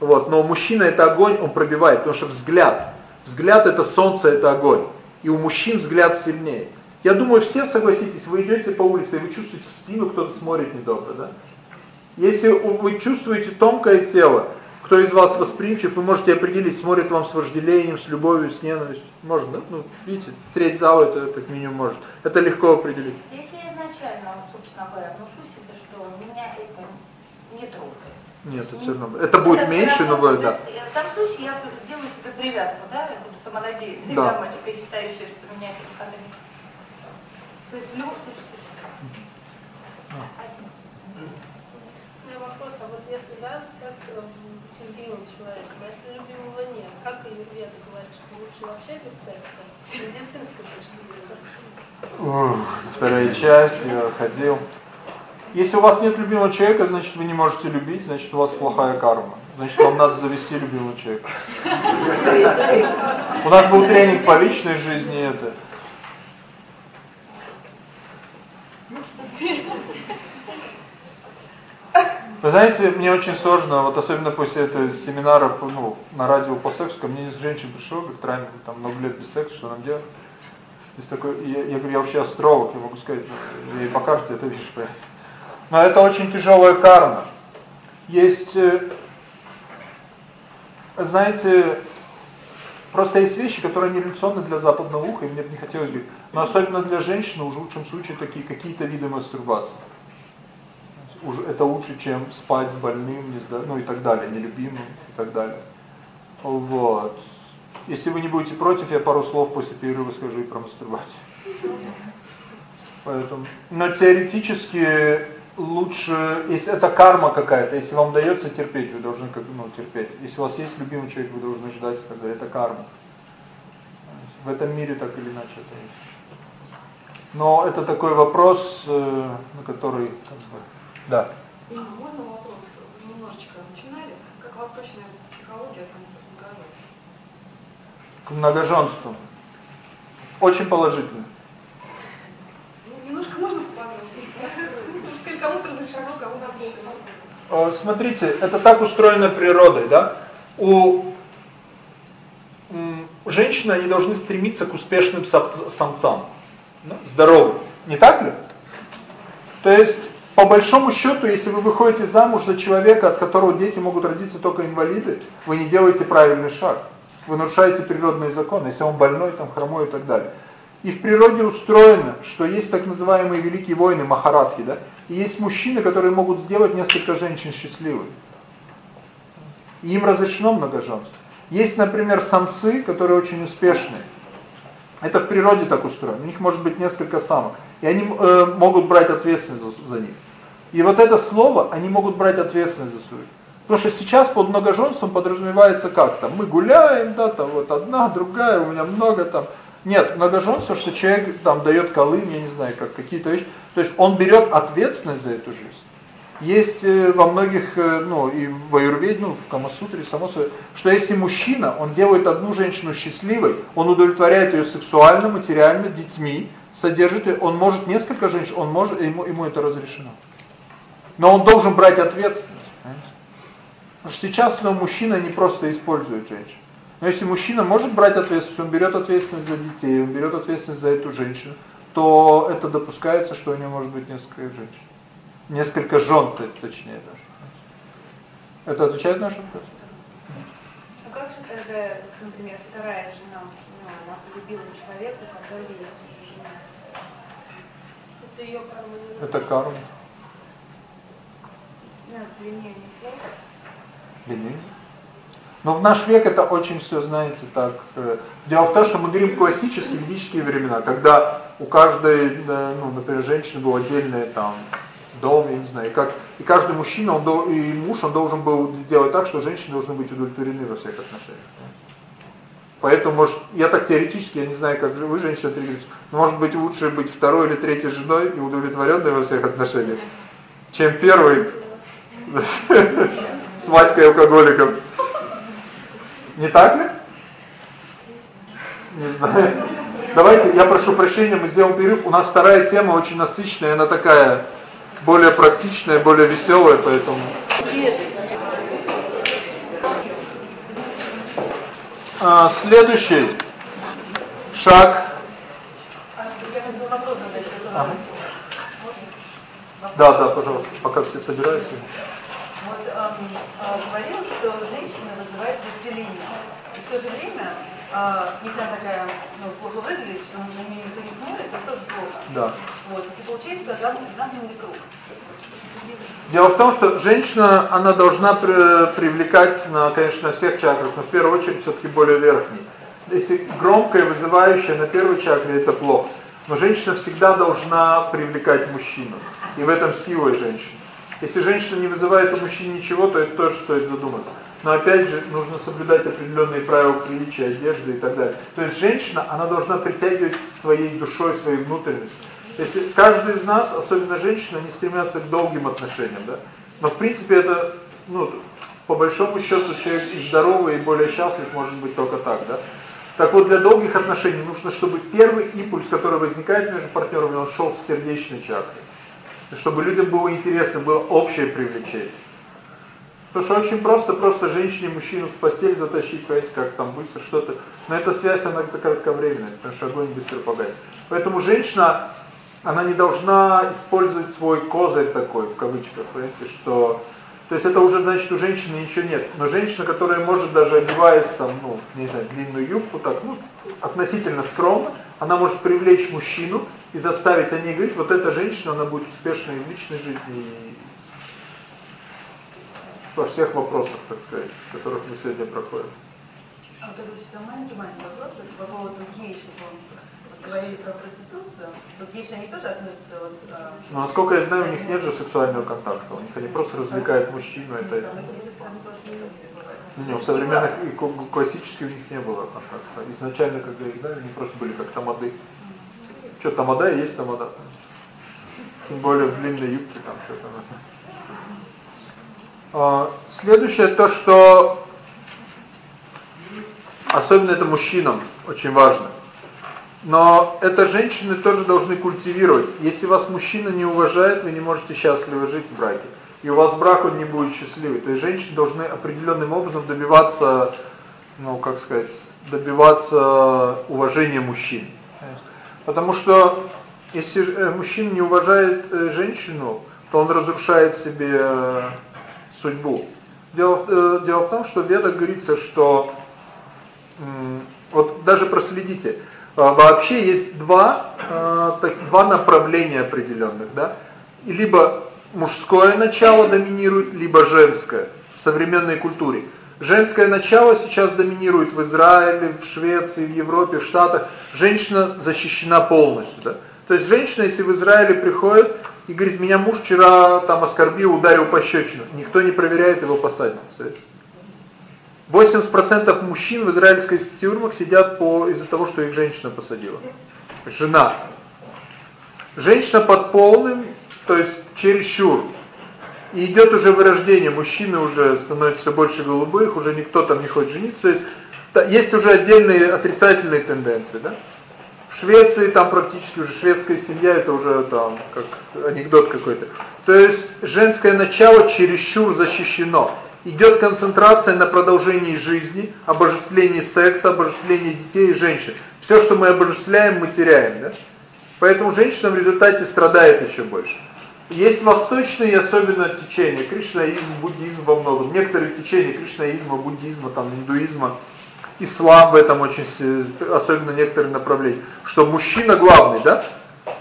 Вот. Но мужчина это огонь, он пробивает, потому что взгляд. Взгляд это солнце, это огонь. И у мужчин взгляд сильнее. Я думаю, все согласитесь, вы идете по улице, и вы чувствуете в спину, кто-то смотрит недобро, да? Если вы чувствуете тонкое тело, кто из вас восприимчив, вы можете определить, смотрит вам с вожделением, с любовью, с ненавистью. Можно, да? Ну, видите, треть зала это как минимум может. Это легко определить. Если я изначально, собственно говоря, отношусь, это что меня это не трогает. Нет, это все равно. Это будет это меньше, но будет, да. В том случае я делаю себе привязку, да, я буду самонадеянной да. дамочкой, считающая, что меня это никогда не... То есть в любом случае... вопрос, а вот если, да, секс любимым человеком, а если любимого нет, как и Юрведа говорит, что лучше вообще без секса, с медицинской точки зрения? Вторая часть, я ходил. Если у вас нет любимого человека, значит вы не можете любить, значит у вас плохая карма. Значит вам надо завести любимого человека. У нас был тренинг по личной жизни это. Вы знаете, мне очень сложно, вот особенно после этого семинара ну, на радио по сексу, ко мне из женщин пришел, говорит, Рами, там много лет без секса, что нам делать? Такой, я, я говорю, я вообще астролог, я могу сказать, ну, и покажете это, видишь, понять. Но это очень тяжелая карма. Есть, э, знаете, просто есть вещи, которые не для западного уха, и мне бы не хотелось бы, но особенно для женщины, уже в лучшем случае, такие какие-то виды мастурбации уже это лучше, чем спать с больным, не знаю, ну и так далее, нелюбимым и так далее. Вот. Если вы не будете против, я пару слов после перерыва скажу и про мастурбацию. Поэтому, но теоретически лучше, если это карма какая-то, если вам дается терпеть, вы должны как ну терпеть. Если у вас есть любимый человек, вы должны ждать, тогда это карма. В этом мире так или иначе это есть. Но это такой вопрос, э, на который как бы да. Можно вопрос? Вы немножечко начинали. Как восточная психология относится к многоженству? К многоженству. Очень положительно. Ну, немножко можно поподробнее? Кому-то разрешено, кому-то Смотрите, это так устроено природой, да? У женщины они должны стремиться к успешным самцам, здоровым, не так ли? То есть по большому счету, если вы выходите замуж за человека, от которого дети могут родиться только инвалиды, вы не делаете правильный шаг. Вы нарушаете природные законы, если он больной, там хромой и так далее. И в природе устроено, что есть так называемые великие войны, махарадхи, да? И есть мужчины, которые могут сделать несколько женщин счастливыми. И им разрешено многоженство. Есть, например, самцы, которые очень успешные. Это в природе так устроено. У них может быть несколько самок. И они э, могут брать ответственность за, за них. И вот это слово, они могут брать ответственность за свою. Потому что сейчас под многоженством подразумевается как там, мы гуляем, да, там вот одна, другая, у меня много там. Нет, многоженство, что человек там дает колым, я не знаю, как какие-то вещи. То есть он берет ответственность за эту жизнь. Есть э, во многих, э, ну, и в Аюрведе, ну, в Камасутре, само собой, что если мужчина, он делает одну женщину счастливой, он удовлетворяет ее сексуально, материально, детьми, содержит ее, он может несколько женщин, он может, ему, ему это разрешено. Но он должен брать ответственность. Потому что сейчас ну, мужчина не просто использует женщин. Но если мужчина может брать ответственность, он берет ответственность за детей, он берет ответственность за эту женщину, то это допускается, что у него может быть несколько женщин. Несколько жен, точнее даже. Это отвечает на наш вопрос? А как же тогда, например, вторая жена, ну, она полюбила человека, который есть уже жена? Это ее карма. Это карма. Нет, длиннее не плохо. Длиннее. Но в наш век это очень все, знаете, так. Э, дело в том, что мы говорим классические ведические времена, когда у каждой, ну, например, женщины был отдельный там дом, я не знаю, и как и каждый мужчина, он и муж, он должен был сделать так, что женщины должны быть удовлетворены во всех отношениях. Поэтому, может, я так теоретически, я не знаю, как вы, женщина, триггерите, но может быть лучше быть второй или третьей женой и удовлетворенной во всех отношениях, чем первый *laughs* с Васькой алкоголиком. Не так ли? Не знаю. Давайте, я прошу прощения, мы сделаем перерыв. У нас вторая тема очень насыщенная, она такая более практичная, более веселая, поэтому... А, следующий шаг. Да, да, пожалуйста, пока все собираются. Вот э, говорил, что женщина вызывает вожделение. И в то же время, э, если она такая ну, плохо выглядит, что на нее никто не смотрит, это тоже плохо. Да. Вот, и получается, замкнутый круг. Дело в том, что женщина, она должна при, привлекать, на, конечно, на всех чакрах, но в первую очередь все-таки более верхней. Если громкое, вызывающее на первой чакре, это плохо. Но женщина всегда должна привлекать мужчину. И в этом сила женщины. Если женщина не вызывает у мужчин ничего, то это тоже стоит задуматься. Но опять же, нужно соблюдать определенные правила приличия, одежды и так далее. То есть женщина, она должна притягивать своей душой, своей внутренностью. Если каждый из нас, особенно женщина, не стремятся к долгим отношениям, да? Но в принципе это, ну, по большому счету человек и здоровый, и более счастлив может быть только так, да? Так вот, для долгих отношений нужно, чтобы первый импульс, который возникает между партнерами, он шел в сердечной чакре чтобы людям было интересно, было общее привлечение. Потому что очень просто, просто женщине мужчину в постель затащить, понимаете, как там быстро что-то. Но эта связь, она кратковременная, потому что огонь быстро погасит. Поэтому женщина, она не должна использовать свой козырь такой, в кавычках, понимаете, что... То есть это уже значит, у женщины ничего нет. Но женщина, которая может даже одеваясь там, ну, не знаю, длинную юбку, так, ну, относительно скромно, она может привлечь мужчину, и заставить о ней говорить, вот эта женщина, она будет успешной в личной жизни и во всех вопросах, так сказать, которых мы сегодня проходим. А вот это еще маленький-маленький вопрос по поводу гейши. Вот говорили про проституцию. Вот гейши, они тоже относятся вот... А... Ну, насколько я знаю, у них нет же сексуального контакта. У них они просто развлекают мужчину. Это... Не, в современных и классических у них не было контакта. Изначально, когда их знали, они просто были как тамады. Что, тамада и есть тамада. Тем более в длинной юбке там что-то. А, следующее то, что особенно это мужчинам очень важно. Но это женщины тоже должны культивировать. Если вас мужчина не уважает, вы не можете счастливо жить в браке. И у вас брак он не будет счастливый. То есть женщины должны определенным образом добиваться, ну, как сказать, добиваться уважения мужчин. Потому что если э, мужчина не уважает э, женщину, то он разрушает себе э, судьбу. Дело, дело в том, что в Ведах говорится, что вот даже проследите, вообще есть два, два направления определенных, да? Либо мужское начало доминирует, либо женское в современной культуре. Женское начало сейчас доминирует в Израиле, в Швеции, в Европе, в Штатах. Женщина защищена полностью. Да? То есть женщина, если в Израиле приходит и говорит, меня муж вчера там оскорбил, ударил по щечину, никто не проверяет его посадку. 80% мужчин в израильской тюрьмах сидят по из-за того, что их женщина посадила. Жена. Женщина под полным, то есть чересчур и идет уже вырождение, мужчины уже становятся больше голубых, уже никто там не хочет жениться, есть есть уже отдельные отрицательные тенденции, да? В Швеции там практически уже шведская семья, это уже там как анекдот какой-то. То есть женское начало чересчур защищено. Идет концентрация на продолжении жизни, обожествлении секса, обожествлении детей и женщин. Все, что мы обожествляем, мы теряем, да? Поэтому женщина в результате страдает еще больше. Есть восточные особенно течения, кришнаизм, буддизм во многом. Некоторые течения кришнаизма, буддизма, там, индуизма, ислам в этом очень, особенно некоторые направления. Что мужчина главный, да?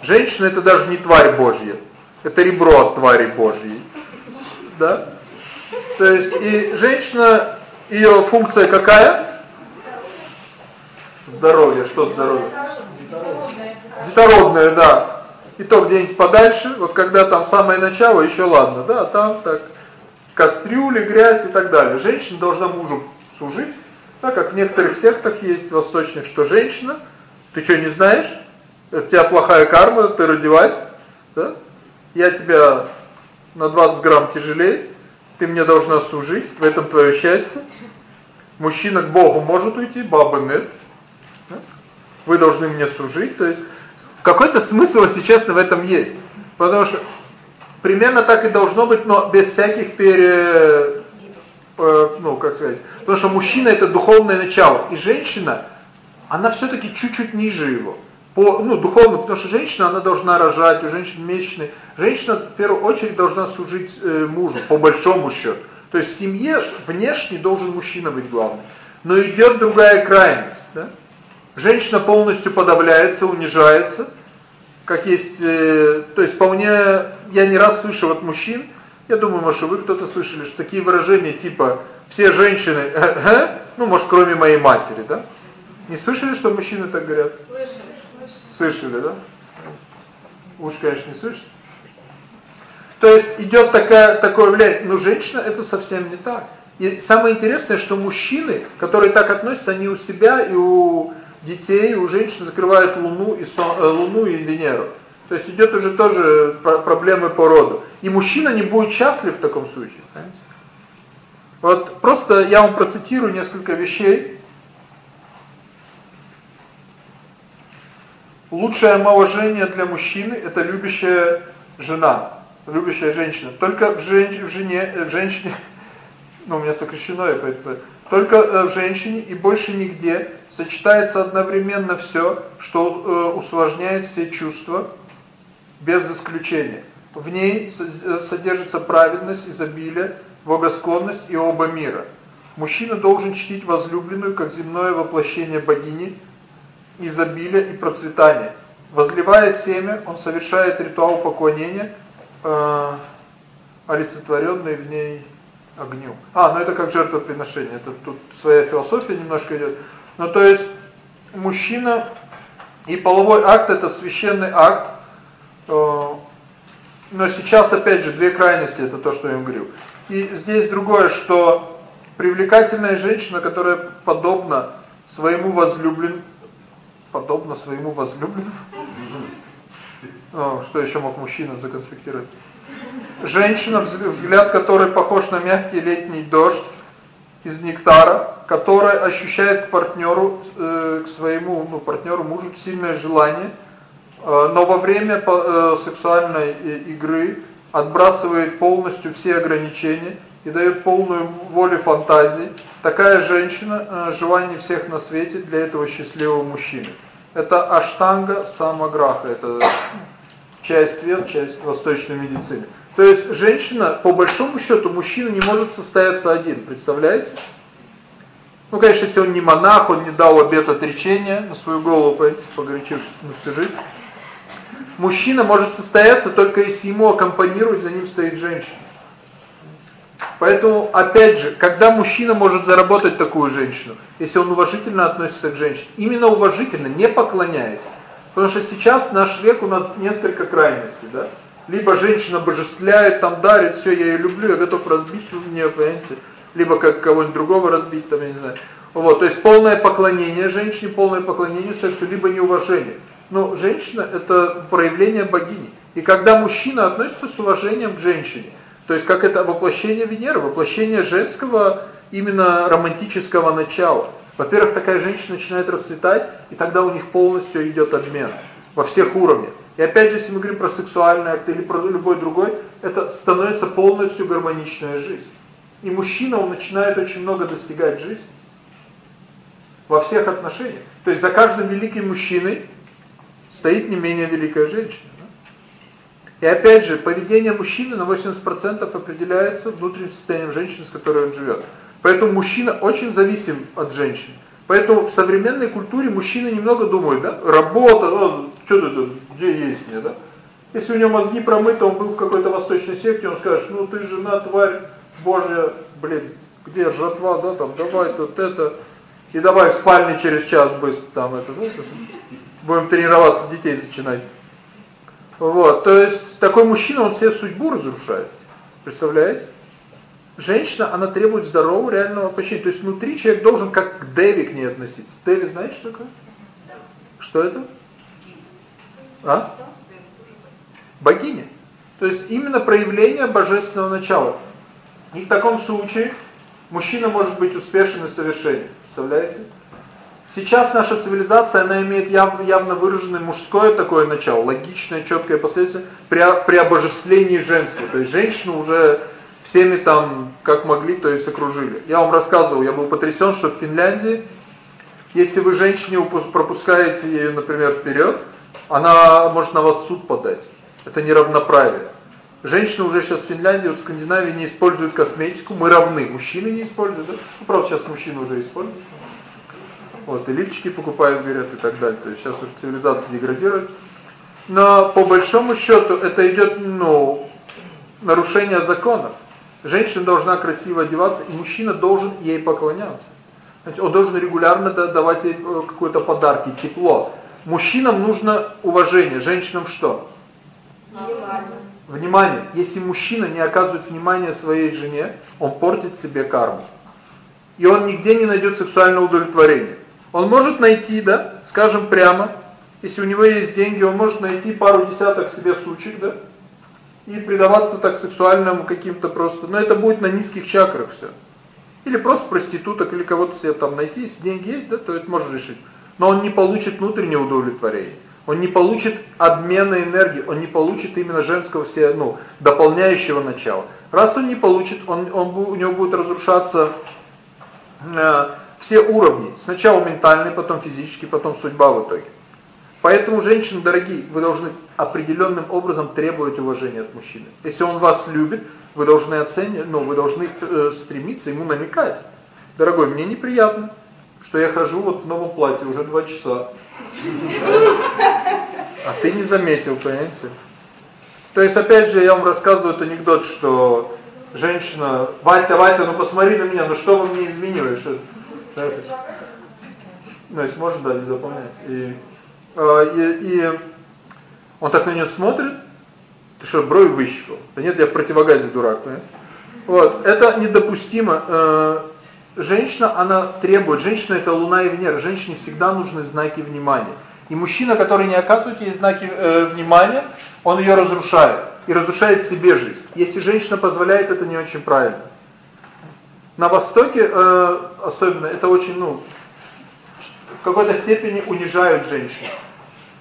Женщина это даже не тварь Божья. Это ребро от твари Божьей. Да? То есть и женщина, ее функция какая? Здоровье. Что здоровье? Детородное, да. И то где-нибудь подальше, вот когда там самое начало, еще ладно, да, а там так кастрюли, грязь и так далее. Женщина должна мужу служить, да, как в некоторых сектах есть восточных, что женщина, ты что, не знаешь? У тебя плохая карма, ты родилась, да? Я тебя на 20 грамм тяжелее, ты мне должна служить, в этом твое счастье. Мужчина к Богу может уйти, баба нет. Вы должны мне служить, то есть какой-то смысл, если честно, в этом есть. Потому что примерно так и должно быть, но без всяких пере э, ну, как сказать, потому что мужчина это духовное начало, и женщина, она все таки чуть-чуть ниже его. По, ну, духовно, потому что женщина, она должна рожать, у женщин месячные. Женщина в первую очередь должна служить э, мужу по большому счету. То есть в семье внешне должен мужчина быть главным. Но идет другая крайность, да? Женщина полностью подавляется, унижается, как есть, э, то есть вполне я не раз слышал от мужчин, я думаю, может, вы кто-то слышали, что такие выражения типа все женщины, *laughs* э, э, ну, может, кроме моей матери, да? Не слышали, что мужчины так говорят? Слышали. Слышали, да? Уж, конечно, не слышали. То есть идет такая, такое влияние. Но женщина это совсем не так. И самое интересное, что мужчины, которые так относятся, они у себя и у детей, у женщин закрывают Луну и сон, э, Луну и Венеру. То есть идет уже тоже проблемы по роду. И мужчина не будет счастлив в таком случае. Понимаете? Вот просто я вам процитирую несколько вещей, Лучшее омоложение для мужчины это любящая жена, любящая женщина. Только в, женщине, в жене, в женщине, *laughs* ну у меня сокращено, я поэтому, только э, в женщине и больше нигде сочетается одновременно все, что э, усложняет все чувства, без исключения. В ней э, содержится праведность, изобилие, богосклонность и оба мира. Мужчина должен чтить возлюбленную как земное воплощение богини, изобилия и процветания. Возливая семя, он совершает ритуал поклонения, э, олицетворенный в ней огню. А, ну это как жертвоприношение, это тут своя философия немножко идет. Ну то есть мужчина и половой акт это священный акт, э, но сейчас опять же две крайности, это то, что я вам говорю. И здесь другое, что привлекательная женщина, которая подобна своему возлюбленному, подобно своему возлюбленному. О, что еще мог мужчина законспектировать? Женщина, взгляд которой похож на мягкий летний дождь из нектара, которая ощущает к партнеру, э, к своему, ну, партнеру мужу сильное желание, э, но во время э, сексуальной игры отбрасывает полностью все ограничения и дает полную волю фантазии. Такая женщина желание всех на свете для этого счастливого мужчины. Это аштанга самограха, это часть вер, часть восточной медицины. То есть женщина, по большому счету, мужчина не может состояться один, представляете? Ну, конечно, если он не монах, он не дал обет отречения на свою голову, понимаете, погорячившись на всю жизнь. Мужчина может состояться только если ему аккомпанирует, за ним стоит женщина. Поэтому, опять же, когда мужчина может заработать такую женщину, если он уважительно относится к женщине, именно уважительно, не поклоняясь. Потому что сейчас наш век у нас несколько крайностей, да? Либо женщина божествляет, там дарит, все, я ее люблю, я готов разбиться за нее, понимаете? Либо как кого-нибудь другого разбить, там, я не знаю. Вот, то есть полное поклонение женщине, полное поклонение сексу, либо неуважение. Но женщина это проявление богини. И когда мужчина относится с уважением к женщине, то есть как это воплощение Венеры, воплощение женского именно романтического начала. Во-первых, такая женщина начинает расцветать, и тогда у них полностью идет обмен во всех уровнях. И опять же, если мы говорим про сексуальный акт или про любой другой, это становится полностью гармоничная жизнь. И мужчина, он начинает очень много достигать жизни. Во всех отношениях. То есть за каждым великим мужчиной стоит не менее великая женщина. И опять же, поведение мужчины на 80% определяется внутренним состоянием женщины, с которой он живет. Поэтому мужчина очень зависим от женщины. Поэтому в современной культуре мужчины немного думают, да, работа, ну, что ты где есть мне, да? Если у него мозги промыты, он был в какой-то восточной секте, он скажет, ну ты жена, тварь Божья, блин, где жатва, да, там, давай тут это, и давай в спальне через час быстро там это, ну, будем тренироваться, детей зачинать. Вот, то есть такой мужчина, он себе судьбу разрушает. Представляете? Женщина, она требует здорового, реального починения. То есть внутри человек должен как к Деви к ней относиться. Деви, знаете, что такое? Что это? А? Богиня. То есть именно проявление божественного начала. И в таком случае мужчина может быть успешен и совершенен. Представляете? Сейчас наша цивилизация, она имеет яв, явно выраженное мужское такое начало, логичное, четкое последствие при, при обожествлении женского. То есть женщину уже всеми там, как могли, то есть окружили. Я вам рассказывал, я был потрясен, что в Финляндии, если вы женщине пропускаете ее, например, вперед, она может на вас суд подать. Это неравноправие. Женщины уже сейчас в Финляндии, вот в Скандинавии не используют косметику, мы равны. Мужчины не используют, да? Ну, правда, сейчас мужчины уже используют. Вот, и лифчики покупают, говорят, и так далее. То есть сейчас уже цивилизация деградирует. Но по большому счету это идет, ну, нарушение законов. Женщина должна красиво одеваться, и мужчина должен ей поклоняться. Значит, он должен регулярно давать ей э, какой-то подарки, тепло. Мужчинам нужно уважение, женщинам что? Внимание. Внимание. Если мужчина не оказывает внимания своей жене, он портит себе карму. И он нигде не найдет сексуального удовлетворения. Он может найти, да, скажем прямо, если у него есть деньги, он может найти пару десяток себе сучек, да, и предаваться так сексуальному каким-то просто, но это будет на низких чакрах все. Или просто проституток, или кого-то себе там найти, если деньги есть, да, то это можно решить. Но он не получит внутреннее удовлетворение. Он не получит обмена энергии, он не получит именно женского все, ну, дополняющего начала. Раз он не получит, он, он, у него будет разрушаться э, все уровни. Сначала ментальный, потом физический, потом судьба в итоге. Поэтому, женщины дорогие, вы должны определенным образом требовать уважения от мужчины. Если он вас любит, вы должны оценивать, ну, вы должны э, стремиться ему намекать. Дорогой, мне неприятно, что я хожу вот в новом платье уже два часа. А ты не заметил, понимаете? То есть, опять же, я вам рассказываю этот анекдот, что женщина, Вася, Вася, ну посмотри на меня, ну что вы мне изменили? Ну, если можно, да, не дополнять. И, э, и, и он так на нее смотрит, ты что, брови выщипал? Да нет, я в противогазе дурак, понимаете? Вот, это недопустимо. Э, женщина, она требует, женщина это Луна и Венера, женщине всегда нужны знаки внимания. И мужчина, который не оказывает ей знаки э, внимания, он ее разрушает. И разрушает себе жизнь. Если женщина позволяет, это не очень правильно. На Востоке э, особенно это очень, ну, в какой-то степени унижают женщин.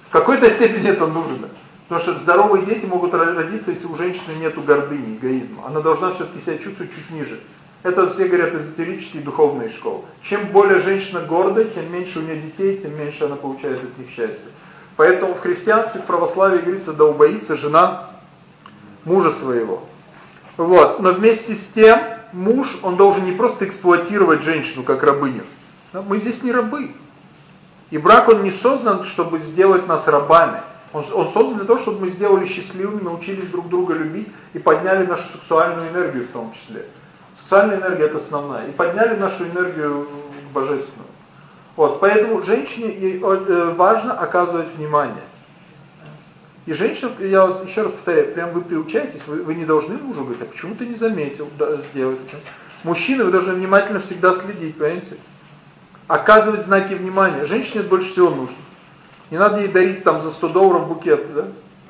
В какой-то степени это нужно. Потому что здоровые дети могут родиться, если у женщины нет гордыни, эгоизма. Она должна все-таки себя чувствовать чуть ниже. Это все говорят эзотерические духовные школы. Чем более женщина гордая, тем меньше у нее детей, тем меньше она получает от них счастье. Поэтому в христианстве, в православии говорится, да убоится жена мужа своего. Вот. Но вместе с тем, муж, он должен не просто эксплуатировать женщину как рабыню. Мы здесь не рабы. И брак, он не создан, чтобы сделать нас рабами. Он, он создан для того, чтобы мы сделали счастливыми, научились друг друга любить и подняли нашу сексуальную энергию в том числе. Сексуальная энергия это основная. И подняли нашу энергию божественную. Вот, поэтому женщине э, важно оказывать внимание. И женщина, я вас еще раз повторяю, прям вы приучаетесь, вы, вы не должны мужу говорить, а почему ты не заметил да, сделать. Мужчины, вы должны внимательно всегда следить, понимаете? Оказывать знаки внимания. Женщине это больше всего нужно. Не надо ей дарить там за 100 долларов букет, да?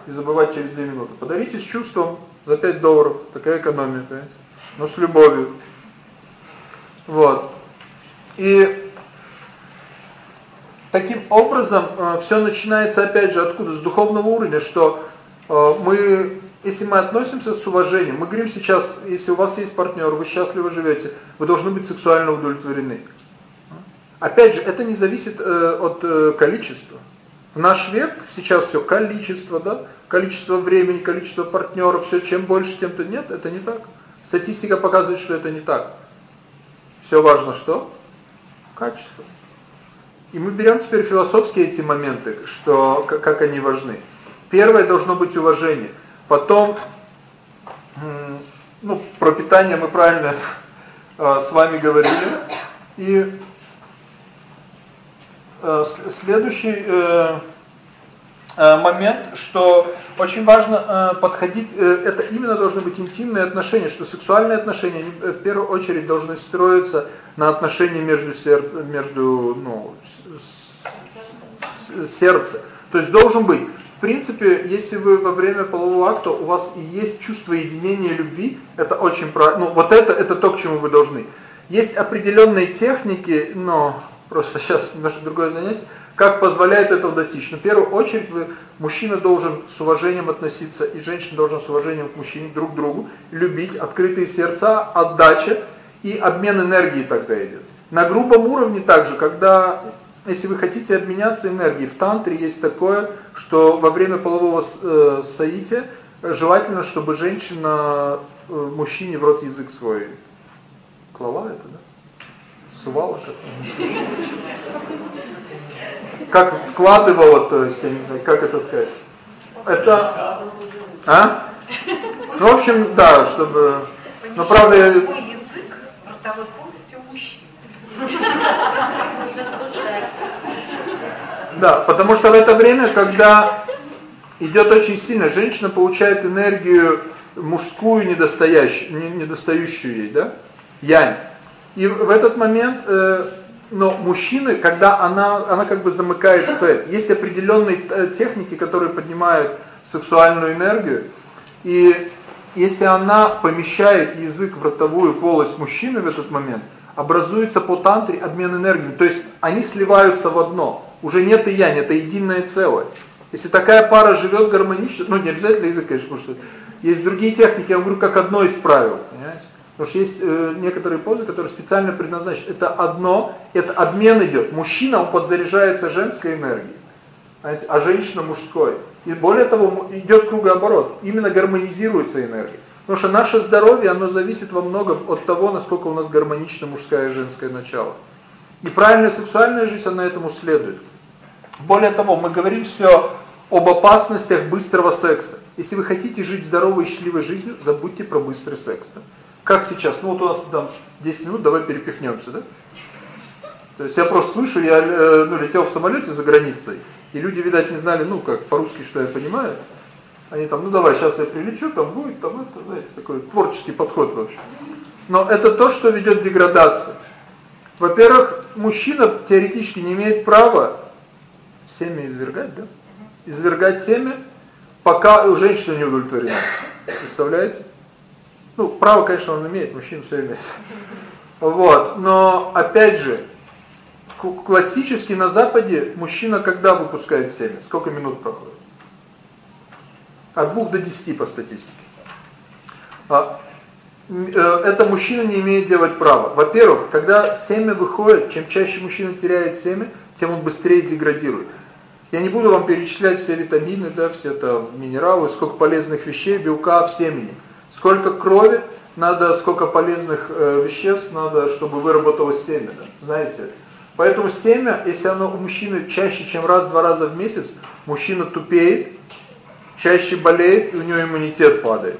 И забывать через 2 минуты. Подарите с чувством за 5 долларов. Такая экономия, понимаете? Но с любовью. Вот. И Таким образом, э, все начинается опять же откуда? С духовного уровня, что э, мы, если мы относимся с уважением, мы говорим сейчас, если у вас есть партнер, вы счастливо живете, вы должны быть сексуально удовлетворены. Опять же, это не зависит э, от количества. В наш век сейчас все количество, да? Количество времени, количество партнеров, все чем больше, тем то нет, это не так. Статистика показывает, что это не так. Все важно что? Качество. И мы берем теперь философские эти моменты, что как они важны. Первое должно быть уважение. Потом, ну, про питание мы правильно *laughs* э, с вами говорили. И э, следующий э, момент, что очень важно э, подходить, э, это именно должны быть интимные отношения, что сексуальные отношения они, в первую очередь должны строиться на отношении между сердцем, между, ну, с, сердце. То есть должен быть, в принципе, если вы во время полового акта у вас и есть чувство единения любви, это очень правильно, ну вот это, это то, к чему вы должны. Есть определенные техники, но просто *laughs* сейчас немножко другое занятие, как позволяет этого достичь. Но в первую очередь вы, мужчина должен с уважением относиться, и женщина должна с уважением к мужчине друг другу, любить, открытые сердца, отдача и обмен энергией тогда идет. На грубом уровне также, когда, если вы хотите обменяться энергией, в тантре есть такое, что во время полового э, соития желательно, чтобы женщина э, мужчине в рот язык свой клала это, да? Сувала как-то как вкладывала, то есть, я не знаю, как это сказать. Это... А? Ну, в общем, да, чтобы... Но правда... Я... язык ротовой полости у мужчин. Да, потому что в это время, когда идет очень сильно, женщина получает энергию мужскую, недостающую, недостающую ей, да? Янь. И в этот момент э, но мужчины, когда она, она как бы замыкает цель, есть определенные э, техники, которые поднимают сексуальную энергию, и если она помещает язык в ротовую полость мужчины в этот момент, образуется по тантре обмен энергией, то есть они сливаются в одно, уже нет и янь, это единое целое. Если такая пара живет гармонично, ну не обязательно язык, конечно, потому что есть другие техники, я говорю, как одно из правил, понимаете? Потому что есть э, некоторые позы, которые специально предназначены. Это одно, это обмен идет. Мужчина, он подзаряжается женской энергией, знаете, а женщина мужской. И более того, идет кругооборот. Именно гармонизируется энергия. Потому что наше здоровье, оно зависит во многом от того, насколько у нас гармонично мужское и женское начало. И правильная сексуальная жизнь, она этому следует. Более того, мы говорим все об опасностях быстрого секса. Если вы хотите жить здоровой и счастливой жизнью, забудьте про быстрый секс. Как сейчас? Ну вот у нас там 10 минут, давай перепихнемся, да? То есть я просто слышу, я э, ну, летел в самолете за границей, и люди, видать, не знали, ну как, по-русски, что я понимаю. Они там, ну давай, сейчас я прилечу, там будет, там это, знаете, такой творческий подход вообще. Но это то, что ведет к деградации. Во-первых, мужчина теоретически не имеет права семя извергать, да? Извергать семя, пока женщина не удовлетворена. Представляете? Ну, право, конечно, он имеет, мужчина все имеет. Вот, но опять же, классически на Западе мужчина когда выпускает семя? Сколько минут проходит? От 2 до 10 по статистике. А, э, это мужчина не имеет делать права. Во-первых, когда семя выходит, чем чаще мужчина теряет семя, тем он быстрее деградирует. Я не буду вам перечислять все витамины, да, все там минералы, сколько полезных вещей, белка в семени. Сколько крови надо, сколько полезных э, веществ надо, чтобы выработалось семя, да? знаете. Поэтому семя, если оно у мужчины чаще, чем раз-два раза в месяц, мужчина тупеет, чаще болеет, и у него иммунитет падает.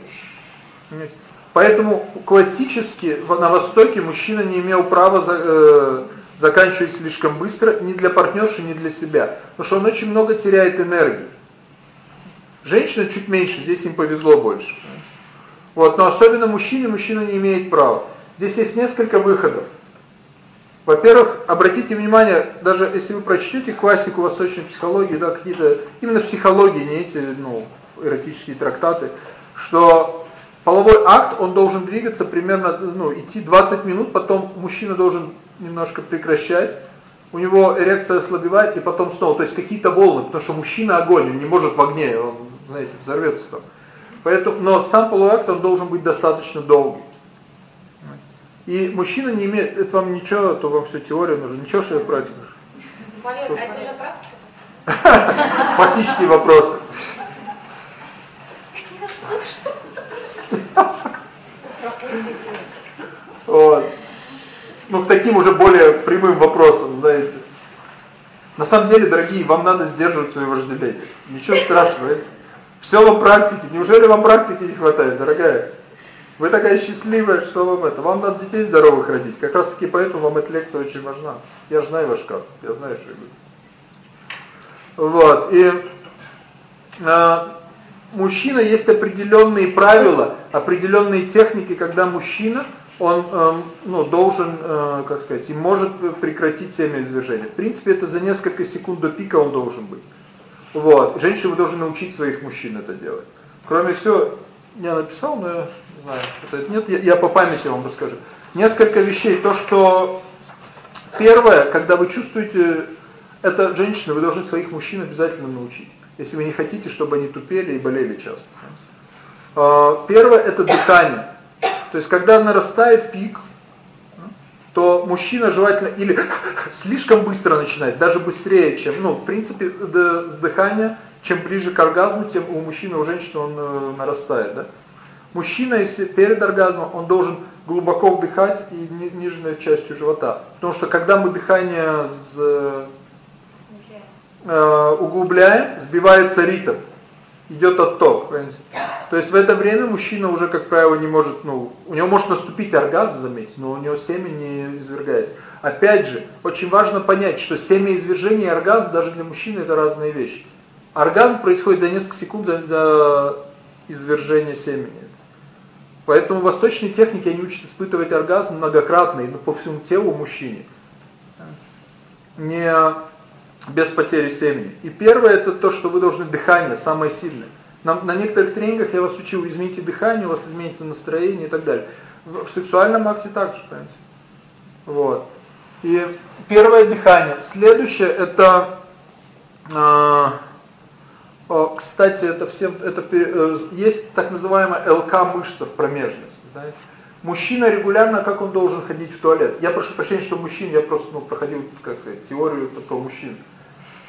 Поэтому классически на Востоке мужчина не имел права за, э, заканчивать слишком быстро ни для партнерши, ни для себя. Потому что он очень много теряет энергии. Женщина чуть меньше, здесь им повезло больше. Вот, но особенно мужчине, мужчина не имеет права. Здесь есть несколько выходов. Во-первых, обратите внимание, даже если вы прочтете классику восточной психологии, да, какие-то именно психологии, не эти, ну, эротические трактаты, что половой акт, он должен двигаться примерно, ну, идти 20 минут, потом мужчина должен немножко прекращать, у него эрекция ослабевает, и потом снова, то есть какие-то волны, потому что мужчина огонь, он не может в огне, он, знаете, взорвется там. Поэтому, но сам полуакт он должен быть достаточно долгий. И мужчина не имеет, это вам ничего, то вам все теория нужна, ничего, что я практика. Валер, а это же практика? *laughs* Фактические вопросы. Вот. Ну, к таким уже более прямым вопросам, знаете. На самом деле, дорогие, вам надо сдерживать свои вожделения. Ничего страшного. Все вам практики. Неужели вам практики не хватает, дорогая? Вы такая счастливая, что вам это. Вам надо детей здоровых родить. Как раз таки поэтому вам эта лекция очень важна. Я знаю ваш кап. Я знаю, что я говорю. Вот. И э, мужчина есть определенные правила, определенные техники, когда мужчина он э, ну, должен, э, как сказать, и может прекратить семяизвержение. В принципе, это за несколько секунд до пика он должен быть. Вот. Женщины должны научить своих мужчин это делать. Кроме всего, я написал, но я не знаю, это нет, я, я по памяти вам расскажу. Несколько вещей. То, что первое, когда вы чувствуете, это женщины, вы должны своих мужчин обязательно научить. Если вы не хотите, чтобы они тупели и болели часто. А, первое, это дыхание. То есть, когда нарастает пик, то мужчина желательно или *laughs* слишком быстро начинает, даже быстрее, чем, ну, в принципе, дыхание, чем ближе к оргазму, тем у мужчины, у женщины он э, нарастает, да? Мужчина, если перед оргазмом, он должен глубоко вдыхать и ни, нижней частью живота. Потому что когда мы дыхание с, э, углубляем, сбивается ритм идет отток, понимаете? То есть в это время мужчина уже, как правило, не может, ну, у него может наступить оргазм, заметьте, но у него семя не извергается. Опять же, очень важно понять, что семяизвержение и оргазм даже для мужчины это разные вещи. Оргазм происходит за несколько секунд до извержения семени. Поэтому восточные техники, они учат испытывать оргазм многократно и по всему телу мужчине. Не без потери семени. И первое это то, что вы должны дыхание самое сильное. На, на некоторых тренингах я вас учил, измените дыхание, у вас изменится настроение и так далее. В, в сексуальном акте также, понимаете? Вот. И первое дыхание. Следующее это э, кстати, это все это э, есть так называемая ЛК мышца в промежности, знаете? Мужчина регулярно, как он должен ходить в туалет? Я прошу прощения, что мужчин, я просто ну, проходил как сказать, теорию про мужчин.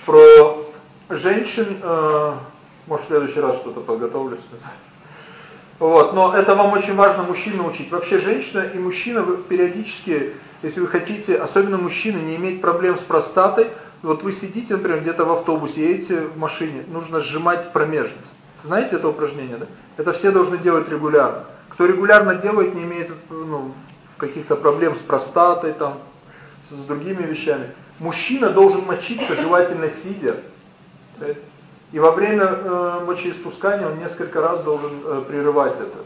Про женщин, э, может в следующий раз что-то подготовлюсь. Вот, но это вам очень важно мужчин научить. Вообще женщина и мужчина периодически, если вы хотите, особенно мужчины, не иметь проблем с простатой, вот вы сидите, например, где-то в автобусе, едете в машине, нужно сжимать промежность. Знаете это упражнение, да? Это все должны делать регулярно. Кто регулярно делает, не имеет ну, каких-то проблем с простатой, там, с другими вещами. Мужчина должен мочиться, желательно сидя. И во время э, мочеиспускания он несколько раз должен э, прерывать это.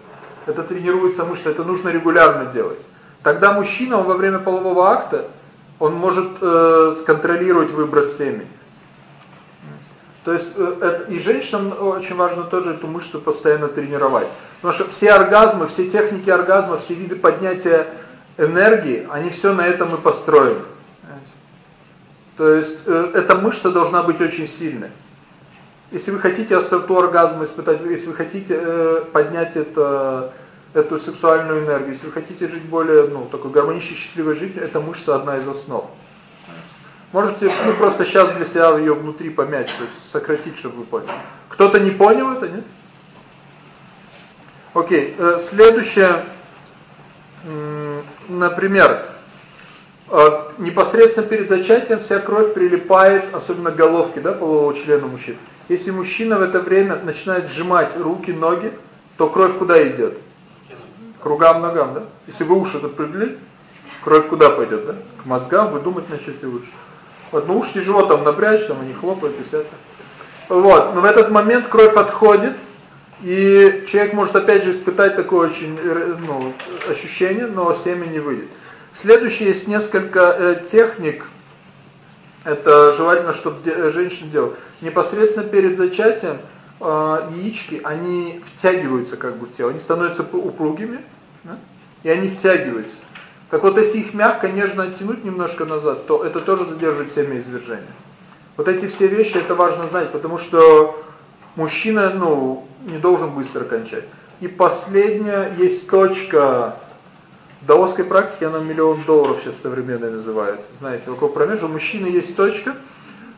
Это тренируется мышца, это нужно регулярно делать. Тогда мужчина, он во время полового акта, он может э, контролировать выброс семени. То есть это, и женщинам очень важно тоже эту мышцу постоянно тренировать. Потому что все оргазмы, все техники оргазма, все виды поднятия энергии, они все на этом и построены. То есть э, эта мышца должна быть очень сильной. Если вы хотите остроту оргазма испытать, если вы хотите э, поднять это, эту сексуальную энергию, если вы хотите жить более, ну, такой гармоничной, счастливой жизнью, эта мышца одна из основ. Можете ну, просто сейчас для себя ее внутри помять, то есть сократить, чтобы вы поняли. Кто-то не понял это, нет? Окей, э, следующее, например, непосредственно перед зачатием вся кровь прилипает, особенно к головке, да, полового члена мужчин. Если мужчина в это время начинает сжимать руки, ноги, то кровь куда идет? К ругам, ногам, да? Если вы уши отпрягли, кровь куда пойдет, да? К мозгам, вы думать начнете лучше. Вот, ну уши живот там напрячь, там они хлопают и это. Вот, но в этот момент кровь отходит, и человек может опять же испытать такое очень э, ну, ощущение, но семя не выйдет. Следующее есть несколько э, техник. Это желательно, чтобы э, женщина делала. Непосредственно перед зачатием э, яички, они втягиваются как бы в тело. Они становятся упругими, да? и они втягиваются. Так вот, если их мягко, нежно оттянуть немножко назад, то это тоже задерживает семяизвержение. Вот эти все вещи, это важно знать, потому что мужчина, ну, не должен быстро кончать. И последняя есть точка даосской практике она миллион долларов сейчас современная называется. Знаете, около промежа у мужчины есть точка,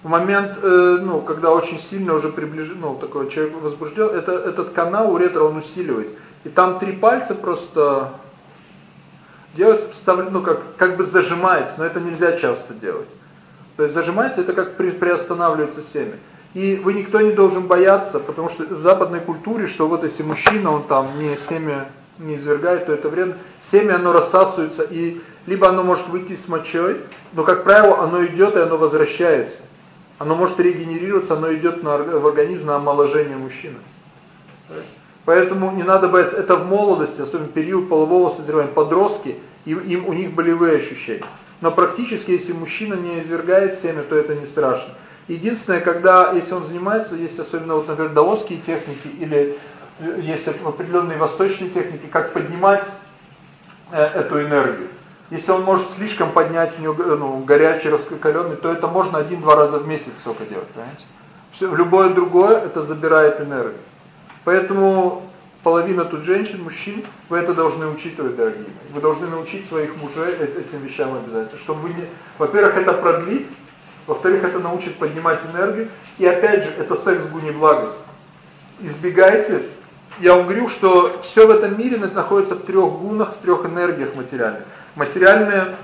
в момент, э, ну, когда очень сильно уже приближен, ну, такой человек возбужден, это, этот канал у ретро, он усиливается. И там три пальца просто делается, вставлено, ну, как, как бы зажимается, но это нельзя часто делать. То есть зажимается, это как при, приостанавливается семя. И вы никто не должен бояться, потому что в западной культуре, что вот если мужчина, он там не семя не извергает, то это вредно. Семя, оно рассасывается, и либо оно может выйти с мочой, но, как правило, оно идет и оно возвращается. Оно может регенерироваться, оно идет на, в организм на омоложение мужчины. Поэтому не надо бояться, это в молодости, особенно период полового созревания, подростки, им, им, у них болевые ощущения. Но практически, если мужчина не извергает семя, то это не страшно. Единственное, когда, если он занимается, есть особенно, вот, например, даосские техники, или есть определенные восточные техники, как поднимать э, эту энергию. Если он может слишком поднять у него ну, горячий, раскаленный, то это можно один-два раза в месяц только делать, понимаете? В любое другое это забирает энергию. Поэтому половина тут женщин, мужчин, вы это должны учитывать, дорогие мои. Вы должны научить своих мужей этим вещам обязательно. Чтобы вы не... Во-первых, это продлит, во-вторых, это научит поднимать энергию. И опять же, это секс гуни благость. Избегайте. Я вам говорю, что все в этом мире находится в трех гунах, в трех энергиях материальных. Материальная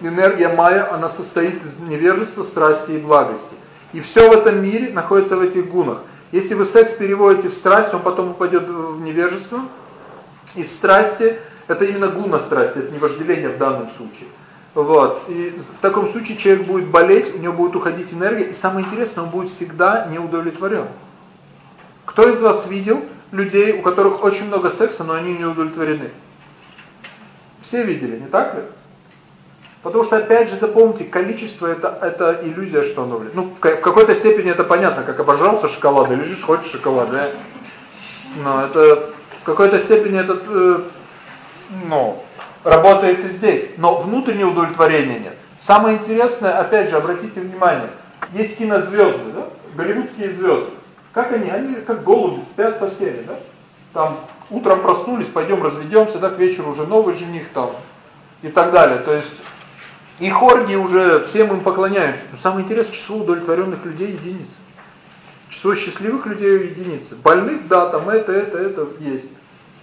энергия майя, она состоит из невежества, страсти и благости. И все в этом мире находится в этих гунах. Если вы секс переводите в страсть, он потом упадет в невежество. Из страсти, это именно гуна страсти, это не вожделение в данном случае. Вот. И в таком случае человек будет болеть, у него будет уходить энергия, и самое интересное, он будет всегда неудовлетворен. Кто из вас видел людей, у которых очень много секса, но они не удовлетворены? Все видели, не так ли? Потому что, опять же, запомните, количество это, это иллюзия, что оно влияет. Ну, в, в какой-то степени это понятно, как обожрался шоколада, лежишь, хочешь шоколад, да? Но это, в какой-то степени это, э, ну, работает и здесь. Но внутреннего удовлетворения нет. Самое интересное, опять же, обратите внимание, есть кинозвезды, да? Голливудские звезды. Как они? Они как голуби, спят со всеми, да? Там утром проснулись, пойдем разведемся, да, к вечеру уже новый жених там и так далее. То есть и хорги уже всем им поклоняются. Но самое интересное, число удовлетворенных людей единицы. Число счастливых людей единицы. Больных, да, там это, это, это есть.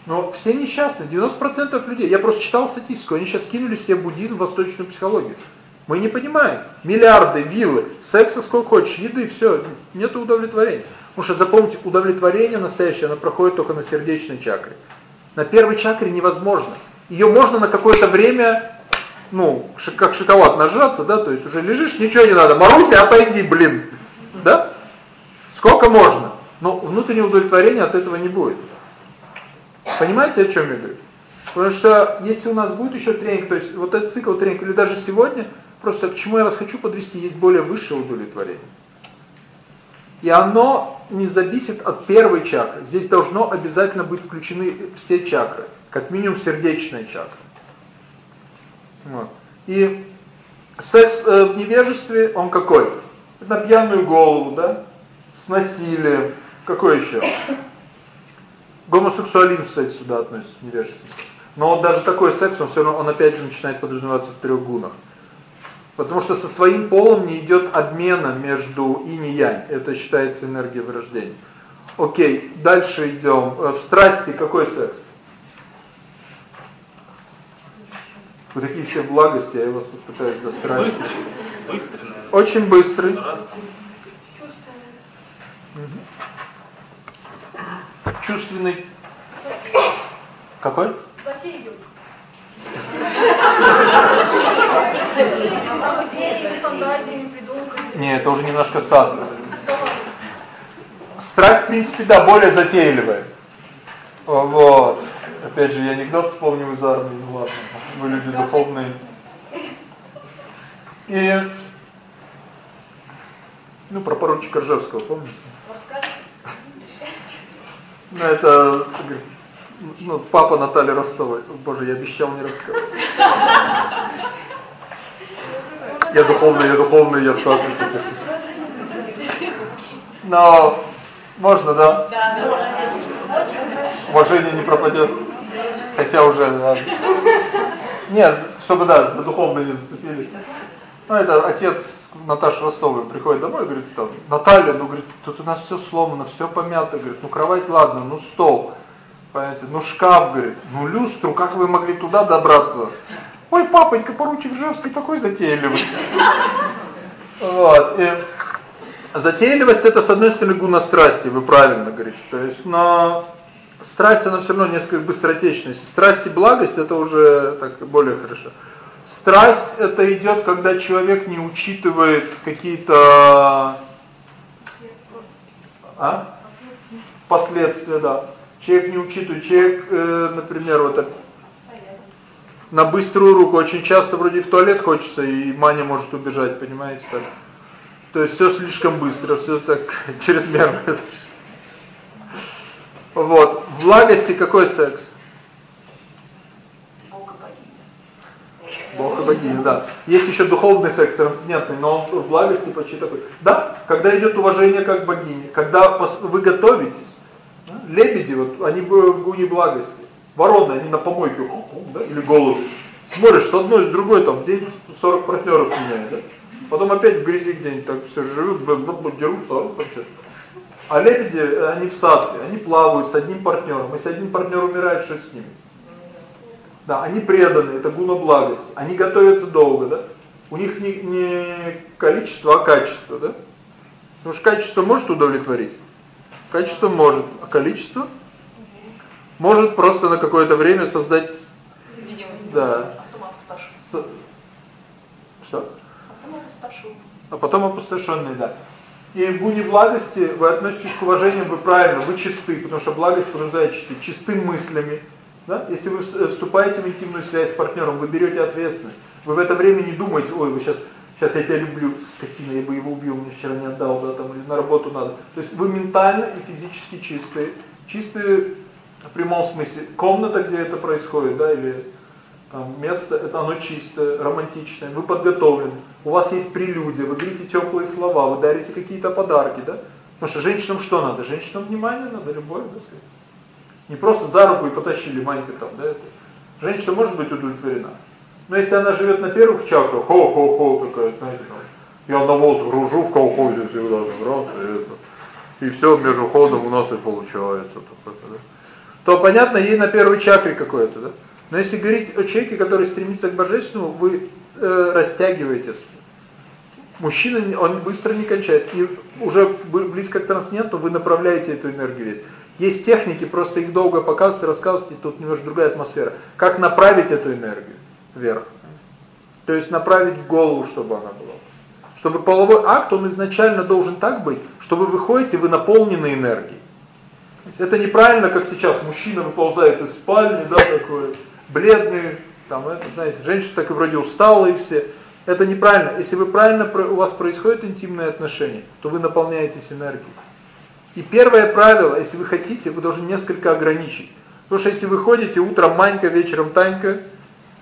Но все несчастны, 90% людей. Я просто читал статистику, они сейчас кинули все буддизм, восточную психологию. Мы не понимаем. Миллиарды, виллы, секса сколько хочешь, еды, все, нет удовлетворения. Потому что запомните, удовлетворение настоящее, оно проходит только на сердечной чакре. На первой чакре невозможно. Ее можно на какое-то время ну, как шоколад нажаться, да, то есть уже лежишь, ничего не надо, Маруся, отойди, блин, да? Сколько можно? Но внутреннего удовлетворения от этого не будет. Понимаете, о чем я говорю? Потому что если у нас будет еще тренинг, то есть вот этот цикл тренинг, или даже сегодня, просто к чему я вас хочу подвести, есть более высшее удовлетворение. И оно не зависит от первой чакры. Здесь должно обязательно быть включены все чакры, как минимум сердечная чакра. Вот. И секс э, в невежестве, он какой? На пьяную голову, да? С насилием. Какой еще? Гомосексуализм, кстати, сюда относится, невежество. Но вот даже такой секс, он все равно, он опять же начинает подразумеваться в трех гунах. Потому что со своим полом не идет обмена между инь и янь. Это считается энергией вырождения. Окей, дальше идем. Э, в страсти какой секс? Вы такие все благости, я вас тут пытаюсь достраивать. Быстрый. Быстрый, наверное. Очень быстрый. Раз. Чувственный. Какой? Затейливый. *laughs* Не, это уже немножко сад. Страсть, в принципе, да, более затейливая. Вот. Опять же, я анекдот вспомнил из армии, ну ладно, вы люди духовные. И, ну, про поручика Ржевского, помните? Ну, это, говорит, ну, папа Натальи Ростовой. Боже, я обещал не рассказывать. Я духовный, я духовный, я в Но можно, да? Уважение не пропадет. Хотя уже, да. Нет, чтобы, да, за духовно не зацепились. Ну, это отец Наташи Ростовой приходит домой говорит, там, Наталья, ну, говорит, тут у нас все сломано, все помято, говорит, ну, кровать, ладно, ну, стол, понимаете, ну, шкаф, говорит, ну, люстру, как вы могли туда добраться? Ой, папонька, поручик Жевский такой затейливый. Вот, и Затейливость это с одной стороны гуна страсти, вы правильно говорите. То есть, но страсть она все равно несколько быстротечная. Страсть и благость это уже так более хорошо. Страсть это идет, когда человек не учитывает какие-то а? последствия, да. Человек не учитывает, человек, э, например, вот на быструю руку очень часто вроде в туалет хочется, и Маня может убежать, понимаете, так. То есть все слишком быстро, все так *laughs* чрезмерно. Вот. В благости какой секс? Бог и богиня, да. Есть еще духовный секс, трансцендентный, но он в благости почти такой. Да, когда идет уважение как богини, когда вы готовитесь, лебеди, вот, они в гуне благости. Вороны, они на помойке, да, или голову. Смотришь, с одной, с другой, там, в день 40 партнеров меняют, да? Потом опять в грязи где-нибудь так все живут, дерутся, вообще. А лебеди, они в садке, они плавают с одним партнером. Если один партнер умирает, что с ними? Да, они преданы, это гуна благость. Они готовятся долго, да? У них не, не количество, а качество, да? Потому что качество может удовлетворить. Качество может, а количество может просто на какое-то время создать да. С... Что? А потом опустошенный, да. И в гуне благости вы относитесь к уважению, вы правильно, вы чисты, потому что благость подразумевает чисты, чистым мыслями. Да? Если вы вступаете в интимную связь с партнером, вы берете ответственность. Вы в это время не думаете, ой, вы сейчас сейчас я тебя люблю, скотина, я бы его убил, мне вчера не отдал, да, там, или на работу надо. То есть вы ментально и физически чистые, чистые в прямом смысле. Комната, где это происходит, да, или там, место, это оно чистое, романтичное, вы подготовлены, у вас есть прелюдия, вы говорите теплые слова, вы дарите какие-то подарки, да? Потому что женщинам что надо? Женщинам внимание надо, любовь, да? Не просто за руку и потащили Манька там, да? Это. Женщина может быть удовлетворена. Но если она живет на первых чакрах, хо-хо-хо, такая, знаете, там, я навоз гружу в колхозе всегда, там, раз, и это. И все между ходом у нас и получается. Так, да? То понятно, ей на первой чакре какое-то, да? Но если говорить о человеке, который стремится к божественному, вы э, растягиваете. Мужчина, он быстро не кончает. И уже близко к трансценденту вы направляете эту энергию весь. Есть техники, просто их долго показывать, рассказывать, тут немножко другая атмосфера. Как направить эту энергию? вверх. То есть направить голову, чтобы она была. Чтобы половой акт, он изначально должен так быть, что вы выходите, вы наполнены энергией. Это неправильно, как сейчас мужчина выползает из спальни, да, такой бледный, там, это, знаете, женщина так и вроде устала и все. Это неправильно. Если вы правильно, у вас происходит интимное отношение, то вы наполняетесь энергией. И первое правило, если вы хотите, вы должны несколько ограничить. Потому что если вы ходите утром Манька, вечером Танька,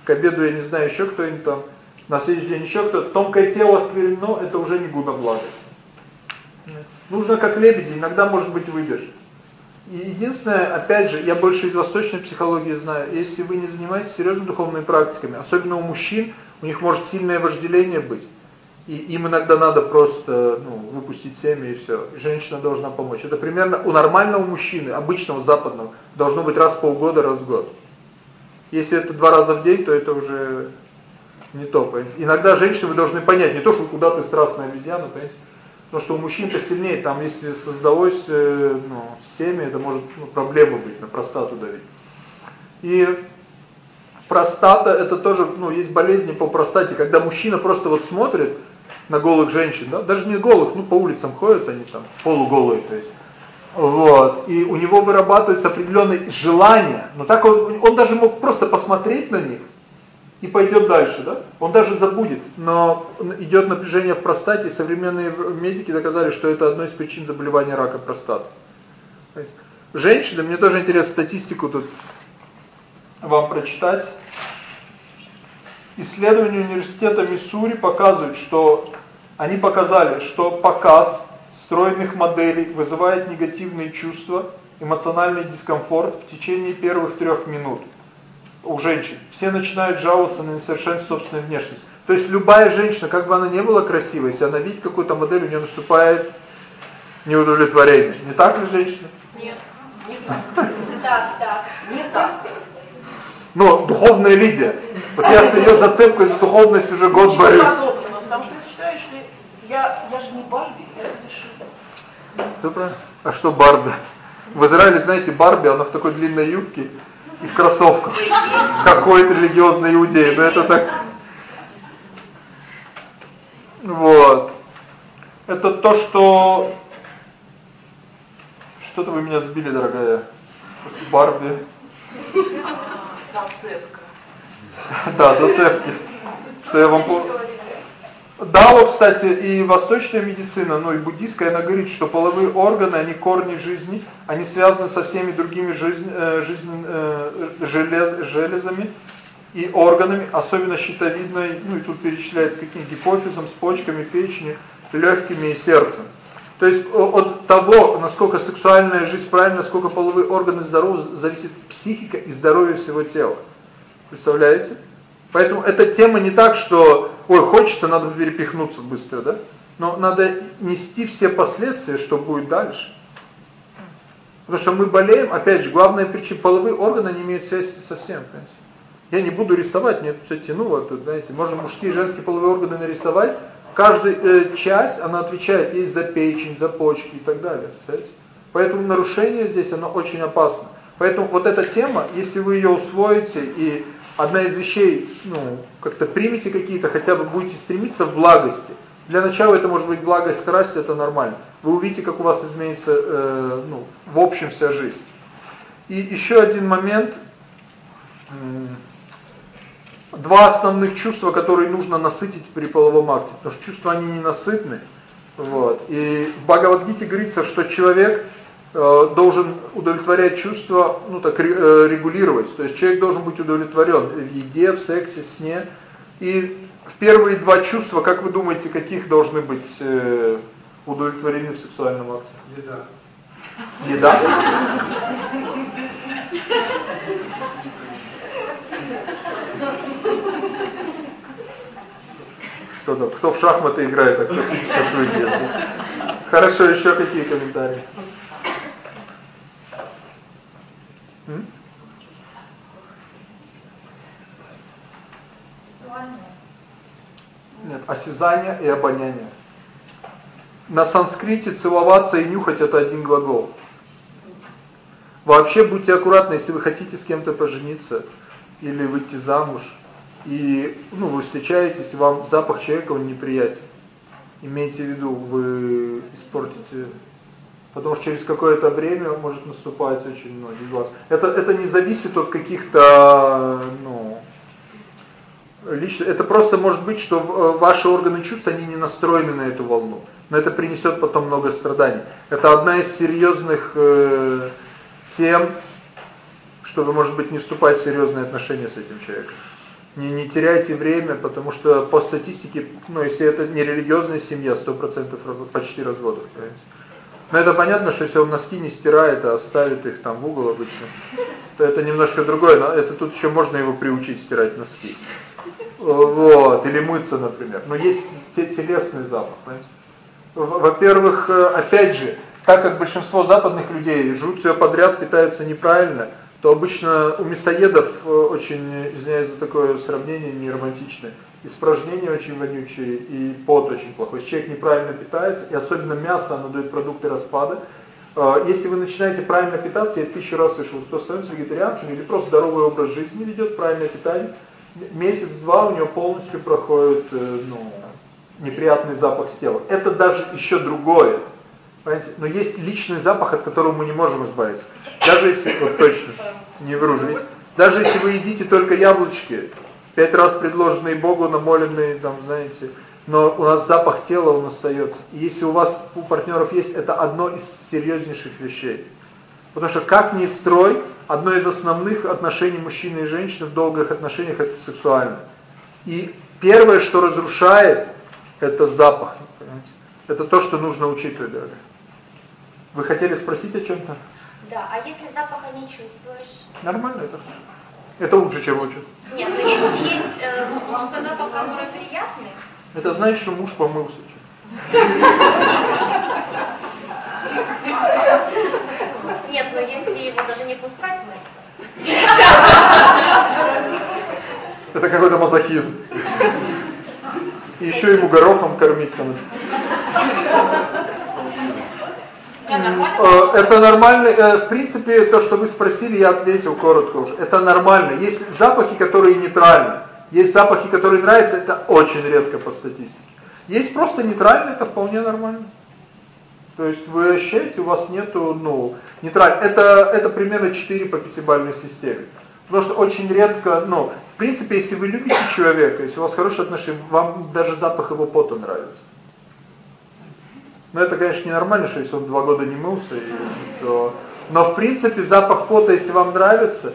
к обеду, я не знаю, еще кто-нибудь там, на следующий день еще кто-то, тонкое тело осквернено, это уже не гуна благость. Нужно как лебеди, иногда может быть выдержь. Единственное, опять же, я больше из восточной психологии знаю, если вы не занимаетесь серьезными духовными практиками, особенно у мужчин, у них может сильное вожделение быть. И им иногда надо просто ну, выпустить семя и все. женщина должна помочь. Это примерно у нормального мужчины, обычного западного, должно быть раз в полгода, раз в год. Если это два раза в день, то это уже не то. Понимаете? Иногда женщины вы должны понять, не то, что куда ты страстная обезьяна, понимаете? Потому что у мужчин-то сильнее, там если создалось э, ну, семя, это может ну, проблема быть, на простату давить. И простата, это тоже, ну, есть болезни по простате, когда мужчина просто вот смотрит на голых женщин, да, даже не голых, ну, по улицам ходят они там, полуголые, то есть, вот. И у него вырабатывается определенное желание. Но так он, он даже мог просто посмотреть на них и пойдет дальше, да? Он даже забудет. Но идет напряжение в простате. Современные медики доказали, что это одно из причин заболевания рака простаты. Женщины, мне тоже интересно статистику тут вам прочитать. Исследования университета Миссури показывают, что они показали, что показ стройных моделей вызывает негативные чувства, эмоциональный дискомфорт в течение первых трех минут у женщин. Все начинают жаловаться на несовершенство собственной внешности. То есть любая женщина, как бы она ни была красивой, если она видит какую-то модель, у нее наступает неудовлетворение. Не так ли, женщина? Нет, не так. Так, так, не так. Но духовная Лидия. Вот я с ее зацепкой за духовность уже год борюсь. Потому что считаешь ли Я, я же не Барби, я правильно. А что Барби? В Израиле, знаете, Барби, она в такой длинной юбке и в кроссовках. Какой-то религиозный иудей. Но это так... Вот. Это то, что... Что-то вы меня сбили, дорогая. Барби. Зацепка. Да, зацепки. Что я вам... Да, вот, кстати, и восточная медицина, ну и буддийская, она говорит, что половые органы, они корни жизни, они связаны со всеми другими жизнь, э, жизнь, э, желез, железами и органами, особенно щитовидной, ну и тут перечисляется каким гипофизом, с почками, печенью, легкими и сердцем. То есть от того, насколько сексуальная жизнь правильна, насколько половые органы здоровы, зависит психика и здоровье всего тела. Представляете? Поэтому эта тема не так, что, ой, хочется, надо перепихнуться быстро, да? Но надо нести все последствия, что будет дальше. Потому что мы болеем, опять же, главная причина, половые органы не имеют связи со всем, понимаете? Я не буду рисовать, мне все тянуло тут, знаете, можно мужские и женские половые органы нарисовать, каждая э, часть, она отвечает, есть за печень, за почки и так далее, понимаете? Поэтому нарушение здесь, оно очень опасно. Поэтому вот эта тема, если вы ее усвоите и одна из вещей, ну, как-то примите какие-то, хотя бы будете стремиться в благости. Для начала это может быть благость, страсть, это нормально. Вы увидите, как у вас изменится, э, ну, в общем вся жизнь. И еще один момент. Два основных чувства, которые нужно насытить при половом акте, потому что чувства они ненасытны. Вот. И в Бхагавадгите говорится, что человек должен удовлетворять чувства, ну так э, регулировать. То есть человек должен быть удовлетворен в еде, в сексе, сне. И в первые два чувства, как вы думаете, каких должны быть э, удовлетворены в сексуальном акте? Еда. Еда? Что-то, кто в шахматы играет, а кто шашлык Хорошо, еще какие комментарии? Нет, осязание и обоняние. На санскрите целоваться и нюхать это один глагол. Вообще будьте аккуратны, если вы хотите с кем-то пожениться или выйти замуж, и ну, вы встречаетесь, и вам запах человека неприятен. Имейте в виду, вы испортите Потому что через какое-то время может наступать очень многие глаз. Это, это не зависит от каких-то, ну, лично, это просто может быть, что э, ваши органы чувств, они не настроены на эту волну. Но это принесет потом много страданий. Это одна из серьезных э, тем, чтобы, может быть, не вступать в серьезные отношения с этим человеком. Не, не теряйте время, потому что по статистике, ну, если это не религиозная семья, 100% почти разводов, понимаете? Но это понятно, что если он носки не стирает, а ставит их там в угол обычно, то это немножко другое. Но это тут еще можно его приучить стирать носки. Вот, или мыться, например. Но есть телесный запах, Во-первых, э, опять же, так как большинство западных людей жрут все подряд, питаются неправильно, то обычно у мясоедов э, очень, извиняюсь за такое сравнение, не романтичное, испражнения очень вонючие и пот очень плохой. Если человек неправильно питается, и особенно мясо, оно дает продукты распада. А, если вы начинаете правильно питаться, я тысячу раз слышал, кто становится вегетарианцем или просто здоровый образ жизни ведет, правильное питание, месяц-два у него полностью проходит э, ну, неприятный запах с тела. Это даже еще другое. Понимаете? Но есть личный запах, от которого мы не можем избавиться. Даже если, вот точно, не вру даже если вы едите только яблочки, пять раз предложенные Богу, намоленные, там, знаете, но у нас запах тела, он остается. И если у вас, у партнеров есть, это одно из серьезнейших вещей. Потому что как ни строй, одно из основных отношений мужчины и женщины в долгих отношениях это сексуально. И первое, что разрушает, это запах. Понимаете? Это то, что нужно учитывать, дорогая. Вы хотели спросить о чем-то? Да, а если запаха не чувствуешь? Нормально это. Это лучше, чем учат. Нет, но есть, есть э, мужской запах, который приятный. Это значит, что муж помылся. Нет, но если его даже не пускать мыться. Это какой-то мазохизм. И еще ему горохом кормить там. Э, это нормально. Э, в принципе, то, что вы спросили, я ответил коротко уже. Это нормально. Есть запахи, которые нейтральны. Есть запахи, которые нравятся, это очень редко по статистике. Есть просто нейтральные, это вполне нормально. То есть вы ощущаете, у вас нету, ну, нейтрально. Это, это примерно 4 по пятибалльной системе. Потому что очень редко, ну, в принципе, если вы любите человека, если у вас хорошие отношения, вам даже запах его пота нравится. Но это, конечно, ненормально, что если он два года не мылся, и, то... но в принципе запах пота, если вам нравится,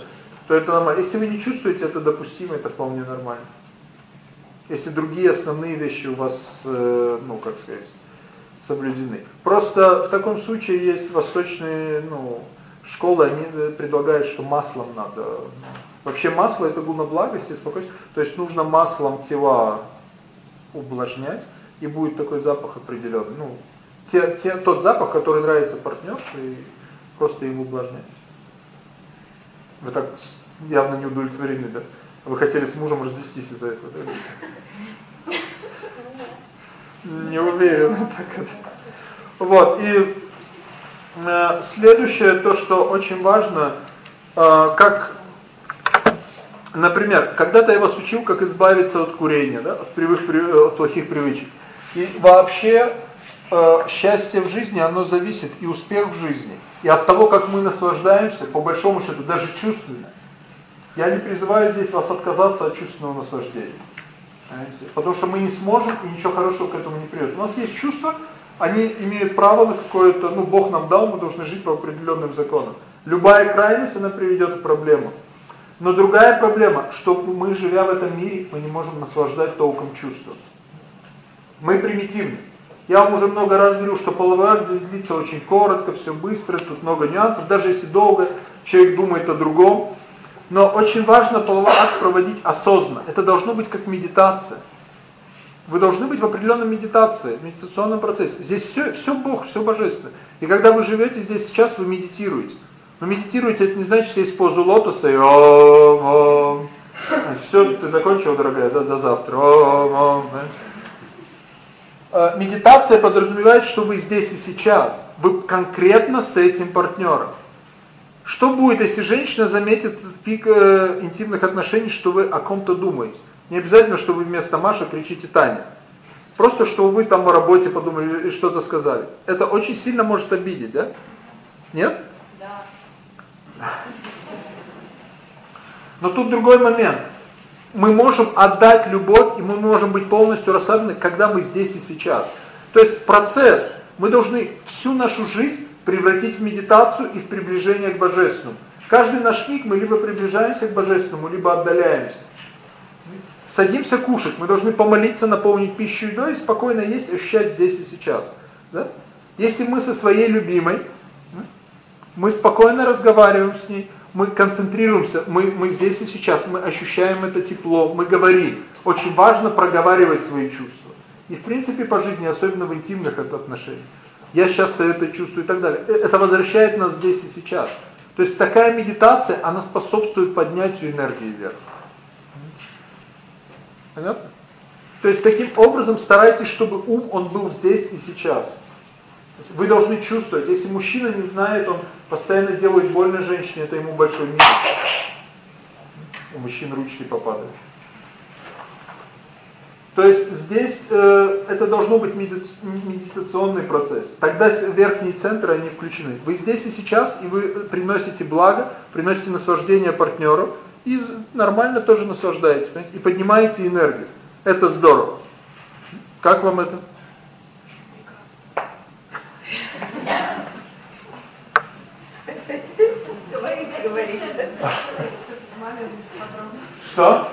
то это нормально. Если вы не чувствуете это допустимо, это вполне нормально. Если другие основные вещи у вас, э, ну, как сказать, соблюдены. Просто в таком случае есть восточные, ну, школы, они э, предлагают, что маслом надо. Вообще масло это гуна благости, спокойствие. То есть нужно маслом тела увлажнять, и будет такой запах определенный. Ну, те, те, тот запах, который нравится партнерше, и просто им увлажнять. Вы так явно не удовлетворены, да? Вы хотели с мужем развестись из-за этого, да? Не уверен, так. Вот, и э, следующее, то, что очень важно, э, как, например, когда-то я вас учил, как избавиться от курения, да, от, привык, от плохих привычек. И вообще э, счастье в жизни, оно зависит, и успех в жизни, и от того, как мы наслаждаемся, по большому счету, даже чувственно. Я не призываю здесь вас отказаться от чувственного наслаждения. Понимаете? Потому что мы не сможем, и ничего хорошего к этому не придет. У нас есть чувства, они имеют право на какое-то, ну, Бог нам дал, мы должны жить по определенным законам. Любая крайность, она приведет к проблемам. Но другая проблема, что мы, живя в этом мире, мы не можем наслаждать толком чувством. Мы примитивны. Я вам уже много раз говорил, что половой акт здесь длится очень коротко, все быстро, тут много нюансов. Даже если долго человек думает о другом. Но очень важно половой акт проводить осознанно. Это должно быть как медитация. Вы должны быть в определенной медитации, в медитационном процессе. Здесь все, все Бог, все Божественно. И когда вы живете здесь сейчас, вы медитируете. Но медитируете, это не значит сесть в позу лотоса и. Все, ты закончил, дорогая, да, до завтра. Ом, ом, медитация подразумевает, что вы здесь и сейчас. Вы конкретно с этим партнером. Что будет, если женщина заметит в пик э, интимных отношений, что вы о ком-то думаете? Не обязательно, что вы вместо Маши кричите Таня. Просто, что вы там о работе подумали и что-то сказали. Это очень сильно может обидеть, да? Нет? Да. Но тут другой момент мы можем отдать любовь, и мы можем быть полностью расслаблены, когда мы здесь и сейчас. То есть процесс, мы должны всю нашу жизнь превратить в медитацию и в приближение к Божественному. Каждый наш миг мы либо приближаемся к Божественному, либо отдаляемся. Садимся кушать, мы должны помолиться, наполнить пищу едой и спокойно есть, ощущать здесь и сейчас. Да? Если мы со своей любимой, мы спокойно разговариваем с ней, мы концентрируемся, мы, мы здесь и сейчас, мы ощущаем это тепло, мы говорим. Очень важно проговаривать свои чувства. И в принципе по жизни, особенно в интимных отношениях. Я сейчас это чувствую и так далее. Э, это возвращает нас здесь и сейчас. То есть такая медитация, она способствует поднятию энергии вверх. Понятно? То есть таким образом старайтесь, чтобы ум, он был здесь и сейчас. Вы должны чувствовать, если мужчина не знает, он постоянно делает больно женщине, это ему большой минус. У мужчин ручки попадают. То есть здесь э, это должно быть медитационный процесс. Тогда верхние центры, они включены. Вы здесь и сейчас, и вы приносите благо, приносите наслаждение партнеру, и нормально тоже наслаждаетесь, понимаете? и поднимаете энергию. Это здорово. Как вам это? Что?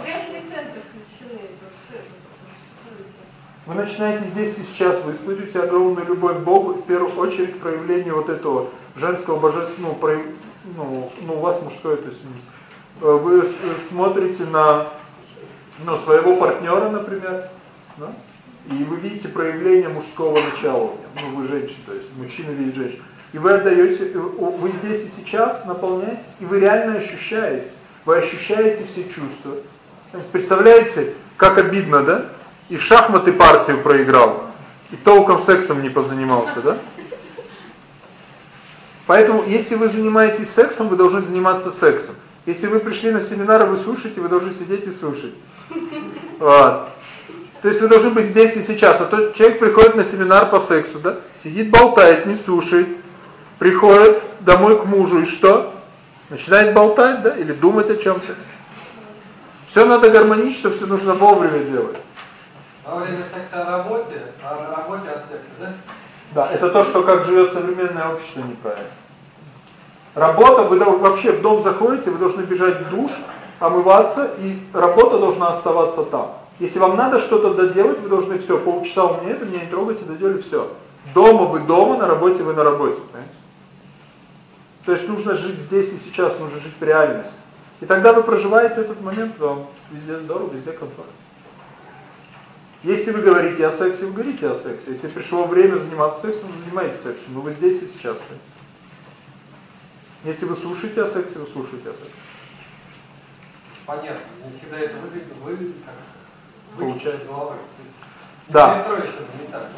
Вы начинаете здесь и сейчас, вы испытываете огромную любовь к Богу, в первую очередь проявление вот этого женского божественного, ну, ну, у вас мужское, то есть вы смотрите на ну, своего партнера, например, да? и вы видите проявление мужского начала, ну вы женщина, то есть мужчина видит женщину. И вы отдаете, вы здесь и сейчас наполняетесь, и вы реально ощущаете, вы ощущаете все чувства. Представляете, как обидно, да? и шахматы партию проиграл, и толком сексом не позанимался, да? Поэтому, если вы занимаетесь сексом, вы должны заниматься сексом. Если вы пришли на семинар, вы слушаете, вы должны сидеть и слушать. Вот. То есть вы должны быть здесь и сейчас. А то человек приходит на семинар по сексу, да? Сидит, болтает, не слушает. Приходит домой к мужу и что? Начинает болтать, да? Или думать о чем-то. Все надо гармонично, все нужно вовремя делать. Во время секса о работе, а на работе от секса, да? Да, это то, что как живет современное общество неправильно. Работа, вы вообще в дом заходите, вы должны бежать в душ, омываться, и работа должна оставаться там. Если вам надо что-то доделать, вы должны все, полчаса у меня это, меня не трогайте, доделали все. Дома вы дома, на работе вы на работе. Понимаете? То есть нужно жить здесь и сейчас, нужно жить в реальности. И тогда вы проживаете этот момент, вам везде здорово, везде комфортно. Если вы говорите о сексе, вы говорите о сексе. Если пришло время заниматься сексом, вы занимаетесь сексом. Но вы здесь и сейчас. Если вы слушаете о сексе, вы слушаете о сексе. Понятно. Не всегда это выглядит, вы как Получается. головой. Да. Не так?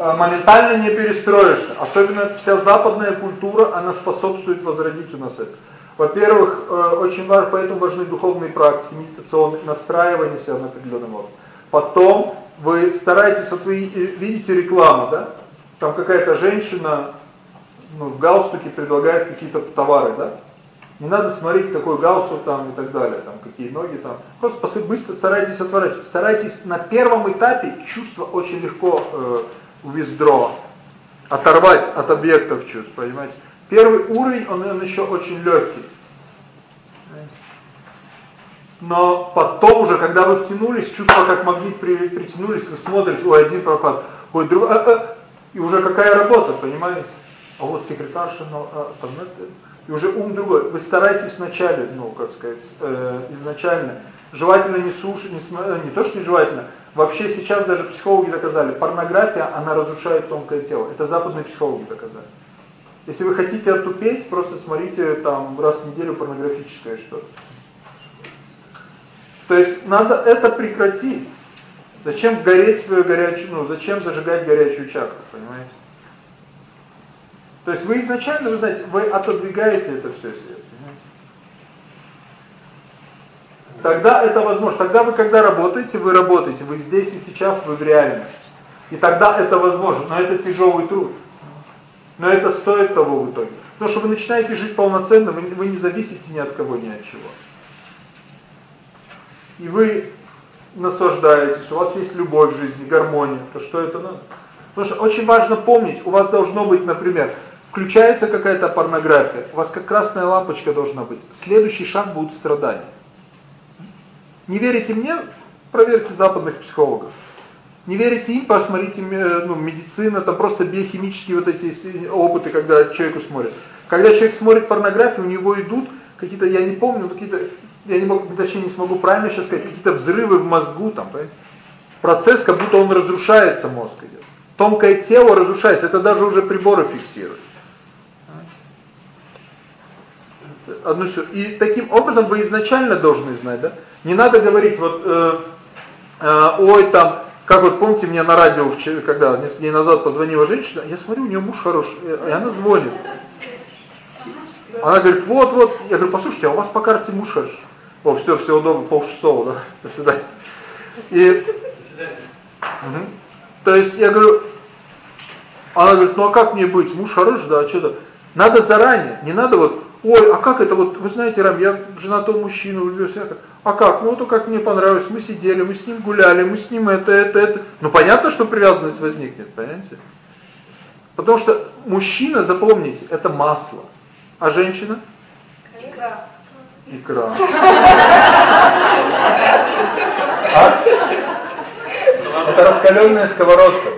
Моментально не перестроишься. Особенно вся западная культура, она способствует возродить у нас это. Во-первых, э, очень важно, поэтому важны духовные практики, медитационные, настраивание себя на определенном уровне. Потом вы стараетесь, вот вы видите рекламу, да? Там какая-то женщина ну, в галстуке предлагает какие-то товары, да? Не надо смотреть, какой галстук там и так далее, там какие ноги там. Просто быстро старайтесь отворачивать. Старайтесь на первом этапе чувство очень легко э, виздро, оторвать от объектов чувств, понимаете? Первый уровень, он, он еще очень легкий. Но потом уже, когда вы втянулись, чувство как магнит при, притянулись, вы смотрите, ой, один пропад, ой, другой, а, а, и уже какая работа, понимаете? А вот секретарша, ну, а, там, это, и уже ум другой. Вы стараетесь вначале, ну, как сказать, э, изначально, желательно не слушать, не, смотреть, э, не то, что не желательно, вообще сейчас даже психологи доказали, порнография, она разрушает тонкое тело. Это западные психологи доказали. Если вы хотите отупеть, просто смотрите там раз в неделю порнографическое что-то. То есть надо это прекратить. Зачем гореть свою горячую, ну, зачем зажигать горячую чакру, понимаете? То есть вы изначально, вы знаете, вы отодвигаете это все себе. Тогда это возможно. Тогда вы, когда работаете, вы работаете. Вы здесь и сейчас, вы в реальности. И тогда это возможно. Но это тяжелый труд. Но это стоит того в итоге. Потому что вы начинаете жить полноценно, вы, вы не зависите ни от кого, ни от чего и вы наслаждаетесь, у вас есть любовь в жизни, гармония, то что это надо? Потому что очень важно помнить, у вас должно быть, например, включается какая-то порнография, у вас как красная лампочка должна быть. Следующий шаг будет страдания. Не верите мне? Проверьте западных психологов. Не верите им, посмотрите ну, медицина, там просто биохимические вот эти опыты, когда человеку смотрят. Когда человек смотрит порнографию, у него идут какие-то, я не помню, какие-то я не могу, точнее не смогу правильно сейчас сказать, какие-то взрывы в мозгу, там, понимаете? Процесс, как будто он разрушается, мозг идет. Тонкое тело разрушается, это даже уже приборы фиксируют. Одну все. И таким образом вы изначально должны знать, да? Не надо говорить, вот, э, э, ой, там, как вот помните, мне на радио, когда несколько дней назад позвонила женщина, я смотрю, у нее муж хороший, и она звонит. Она говорит, вот, вот. Я говорю, послушайте, а у вас по карте муж хороший. О, все, всего доброго, полшестого, да, *laughs* до свидания. И, угу. то есть я говорю, она говорит, ну а как мне быть, муж хороший, да, а что-то. Надо заранее, не надо вот, ой, а как это вот, вы знаете, Рам, я женатого мужчину влюбился, а как, ну то как мне понравилось, мы сидели, мы с ним гуляли, мы с ним это, это, это. Ну понятно, что привязанность возникнет, понимаете? Потому что мужчина, запомните, это масло, а женщина? Икра икра. А? Это раскаленная сковородка.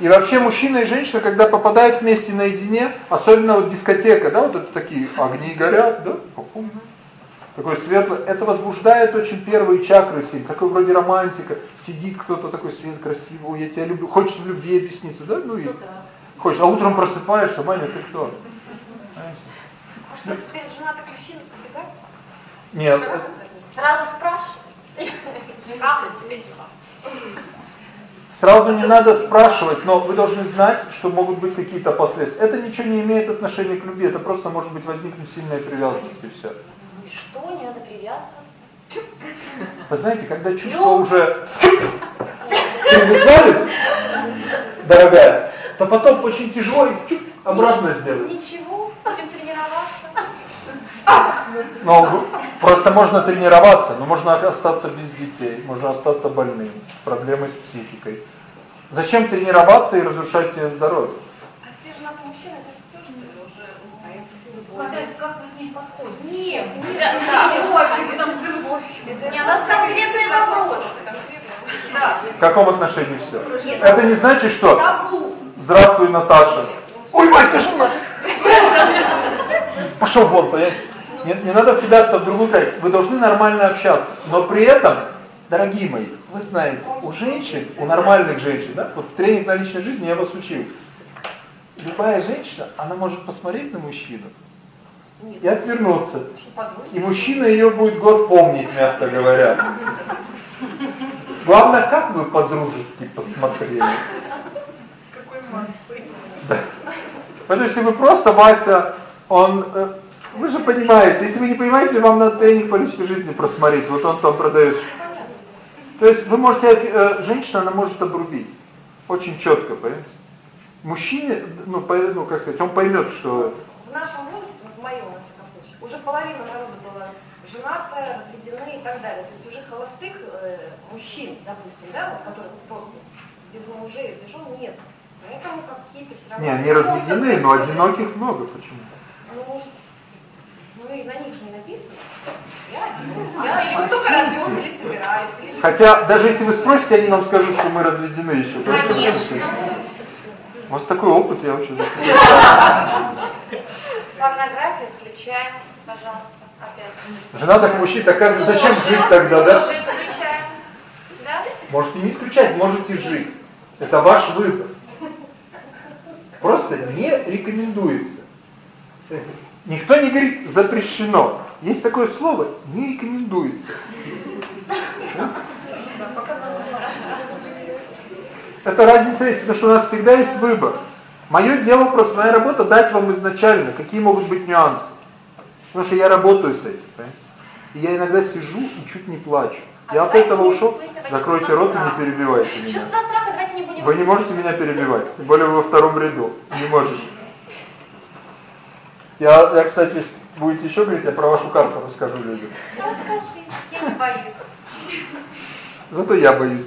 И вообще мужчина и женщина, когда попадают вместе наедине, особенно вот дискотека, да, вот это такие огни горят, да, такой светлый, это возбуждает очень первые чакры сильно, такой вроде романтика, сидит кто-то такой свет красивый, я тебя люблю, хочешь в любви объясниться, да, ну и хочешь, а утром просыпаешься, Маня, ты кто? А что теперь женатых мужчин нет. Сразу спрашивать. Сразу не надо спрашивать, но вы должны знать, что могут быть какие-то последствия. Это ничего не имеет отношения к любви, это просто может быть возникнуть сильная привязанность и все. И что, не надо привязываться? Вы знаете, когда чувства уже привязались, дорогая, то потом очень тяжело и обратно сделать. Ничего, будем тренироваться. Ну, просто можно тренироваться, но можно остаться без детей, можно остаться больным, с проблемой с психикой. Зачем тренироваться и разрушать себе здоровье? А все же надо мужчина, это все, что ли, уже? А если Смотря как вы к ней подходите. Нет, Нет, нет, это любовь, это любовь. не, у нас конкретные вопросы. Да. В каком отношении все? Это не значит, что Табу. «Здравствуй, Наташа». «Ой, Васька, что надо?» Пошел вон, понимаете? Не, не надо кидаться в другую крайность. Вы должны нормально общаться. Но при этом, дорогие мои, вы знаете, у женщин, у нормальных женщин, да, вот тренинг на личной жизни я вас учил. Любая женщина, она может посмотреть на мужчину и отвернуться. И мужчина ее будет год помнить, мягко говоря. Главное, как вы по-дружески посмотрели. С какой массой? Да. Поэтому если вы просто, Вася, он... Вы же понимаете, если вы не понимаете, вам надо тренинг по личной жизни просмотреть. Вот он там продает. То есть вы можете, э, женщина, она может обрубить. Очень четко, понимаете? Мужчине, ну, по, ну, как сказать, он поймет, что... В нашем возрасте, в моем, во всяком случае, уже половина народа была женатая, разведены и так далее. То есть уже холостых э, мужчин, допустим, да, вот, которых просто без мужей, без жен нет. Поэтому какие-то все равно... Не, они разведены, но одиноких много. Почему? Ну, может, ну и на них же не написано. Я один. Я или мы только развелся, или собираюсь. Или... Хотя, даже если вы спросите, они вам скажут, что мы разведены еще. Конечно. У вас такой опыт, я вообще Порнографию исключаем, пожалуйста, опять. Жена так мужчин, так как, зачем жить тогда, да? Да? Можете не исключать, можете жить. Это ваш выбор. Просто не рекомендуется. Никто не говорит запрещено. Есть такое слово не рекомендуется. Это разница есть, потому что у нас всегда есть выбор. Мое дело, просто моя работа дать вам изначально, какие могут быть нюансы. Потому что я работаю с этим, понимаете? И я иногда сижу и чуть не плачу. А я от этого ушел. Закройте рот и не перебивайте меня. Чувство страха давайте не будем Вы не можете меня перебивать, тем более вы во втором ряду. Не можете. Я, я, кстати, будете еще говорить, я про вашу карту расскажу людям. Расскажи, я не боюсь. Зато я боюсь.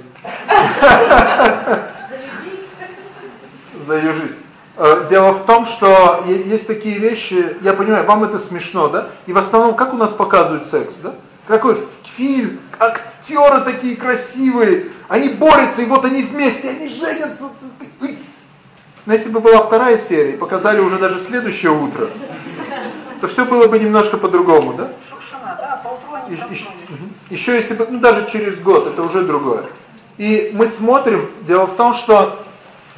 За ее жизнь. Э, Дело в том, что есть такие вещи, я понимаю, вам это смешно, да? И в основном, как у нас показывают секс, да? Какой фильм, актеры такие красивые, они борются, и вот они вместе, они женятся. Но если бы была вторая серия, и показали уже даже следующее утро, то все было бы немножко по-другому, да? Они И- и-. Еще если бы, ну даже через год, это уже другое. И мы смотрим, дело в том, что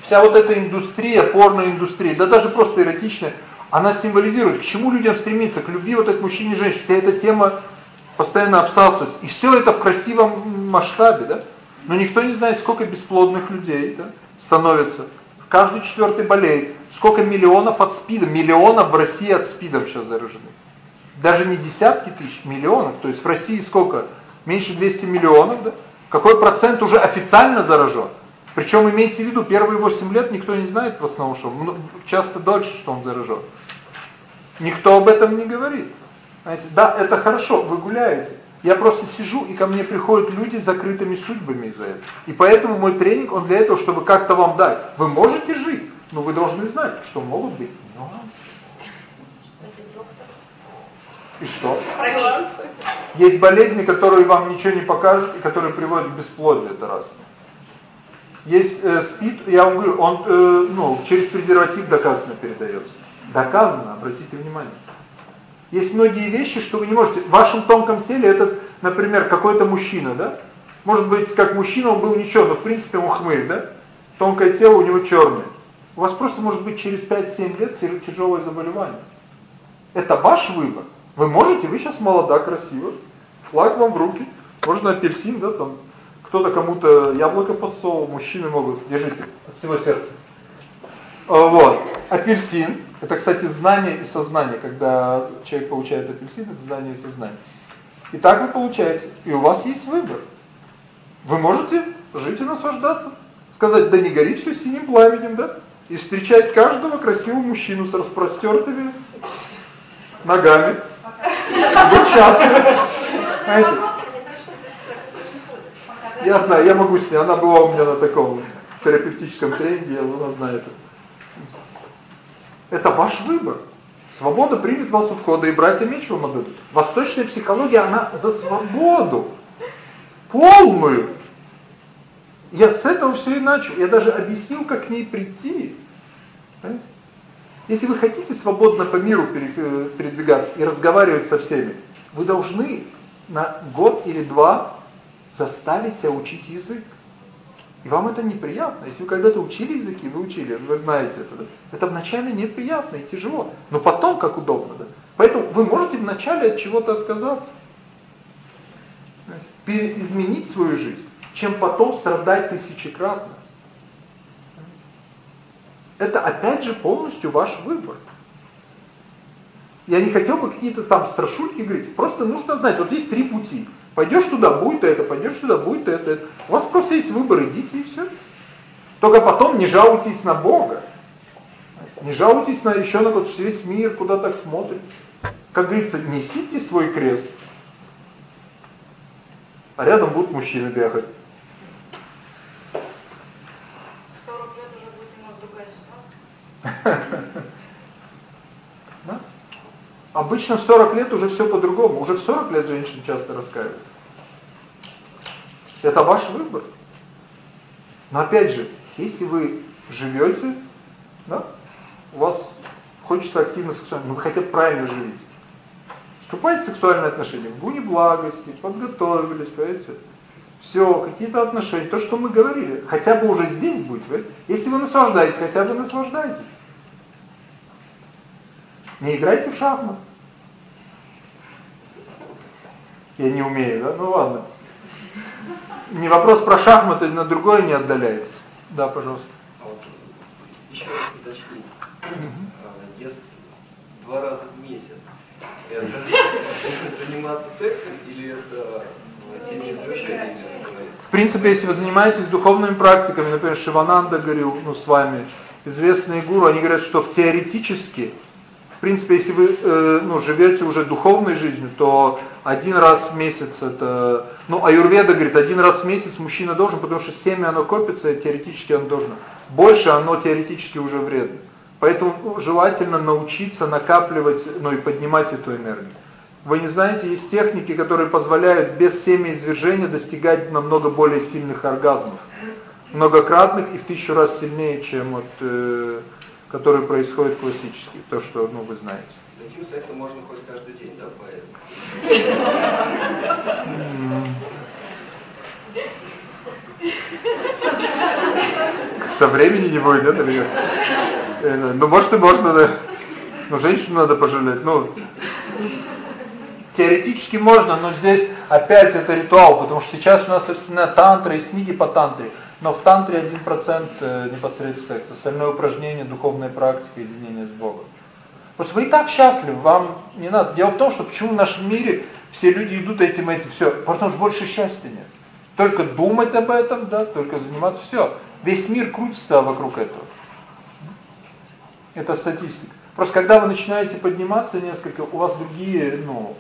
вся вот эта индустрия, порноиндустрия, да даже просто эротичная, она символизирует, к чему людям стремиться, к любви вот этот мужчин и женщин. Вся эта тема постоянно обсасывается. И все это в красивом масштабе, да? Но никто не знает, сколько бесплодных людей да, становится. Каждый четвертый болеет. Сколько миллионов от СПИДа, миллионов в России от СПИДом сейчас заражены. Даже не десятки тысяч, миллионов. То есть в России сколько? Меньше 200 миллионов, да? Какой процент уже официально заражен? Причем имейте в виду, первые 8 лет никто не знает в основном, что часто дольше, что он заражен. Никто об этом не говорит. Знаете, да, это хорошо, вы гуляете. Я просто сижу, и ко мне приходят люди с закрытыми судьбами из-за этого. И поэтому мой тренинг, он для этого, чтобы как-то вам дать. Вы можете жить, но вы должны знать, что могут быть нюансы. И что? Есть болезни, которые вам ничего не покажут, и которые приводят к бесплодию, это раз. Есть э, СПИД, я вам говорю, он э, ну, через презерватив доказано передается. Доказано, обратите внимание. Есть многие вещи, что вы не можете. В вашем тонком теле этот, например, какой-то мужчина, да? Может быть, как мужчина он был ничего, но в принципе он хмырь, да? Тонкое тело у него черное. У вас просто может быть через 5-7 лет тяжелое заболевание. Это ваш выбор. Вы можете, вы сейчас молода, красива, флаг вам в руки, Можно апельсин, да, там кто-то кому-то яблоко подсовывал, мужчины могут, держите, от всего сердца. А, вот. Апельсин это, кстати, знание и сознание, когда человек получает апельсин, это знание и сознание. И так вы получаете, и у вас есть выбор. Вы можете жить и наслаждаться, сказать: "Да не гори все синим пламенем", да? И встречать каждого красивого мужчину с распростертыми ногами. Быть счастливым. Я знаю, я могу с она была у меня на таком терапевтическом тренинге, она знает это. Это ваш выбор. Свобода примет вас у входа, и братья меч вам отдадут. Восточная психология, она за свободу. Полную. Я с этого все и начал. Я даже объяснил, как к ней прийти. Понимаете? Если вы хотите свободно по миру э, передвигаться и разговаривать со всеми, вы должны на год или два заставить себя учить язык. И вам это неприятно. Если вы когда-то учили языки, вы учили, вы знаете это. Да? Это вначале неприятно и тяжело, но потом как удобно. Да? Поэтому вы можете вначале от чего-то отказаться. Изменить свою жизнь, чем потом страдать тысячекратно. Это опять же полностью ваш выбор. Я не хотел бы какие-то там страшульки говорить. Просто нужно знать, вот есть три пути. Пойдешь туда, будет это, пойдешь сюда, будет это, это. У вас просто есть выбор, идите и все. Только потом не жалуйтесь на Бога. Не жалуйтесь на еще на вот весь мир, куда так смотрит. Как говорится, несите свой крест. А рядом будут мужчины бегать. 40 лет *laughs* уже будет немного другая ситуация. Обычно в 40 лет уже все по-другому. Уже в 40 лет женщины часто раскаиваются. Это ваш выбор. Но опять же, если вы живете, да, у вас хочется активно сексуально, но вы хотя правильно живете. Вступайте в сексуальные отношения в благости, подготовились, понимаете? Все, какие-то отношения, то, что мы говорили, хотя бы уже здесь будет, понимаете? Если вы наслаждаетесь, хотя бы наслаждайтесь. Не играйте в шахматы. Я не умею, да? Ну ладно. Не вопрос про шахматы, на другое не отдаляйтесь. Да, пожалуйста. А вот еще раз уточнить. Если два раза в месяц, это заниматься сексом или это? В принципе, если вы занимаетесь духовными практиками, например, Шивананда говорил, ну, с вами, известные гуру, они говорят, что в теоретически принципе, если вы э, ну, живете уже духовной жизнью, то один раз в месяц это... Ну, аюрведа говорит, один раз в месяц мужчина должен, потому что семя оно копится, и теоретически он должен. Больше оно теоретически уже вредно. Поэтому ну, желательно научиться накапливать, ну и поднимать эту энергию. Вы не знаете, есть техники, которые позволяют без семяизвержения достигать намного более сильных оргазмов. Многократных и в тысячу раз сильнее, чем вот... Э, который происходит классически, то, что ну, вы знаете. Таким сексом можно хоть каждый день, да, поэтому? То времени не будет, да, или Ну, может и можно, да. Но женщину надо пожалеть. Ну, теоретически можно, но здесь опять это ритуал, потому что сейчас у нас, собственно, тантра, есть книги по тантре. Но в тантре 1% э, непосредственно секс, остальное упражнение, духовная практика, единение с Богом. Просто вы и так счастливы, вам не надо. Дело в том, что почему в нашем мире все люди идут этим этим, все, потому что больше счастья нет. Только думать об этом, да, только заниматься, все. Весь мир крутится вокруг этого. Это статистика. Просто когда вы начинаете подниматься несколько, у вас другие, ну,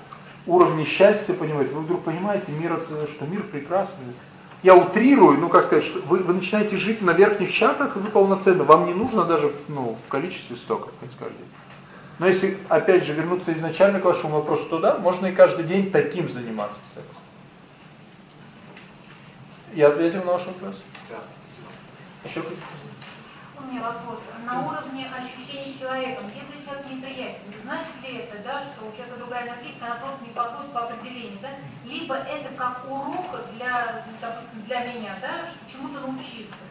уровни счастья, понимаете, вы вдруг понимаете, мир, что мир прекрасный, я утрирую, ну как сказать, что вы, вы начинаете жить на верхних чакрах, и вы полноценно, вам не нужно даже ну, в количестве столько, так сказать. Но если, опять же, вернуться изначально к вашему вопросу туда, можно и каждый день таким заниматься сексом. Я ответил на ваш вопрос? Да. Еще У меня вопрос. На уровне ощущений человеком, если человек неприятен, значит ли это, да, что у человека другая энергетика, она просто не подходит по определению, да? Либо это как урок для, допустим, для меня, да, чему-то научиться.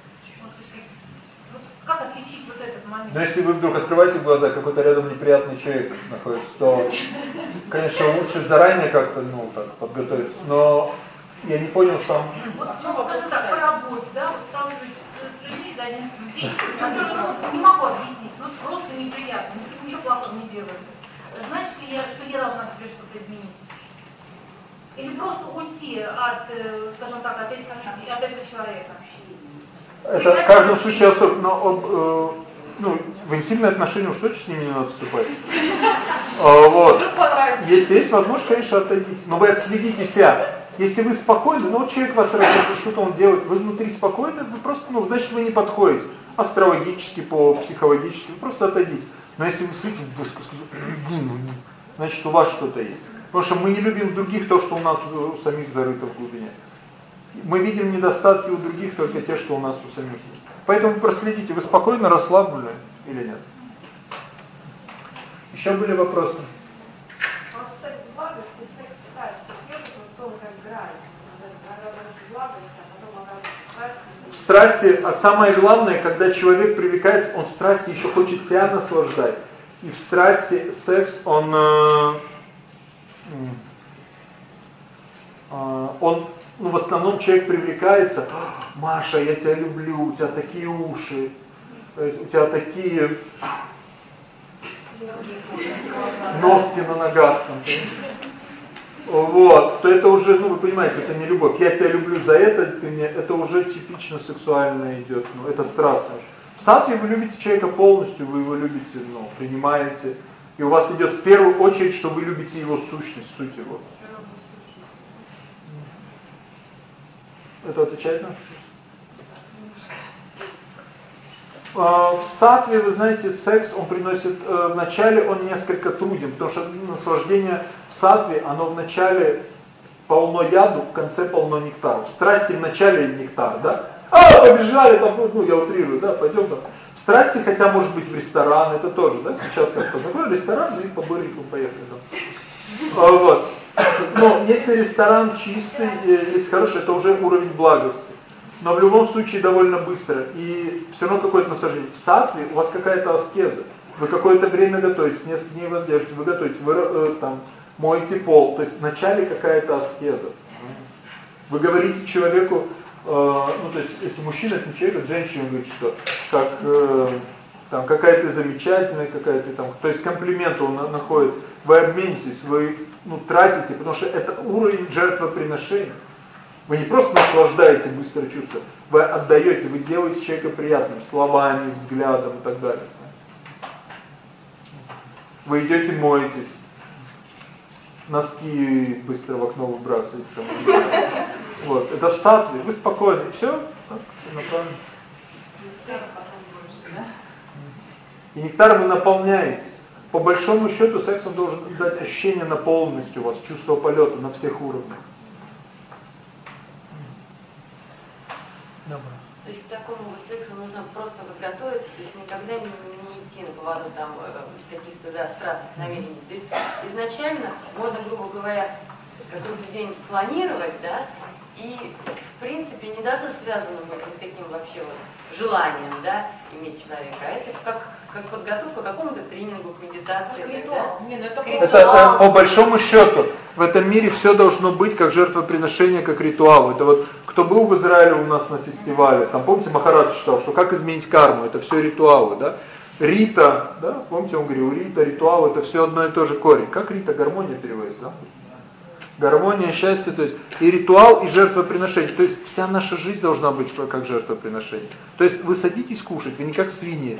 Как отличить вот этот момент? Но если вы вдруг открываете глаза, какой-то рядом неприятный человек находится, то, конечно, лучше заранее как-то, ну, так, подготовиться. Но Я не понял сам. Вот, ну, скажем так, по работе, да, вот сталкиваюсь с людьми, да, девочками, которые, ну, не могу объяснить, ну, просто неприятно, ну, ничего плохого не делают. Значит ли я, что я должна себе что-то изменить? Или просто уйти от, э, скажем так, от, этих, от этого человека? Это в каждом случае особенно, но об, э, ну, в интимные отношения уж точно с ними не надо вступать. А, вот. Если есть возможность, конечно, отойдите. Но вы отследите себя. Если вы спокойны, ну вот человек вас работает, что-то он делает, вы внутри спокойны, вы просто, ну, значит, вы не подходите. Астрологически, по психологически, вы просто отойдите. Но если вы сидите, значит, у вас что-то есть. Потому что мы не любим в других то, что у нас у самих зарыто в глубине. Мы видим недостатки у других только те, что у нас у самих есть. Поэтому проследите, вы спокойно расслаблены или нет? Еще были вопросы? В страсти, а самое главное, когда человек привлекается, он в страсти еще хочет себя наслаждать. И в страсти секс, он, э, э, он ну, в основном человек привлекается, Маша, я тебя люблю, у тебя такие уши, э, у тебя такие ногти на ногах. Там, вот, то это уже, ну вы понимаете, это не любовь. Я тебя люблю за это, ты мне, это уже типично сексуально идет, ну это страстно. В сатве вы любите человека полностью, вы его любите, ну, принимаете. И у вас идет в первую очередь, что вы любите его сущность, суть его. Это отвечает на а, В сатве, вы знаете, секс, он приносит, э, вначале он несколько труден, потому что наслаждение в сатве, оно вначале полно яду, в конце полно нектара. В страсти вначале нектар, да? А, побежали, там, ну, я утрирую, да, пойдем там. В страсти, хотя может быть в ресторан, это тоже, да, сейчас как-то закрою ресторан и по бурикам поехали там. А, вот. Но если ресторан чистый, если хороший, это уже уровень благости. Но в любом случае довольно быстро. И все равно какое-то наслаждение. В сатве у вас какая-то аскеза. Вы какое-то время готовитесь, несколько дней воздержите, вы готовите, вы э, там моете пол. То есть вначале какая-то аскеза. Вы говорите человеку, э, ну то есть если мужчина это не человек, это женщина говорит, что как э, там какая-то замечательная, какая-то там, то есть комплименты он находит, вы обменитесь, вы ну, тратите, потому что это уровень жертвоприношения. Вы не просто наслаждаете быстро чувство, вы отдаете, вы делаете человека приятным словами, взглядом и так далее. Вы идете моетесь, носки быстро в окно выбрасываете. Вот, это в сатве, вы спокойны, все, так, направлено. И нектар вы наполняете по большому счету секс он должен дать ощущение наполненности у вас, чувство полета на всех уровнях. Добро. То есть к такому сексу нужно просто подготовиться, то есть никогда не, не идти на поводу там э, каких-то да, страстных намерений. То есть изначально можно, грубо говоря, какой-то день планировать, да, и в принципе не должно связано быть ни с каким вообще вот желанием, да, иметь человека. А это как как подготовка к какому-то тренингу, к медитации. Ритуал. Не, ну это, это, это по большому счету в этом мире все должно быть как жертвоприношение, как ритуал. Это вот кто был в Израиле у нас на фестивале, там помните Махарадж читал, что как изменить карму, это все ритуалы, да? Рита, да, помните он говорил, Рита, ритуал, это все одно и то же корень. Как Рита, гармония переводится, да? Гармония, счастье, то есть и ритуал, и жертвоприношение. То есть вся наша жизнь должна быть как жертвоприношение. То есть вы садитесь кушать, вы не как свиньи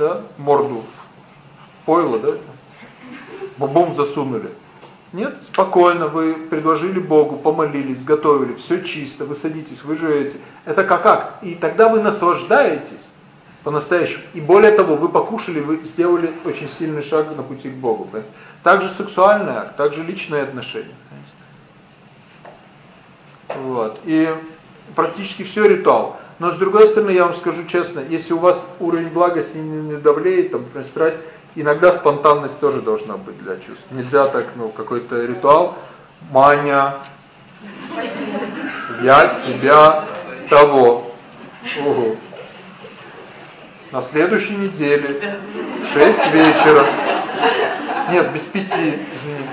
да, морду пойло, да, бум засунули. Нет, спокойно, вы предложили Богу, помолились, готовили, все чисто, вы садитесь, вы живете. Это как как? И тогда вы наслаждаетесь по-настоящему. И более того, вы покушали, вы сделали очень сильный шаг на пути к Богу. Понимаете? Также сексуальный акт, также личные отношения. Вот. И практически все ритуал. Но с другой стороны, я вам скажу честно, если у вас уровень благости не давлеет, там, например, страсть, иногда спонтанность тоже должна быть для чувств. Нельзя так, ну, какой-то ритуал, маня, я тебя того. Угу. На следующей неделе, 6 вечера, нет, без пяти, извини,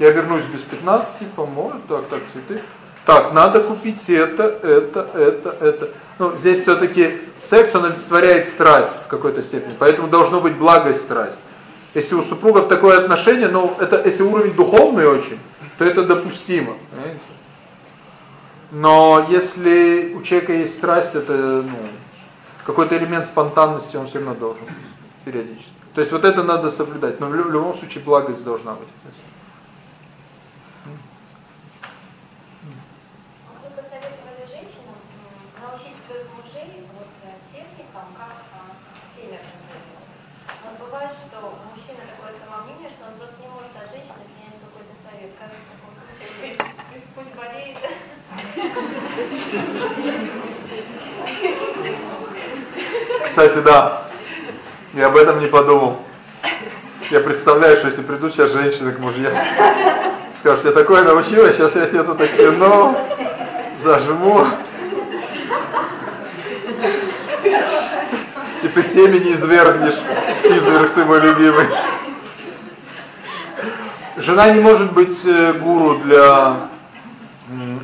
я вернусь без 15, по-моему, так, так, цветы. Так, надо купить это, это, это, это. Ну, здесь все-таки секс, он олицетворяет страсть в какой-то степени, поэтому должно быть благость страсть. Если у супругов такое отношение, ну, это если уровень духовный очень, то это допустимо. Но если у человека есть страсть, это ну, какой-то элемент спонтанности он все равно должен периодически. То есть вот это надо соблюдать, но в любом случае благость должна быть. Кстати, да. Я об этом не подумал. Я представляю, что если придут сейчас женщины к мужьям, скажут, я такое научилась, сейчас я тебе тут кино зажму. И ты семени извергнешь, изверг ты мой любимый. Жена не может быть э, гуру для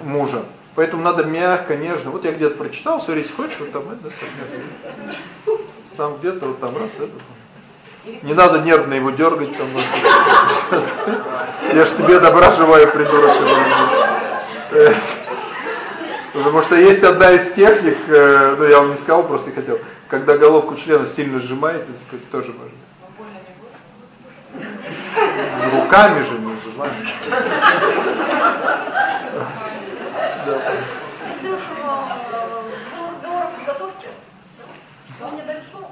мужа. Поэтому надо мягко, нежно. Вот я где-то прочитал, смотри, если хочешь, вот там это, там где-то вот там раз это. Не надо нервно его дергать там. Я ж тебе добра желаю, придурок. Потому что есть одна из техник, э, ну я вам не сказал, просто хотел, когда головку члена сильно сжимаете, тоже можно. Руками же не зубами. Если уж был разговор о подготовке, он мне дошло.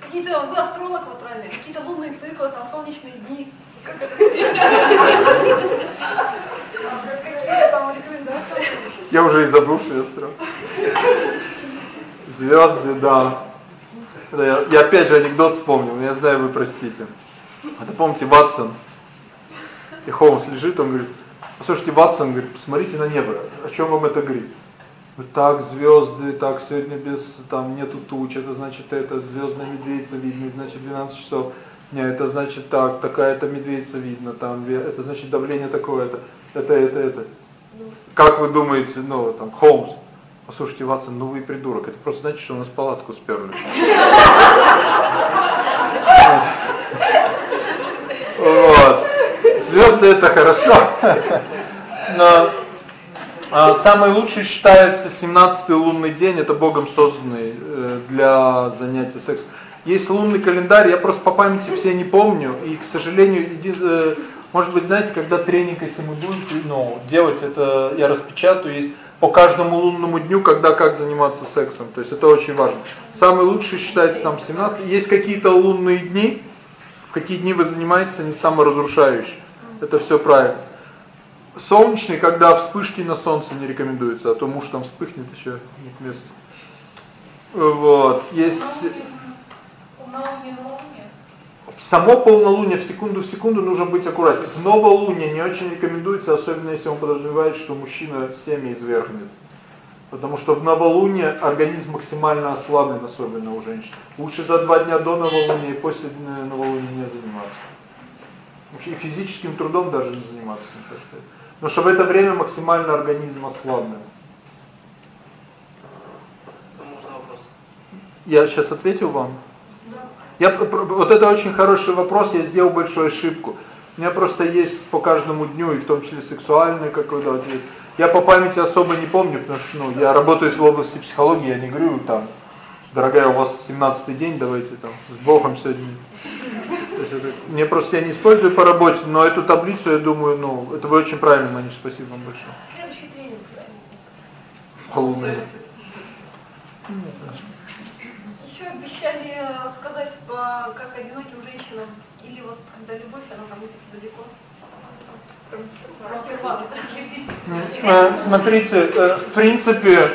Какие-то, вы астролог вот ранее, какие-то лунные циклы, там солнечные дни. Как это там рекомендации? Я уже и забыл, что я астролог. Звезды, да. Я, я опять же анекдот вспомнил, я знаю, вы простите. Это помните, Ватсон и Холмс лежит, он говорит, Послушайте, Ватсон говорит, посмотрите на небо. О чем вам это говорит? Так, звезды, так, сегодня без, там, нету туч, это значит это, звездная медведица видно, значит 12 часов. Не, это значит так, такая-то медведица видно, там, это значит давление такое-то, это, это, это. Как вы думаете, ну, там, Холмс, послушайте, Ватсон, ну вы придурок, это просто значит, что у нас палатку сперли. Вот. Звезды это хорошо. Но самый лучший считается 17-й лунный день, это Богом созданный э, для занятия сексом. Есть лунный календарь, я просто по памяти все не помню, и, к сожалению, э, может быть, знаете, когда тренинг, если мы будем ну, делать, это я распечатаю, есть по каждому лунному дню, когда как заниматься сексом, то есть это очень важно. Самый лучший считается там 17, есть какие-то лунные дни, в какие дни вы занимаетесь, они саморазрушающие это все правильно. Солнечный, когда вспышки на солнце не рекомендуется, а то муж там вспыхнет еще не к месту. Вот, есть... В само полнолуние в секунду в секунду нужно быть аккуратнее. В новолуние не очень рекомендуется, особенно если он подразумевает, что мужчина семя извергнет. Потому что в новолуние организм максимально ослаблен, особенно у женщин. Лучше за два дня до новолуния и после новолуния не заниматься и физическим трудом даже не заниматься, кажется. Но что в это время максимально организм. Можно вопрос? Я сейчас ответил вам? Да. Я, вот это очень хороший вопрос, я сделал большую ошибку. У меня просто есть по каждому дню, и в том числе сексуальный какой-то ответ. Я по памяти особо не помню, потому что ну, я работаю в области психологии, я не говорю там, дорогая, у вас 17 день, давайте там, с Богом сегодня мне просто я не использую по работе, но эту таблицу, я думаю, ну, это вы очень правильно, Маниш, спасибо вам большое. Следующий тренинг. Холодный. Еще обещали сказать, как одиноким женщинам, или вот когда любовь, она там где-то далеко. Смотрите, э, в принципе,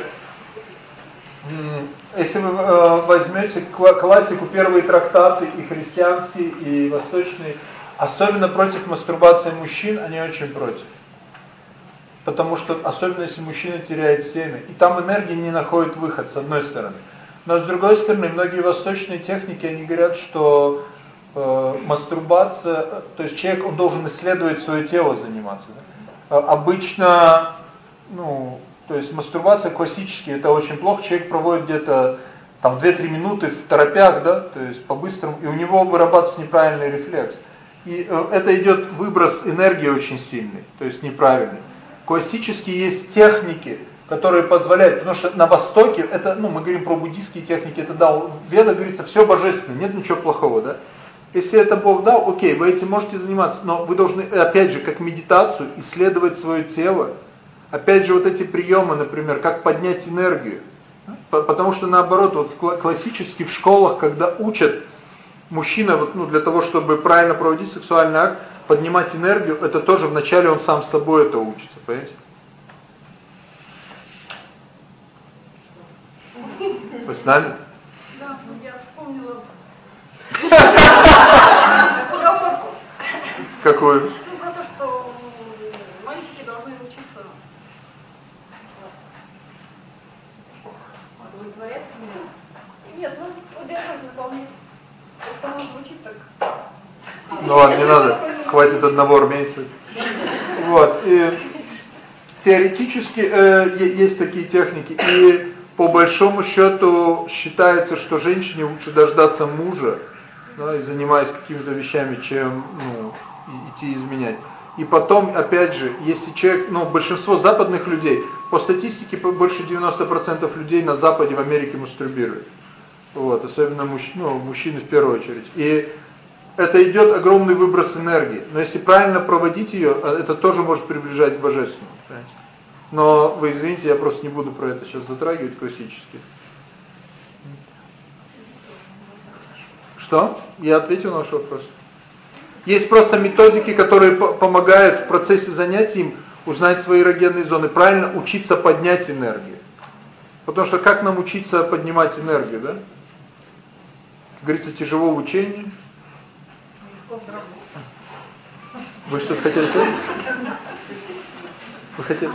если вы э, возьмете классику, первые трактаты, и христианские, и восточные, особенно против мастурбации мужчин, они очень против. Потому что, особенно если мужчина теряет семя, и там энергия не находит выход, с одной стороны. Но с другой стороны, многие восточные техники, они говорят, что э, мастурбация, то есть человек, он должен исследовать свое тело, заниматься. Да? Э, обычно, ну, то есть мастурбация классически это очень плохо. Человек проводит где-то там 2-3 минуты в торопях, да, то есть по-быстрому, и у него вырабатывается неправильный рефлекс. И э, это идет выброс энергии очень сильный, то есть неправильный. Классически есть техники, которые позволяют, потому что на Востоке, это, ну, мы говорим про буддийские техники, это да, в Ведах говорится, все божественно, нет ничего плохого, да. Если это Бог дал, окей, вы этим можете заниматься, но вы должны, опять же, как медитацию, исследовать свое тело. Опять же, вот эти приемы, например, как поднять энергию. Потому что наоборот, вот в классически в школах, когда учат мужчина, вот, ну, для того, чтобы правильно проводить сексуальный акт, поднимать энергию, это тоже вначале он сам с собой это учится, понимаете? Вы с нами? Да, я вспомнила. *laughs* Какую? Ну, про то, что мальчики должны учиться удовлетворяться меня. Нет, ну, удержать наполнять. Просто оно звучит так. Ну ладно, не надо. Хватит одного армейца. Вот. И теоретически э, есть такие техники. И по большому счету считается, что женщине лучше дождаться мужа, да, и занимаясь какими-то вещами, чем ну, идти изменять. И потом, опять же, если человек, ну, большинство западных людей, по статистике больше 90% людей на Западе в Америке мастурбируют. Вот, особенно мужч, ну, мужчины в первую очередь. И это идет огромный выброс энергии. Но если правильно проводить ее, а, это тоже может приближать к божественному. Понимаете? Но вы извините, я просто не буду про это сейчас затрагивать классически. Что? Я ответил на ваш вопрос. Есть просто методики, которые помогают в процессе занятий им узнать свои эрогенные зоны, правильно учиться поднять энергию. Потому что как нам учиться поднимать энергию, да? Говорится, тяжело в учении. Вы что-то хотели сказать? Вы хотели?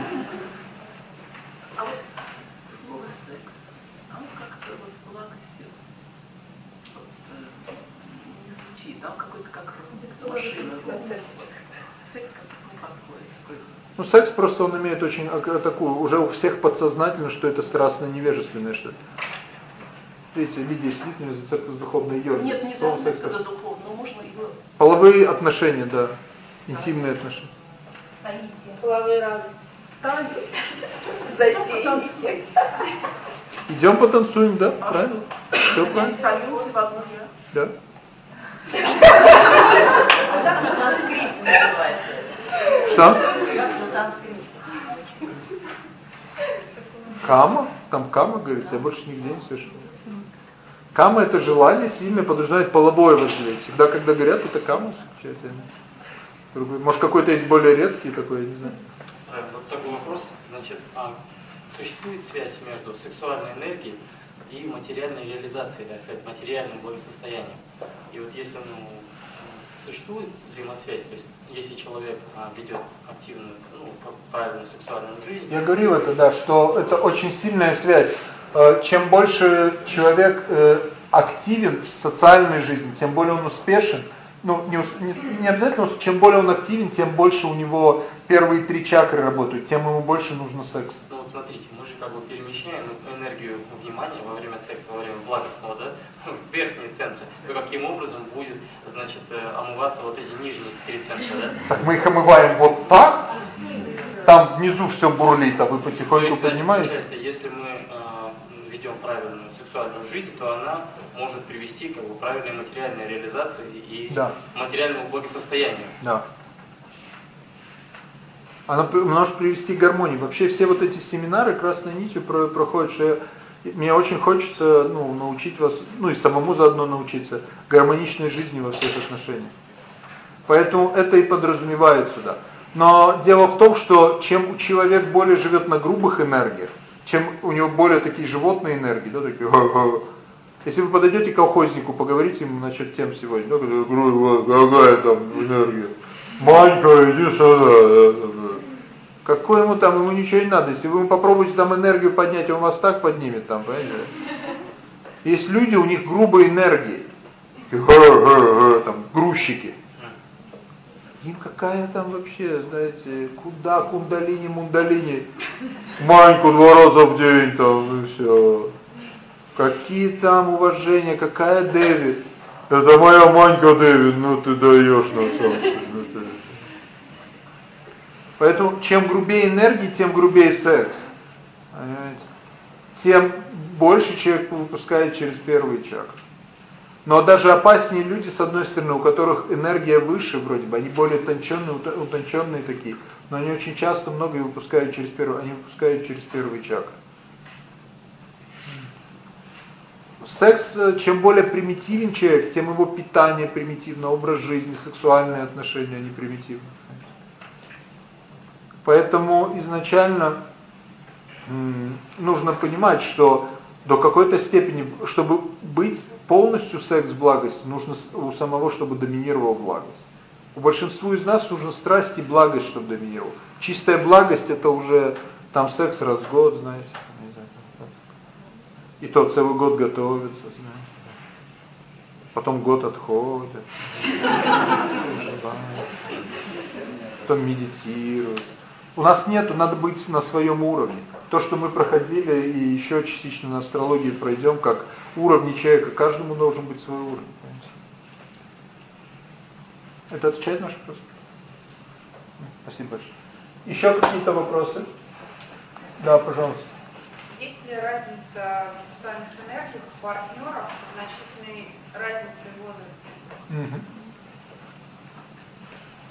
Ну, секс просто он имеет очень такую, уже у всех подсознательно, что это страстно невежественное что-то. Видите, Лидия сидит, у нее зацепка с духовной йогой. Нет, не зацепка за духовную, но можно его... Половые отношения, да. Интимные отношения. Соитие. Половые радости. *laughs* Затейники. Идем потанцуем, да? Правильно? Все правильно. Сольемся в одну Да. Что? Кама? Там кама, говорится, я больше нигде не слышал. Кама это желание сильное подразумевает половое возлияние. Всегда, когда говорят, это кама. Может, какой-то есть более редкий такой, я не знаю. Вот такой вопрос. Значит, а существует связь между сексуальной энергией и материальной реализацией, так сказать, материальным благосостоянием? И вот если ну, существует взаимосвязь, то есть если человек а, ведет активную, ну, правильную сексуальную жизнь. Я говорил это, да, что это очень сильная связь. Э, чем больше человек э, активен в социальной жизни, тем более он успешен. Ну, не, не, не обязательно, чем более он активен, тем больше у него первые три чакры работают, тем ему больше нужно секс. Ну вот смотрите, мы же как бы перемещаем энергию внимания во время секса, во время благостного, да, *laughs* в верхние центры. То каким образом будет значит, э, омываться вот эти нижние три центра, да? Так мы их омываем вот так, там внизу все бурлит, а вы потихоньку понимаете? Если мы ведем правильную сексуальную жизнь, то она может привести к как бы, правильной материальной реализации и да. материальному благосостоянию. Да. Она может привести к гармонии. Вообще все вот эти семинары красной нитью проходят, что я мне очень хочется ну, научить вас, ну и самому заодно научиться, гармоничной жизни во всех отношениях. Поэтому это и подразумевает сюда. Но дело в том, что чем человек более живет на грубых энергиях, чем у него более такие животные энергии, да, такие, если вы подойдете к колхознику, поговорите ему насчет тем сегодня, да, какая там энергия, Манька, иди сюда, какой ему там, ему ничего не надо. Если вы попробуете там энергию поднять, он вас так поднимет там, понимаете? Есть люди, у них грубые энергии. Там грузчики. Им какая там вообще, знаете, куда кундалини, мундалини. Маньку два раза в день там, и все. Какие там уважения, какая Дэвид. Это моя Манька Дэвид, ну ты даешь на самом деле. Поэтому чем грубее энергии, тем грубее секс. Понимаете? Тем больше человек выпускает через первый чакру. Но даже опаснее люди, с одной стороны, у которых энергия выше вроде бы, они более утонченные, утонченные такие, но они очень часто многое выпускают через первый, они выпускают через первый чакр. Секс, чем более примитивен человек, тем его питание примитивно, образ жизни, сексуальные отношения, они примитивны. Поэтому изначально нужно понимать, что до какой-то степени, чтобы быть полностью секс-благость, нужно у самого, чтобы доминировала благость. У большинству из нас нужно страсть и благость, чтобы доминировал. Чистая благость это уже там секс раз в год, знаете. И то целый год готовится, знаете. Потом год отходит. Потом медитирует. У нас нету, надо быть на своем уровне. То, что мы проходили и еще частично на астрологии пройдем, как уровни человека, каждому должен быть свой уровень. Понимаете? Это отвечает на наш вопрос? Спасибо большое. Еще какие-то вопросы? Да, пожалуйста. Есть ли разница в сексуальных энергиях партнеров с значительной разницей в возрасте? Угу.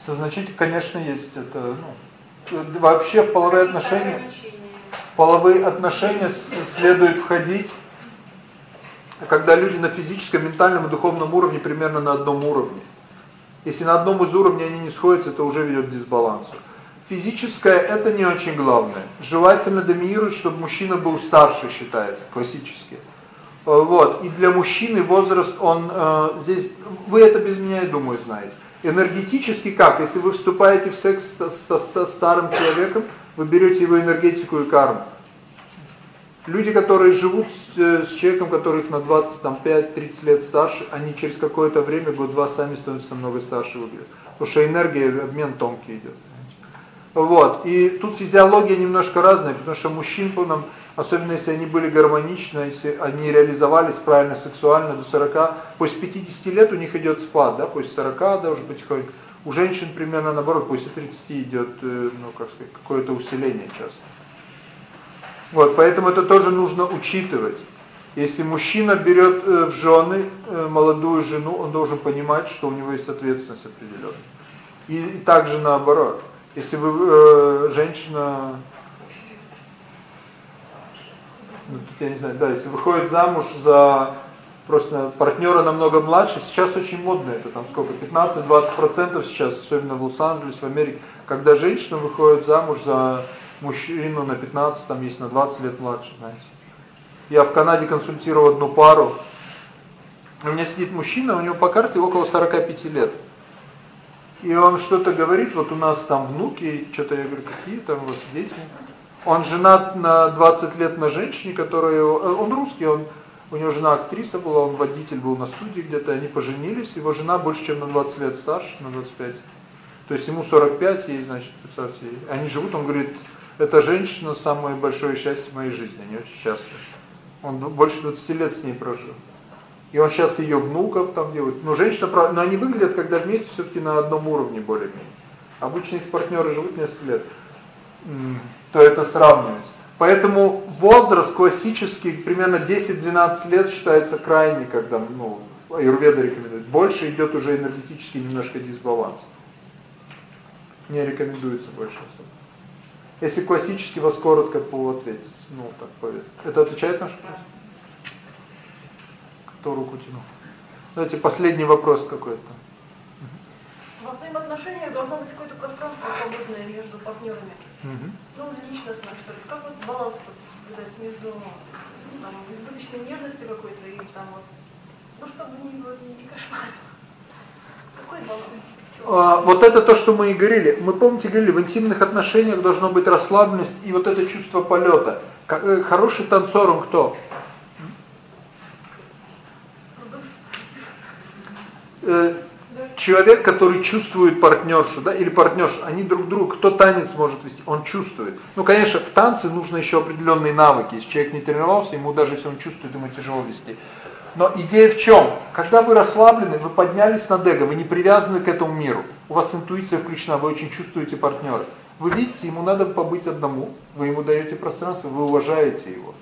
Со значительной, конечно, есть. Это, ну, вообще в половые отношения половые отношения следует входить когда люди на физическом, ментальном и духовном уровне примерно на одном уровне. Если на одном из уровней они не сходятся, это уже ведет к дисбалансу. Физическое это не очень главное. Желательно доминировать, чтобы мужчина был старше, считается, классически. Вот. И для мужчины возраст, он э, здесь, вы это без меня, я думаю, знаете. Энергетически как? Если вы вступаете в секс со, со старым человеком, вы берете его энергетику и карму. Люди, которые живут с, э, с человеком, который их на 25-30 лет старше, они через какое-то время, год-два, сами становятся намного старше. Потому что энергия, обмен тонкий идет. Вот. И тут физиология немножко разная, потому что мужчин, нам, особенно если они были гармоничны, если они реализовались правильно сексуально до 40, после 50 лет у них идет спад, да, после 40 должен быть хоть. У женщин примерно наоборот, после 30 идет, э, ну, как какое-то усиление часто. Вот, поэтому это тоже нужно учитывать. Если мужчина берет э, в жены э, молодую жену, он должен понимать, что у него есть ответственность определенная. И также наоборот. Если вы э, женщина ну, тут я не знаю, да, если выходит замуж за просто партнера намного младше, сейчас очень модно это, там сколько, 15-20% сейчас, особенно в Лос-Анджелесе, в Америке, когда женщина выходит замуж за мужчину на 15, там есть на 20 лет младше, знаете. Я в Канаде консультировал одну пару, у меня сидит мужчина, у него по карте около 45 лет. И он что-то говорит, вот у нас там внуки, что-то я говорю, какие там вот дети. Он женат на 20 лет на женщине, которая, он русский, он у него жена актриса была, он водитель был на студии где-то, они поженились, его жена больше, чем на 20 лет старше, на 25. То есть ему 45, ей, значит, представьте, они живут, он говорит, эта женщина самое большое счастье в моей жизни, они очень счастливы. Он больше 20 лет с ней прожил. И он сейчас ее внуков там делает. Но женщина, но они выглядят, когда вместе все-таки на одном уровне более-менее. Обычно если партнеры живут несколько лет, то это сравнивается. Поэтому возраст классический, примерно 10-12 лет считается крайний, когда, ну, аюрведа рекомендует. Больше идет уже энергетический немножко дисбаланс. Не рекомендуется больше особо. Если классически вас коротко по ответить, ну, так поверь. Это отвечает наш вопрос? Кто руку тянул? Давайте последний вопрос какой-то. Во взаимоотношениях должно быть какое-то пространство свободное между партнерами. Угу. Ну, личностно, что ли. Как вот баланс соблюдать между там, избыточной нежностью какой-то и там вот, ну, чтобы не, не кошмар. Какой баланс? А, вот это то, что мы и говорили. Мы, помните, говорили, в интимных отношениях должно быть расслабленность и вот это чувство полета. Э, хороший танцор он кто? Э, человек, который чувствует партнершу, да, или партнерш, они друг друга, кто танец может вести, он чувствует. Ну, конечно, в танце нужно еще определенные навыки. Если человек не тренировался, ему даже если он чувствует, ему тяжело вести. Но идея в чем? Когда вы расслаблены, вы поднялись над эго, вы не привязаны к этому миру. У вас интуиция включена, вы очень чувствуете партнера. Вы видите, ему надо побыть одному, вы ему даете пространство, вы уважаете его.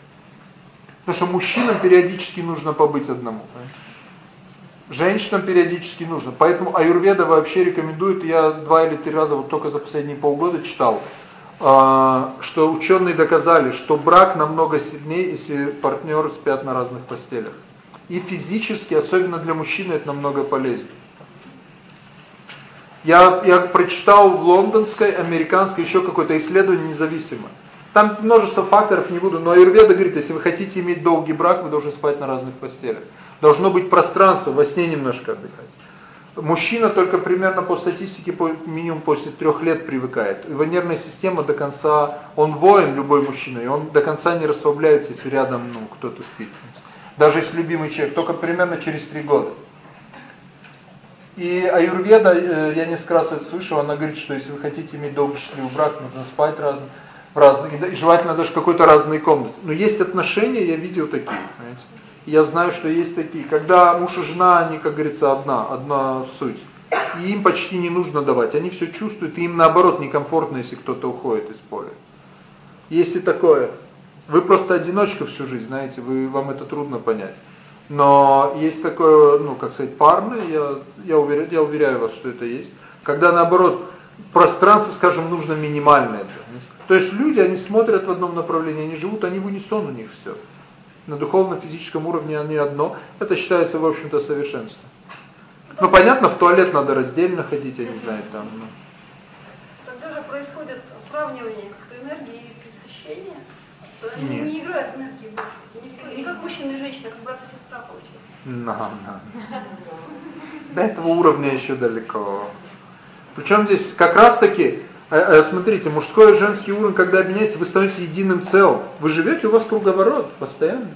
Потому что мужчинам периодически нужно побыть одному. Женщинам периодически нужно. Поэтому аюрведа вообще рекомендует, я два или три раза вот только за последние полгода читал, а, что ученые доказали, что брак намного сильнее, если партнеры спят на разных постелях. И физически, особенно для мужчины, это намного полезнее. Я, я прочитал в лондонской, американской еще какое-то исследование независимо. Там множество факторов, не буду, но Аюрведа говорит, если вы хотите иметь долгий брак, вы должны спать на разных постелях. Должно быть пространство, во сне немножко отдыхать. Мужчина только примерно по статистике по, минимум после трех лет привыкает. Его нервная система до конца, он воин, любой мужчина, и он до конца не расслабляется, если рядом ну, кто-то спит. Даже если любимый человек, только примерно через три года. И аюрведа, э, я несколько раз это слышал, она говорит, что если вы хотите иметь долгий счастливый брак, нужно спать разно, в разных, и желательно даже какой-то разные комнаты. Но есть отношения, я видел такие, понимаете? Я знаю, что есть такие. Когда муж и жена, они, как говорится, одна, одна суть. И им почти не нужно давать. Они все чувствуют, и им наоборот некомфортно, если кто-то уходит из поля. Есть и такое. Вы просто одиночка всю жизнь, знаете, вы, вам это трудно понять. Но есть такое, ну, как сказать, парное, я, я, уверяю, я уверяю вас, что это есть. Когда наоборот, пространство, скажем, нужно минимальное. То есть люди, они смотрят в одном направлении, они живут, они в унисон у них все на духовно-физическом уровне они одно. Это считается, в общем-то, совершенством. Ну, понятно, в туалет надо раздельно ходить, я не знаю, там. Ну. Тогда же происходит сравнивание как-то энергии и пресыщения, то они Нет. не играют энергии больше. Не как мужчина и женщина, как брат и сестра получается. Да. До этого уровня еще далеко. Причем здесь как раз таки Э, э, смотрите, мужской и женский уровень, когда объединяется, вы становитесь единым целым. Вы живете, у вас круговорот постоянно.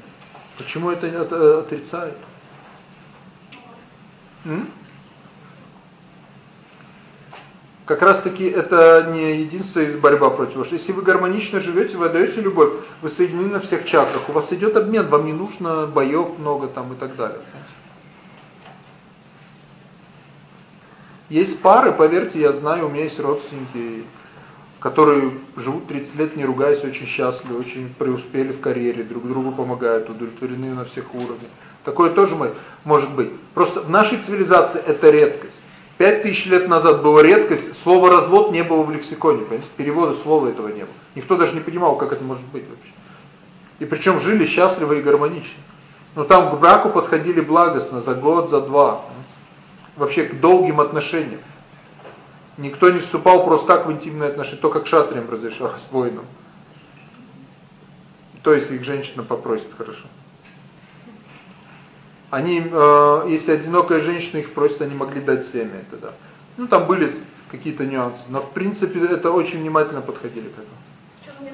Почему это э, отрицает? М? Как раз таки это не единство и борьба против вас. Если вы гармонично живете, вы отдаете любовь, вы соединены на всех чакрах, у вас идет обмен, вам не нужно боев много там и так далее. Есть пары, поверьте, я знаю, у меня есть родственники, которые живут 30 лет не ругаясь, очень счастливы, очень преуспели в карьере, друг другу помогают, удовлетворены на всех уровнях. Такое тоже может быть. Просто в нашей цивилизации это редкость. Пять тысяч лет назад была редкость, слово «развод» не было в лексиконе, понимаете? перевода слова этого не было. Никто даже не понимал, как это может быть вообще. И причем жили счастливо и гармонично. Но там к браку подходили благостно, за год, за два вообще к долгим отношениям. Никто не вступал просто так в интимные отношения, только к шатриям разрешалось воинам. То есть их женщина попросит, хорошо. Они, э, если одинокая женщина их просит, они могли дать семя тогда. Ну там были какие-то нюансы, но в принципе это очень внимательно подходили к этому. Что-то мне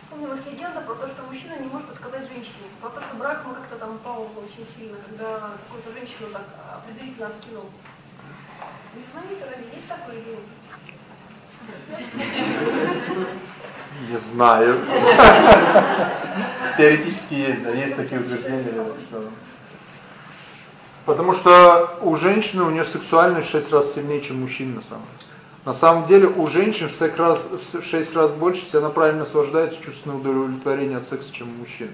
вспомнилась легенда про то, что мужчина не может отказать женщине. Про то, что брак мы как-то там пал очень сильно, когда какую-то женщину так определительно откинул. Не знаете, разве есть такое или Не знаю. *laughs* Теоретически есть, да, есть такие утверждения. Потому что у женщины, у нее сексуальность в 6 раз сильнее, чем у мужчин на самом деле. На самом деле у женщин в 6 раз, в 6 раз больше, если она правильно наслаждается, чувственное удовлетворение от секса, чем у мужчин.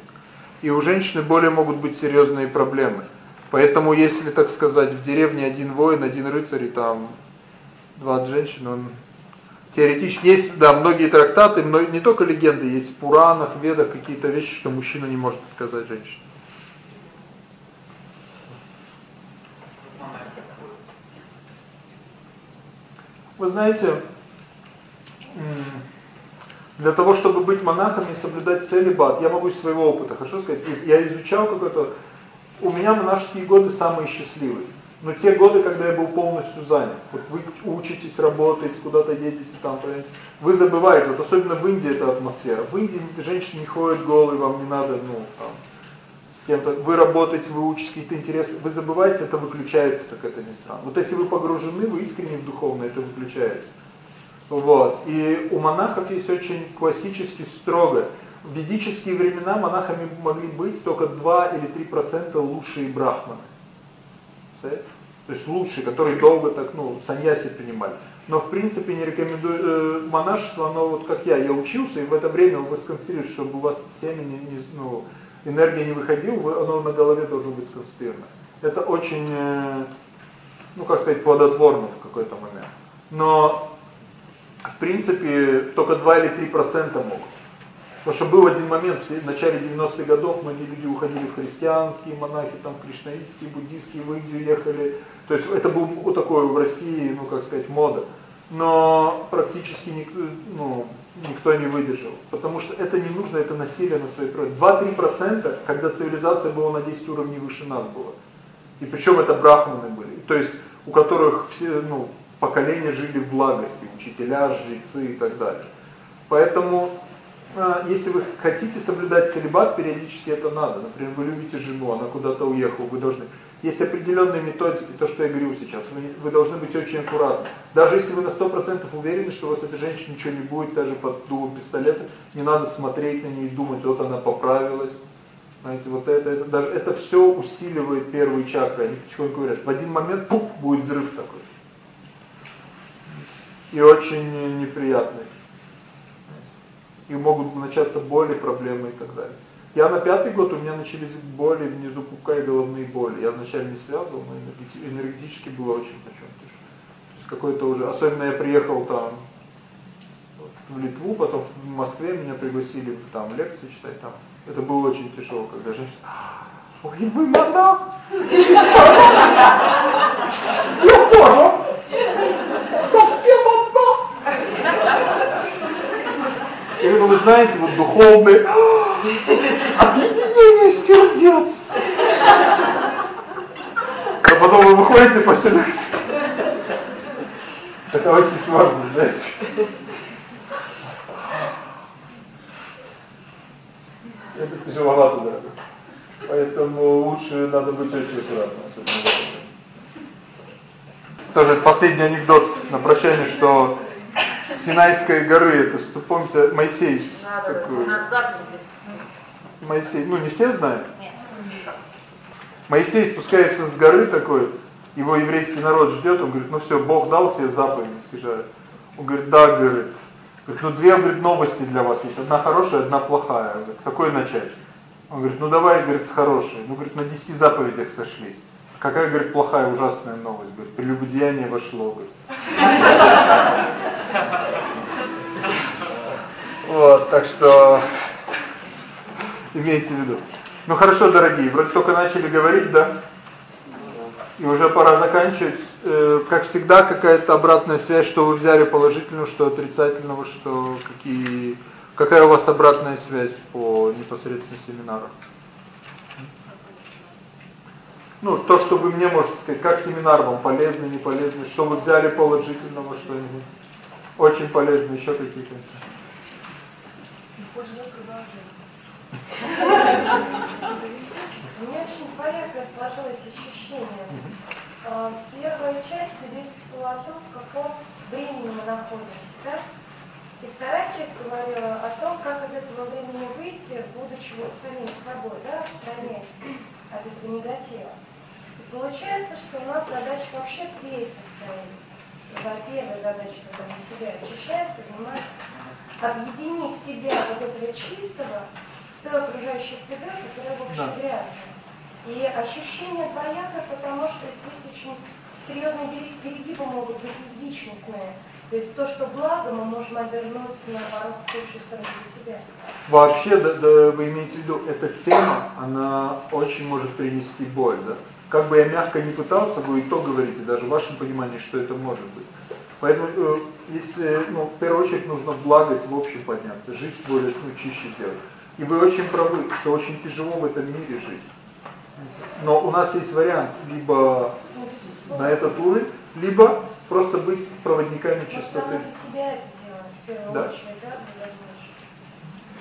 И у женщины более могут быть серьезные проблемы. Поэтому, если, так сказать, в деревне один воин, один рыцарь и там 20 женщин, он теоретически есть, да, многие трактаты, но не только легенды, есть в Пуранах, Ведах какие-то вещи, что мужчина не может отказать женщине. Вы знаете, для того, чтобы быть монахом и соблюдать целибат, я могу из своего опыта, хорошо сказать, я изучал какой-то у меня монашеские годы самые счастливые. Но те годы, когда я был полностью занят. Вот вы учитесь, работаете, куда-то едете, там, понимаете, вы забываете, вот особенно в Индии эта атмосфера. В Индии женщины не ходят голые, вам не надо, ну, там, кем-то, вы работаете, вы учитесь какие-то интересы, вы забываете, это выключается, как это ни странно. Вот если вы погружены, вы искренне в духовное, это выключается. Вот. И у монахов есть очень классически строго. В ведические времена монахами могли быть только 2 или 3% лучшие брахманы. То есть лучшие, которые долго так, ну, саньяси принимали. Но в принципе не рекомендую э, монашество, оно вот как я, я учился, и в это время вы сконцентрируетесь, чтобы у вас семя не, не ну, энергия не выходила, оно на голове должно быть сконцентрировано. Это очень, э, ну как сказать, плодотворно в какой-то момент. Но в принципе только 2 или 3% могут. Потому что был один момент, в начале 90-х годов многие люди уходили в христианские монахи, там кришнаитские, буддийские, в Индию ехали. То есть это был вот такой в России, ну как сказать, мода. Но практически никто, ну, никто не выдержал. Потому что это не нужно, это насилие над своей природой. 2-3%, когда цивилизация была на 10 уровней выше нас была. И причем это брахманы были. То есть у которых все, ну, поколения жили в благости, учителя, жрецы и так далее. Поэтому, а, если вы хотите соблюдать целебат, периодически это надо. Например, вы любите жену, она куда-то уехала, вы должны... Есть определенные методики, то, что я говорю сейчас. Вы, вы должны быть очень аккуратны. Даже если вы на 100% уверены, что у вас этой женщине ничего не будет, даже под дулом пистолета, не надо смотреть на нее и думать, вот она поправилась. Знаете, вот это, это даже это все усиливает первые чакры. Они потихоньку говорят, в один момент пуп, будет взрыв такой и очень неприятный. И могут начаться боли, проблемы и так далее. Я на пятый год, у меня начались боли внизу пупка и головные боли. Я вначале не связывал, но энергетически было очень чем-то. То есть какой-то уже, особенно я приехал там в Литву, потом в Москве меня пригласили там лекции читать там. Это было очень тяжело, когда женщина, ой, вы монах! Я понял! И вы знаете, вот духовное объединение сердец. А потом вы выходите по селекции. Это очень сложно, знаете. Это тяжеловато, да. Поэтому лучше надо быть очень аккуратным. Тоже последний анекдот на прощание, что Синайской горы, это что помните, Моисей. Надо, такой, Моисей, ну не все знают? Нет. Моисей спускается с горы такой, его еврейский народ ждет, он говорит, ну все, Бог дал тебе заповеди, скажи. Он говорит, да, говорит. Говорит, ну две, говорит, новости для вас есть, одна хорошая, одна плохая. Он говорит, какой начать? Он говорит, ну давай, говорит, с хорошей. Ну, говорит, на десяти заповедях сошлись. Какая, говорит, плохая, ужасная новость, говорит, прелюбодеяние вошло, говорит. Вот, так что имейте в виду. Ну хорошо, дорогие, вроде только начали говорить, да? И уже пора заканчивать. Э, как всегда, какая-то обратная связь, что вы взяли положительного, что отрицательного, что какие какая у вас обратная связь по непосредственно семинару? Ну, то, что вы мне можете сказать, как семинар вам полезный, не полезный, что вы взяли положительного, что-нибудь. Очень полезно, еще какие-то. У меня очень двоякое сложилось ощущение. А, первая часть свидетельствовала о том, в каком времени мы находимся, да? И вторая часть говорила о том, как из этого времени выйти, будучи самим собой, да, отстраняясь от этого негатива. И получается, что у нас задача вообще третья стоит. За первой задачей, когда мы себя очищаем, поднимаем объединить себя вот этого чистого той окружающей средой, которая вообще да. грязная. И ощущение двояко, потому что здесь очень серьезные перегибы могут быть личностные. То есть то, что благо, мы можем обернуть, наоборот, в худшую сторону для себя. Вообще, да, да, вы имеете в виду, эта тема, она очень может принести боль, да? Как бы я мягко не пытался, вы и то говорите, даже в вашем понимании, что это может быть. Поэтому, э, если, ну, в первую очередь нужно в благость в общем подняться, жить более, ну, чище делать. И вы очень правы, что очень тяжело в этом мире жить. Но у нас есть вариант, либо на этот уровень, либо просто быть проводниками чистоты. Да.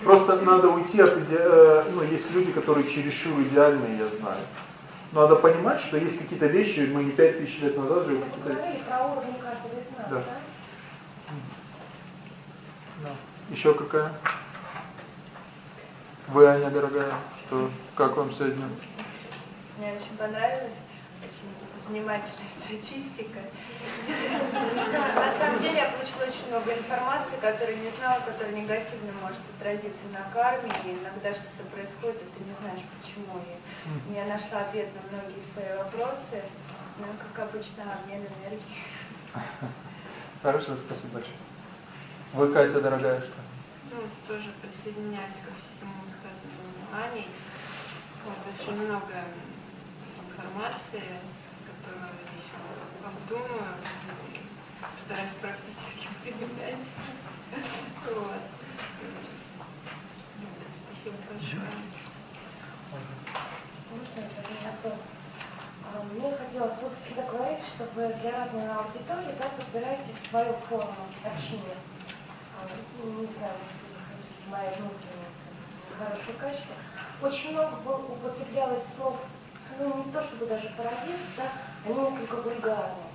Просто надо уйти от иде... Э, ну, есть люди, которые чересчур идеальные, я знаю. Но надо понимать, что есть какие-то вещи, мы не пять тысяч лет назад жили. Вы говорили про уровни каждого из нас, да? да. Еще какая? Вы, Аня, дорогая, что, как вам сегодня? Мне очень понравилось, очень занимательная статистика. На самом деле я получила очень много информации, которую не знала, которая негативно может отразиться на карме, и иногда что-то происходит, и ты не знаешь почему. И я нашла ответ на многие свои вопросы, но, как обычно, обмен энергией. Хорошо, спасибо большое. Вы, Катя, дорогая, что? Ну, тоже присоединяюсь ко Аней. Вот, очень много информации, которую здесь обдумаю, постараюсь практически *laughs* применять. Вот. Спасибо большое. А, Мне хотелось, вы всегда говорите, что вы для разной аудитории да, подбираете свою форму общения. А, ну, Не знаю, может быть, моя внутренняя хорошее качество. Очень много было- употреблялось слов, ну не то чтобы даже паразит, да, они несколько вульгарные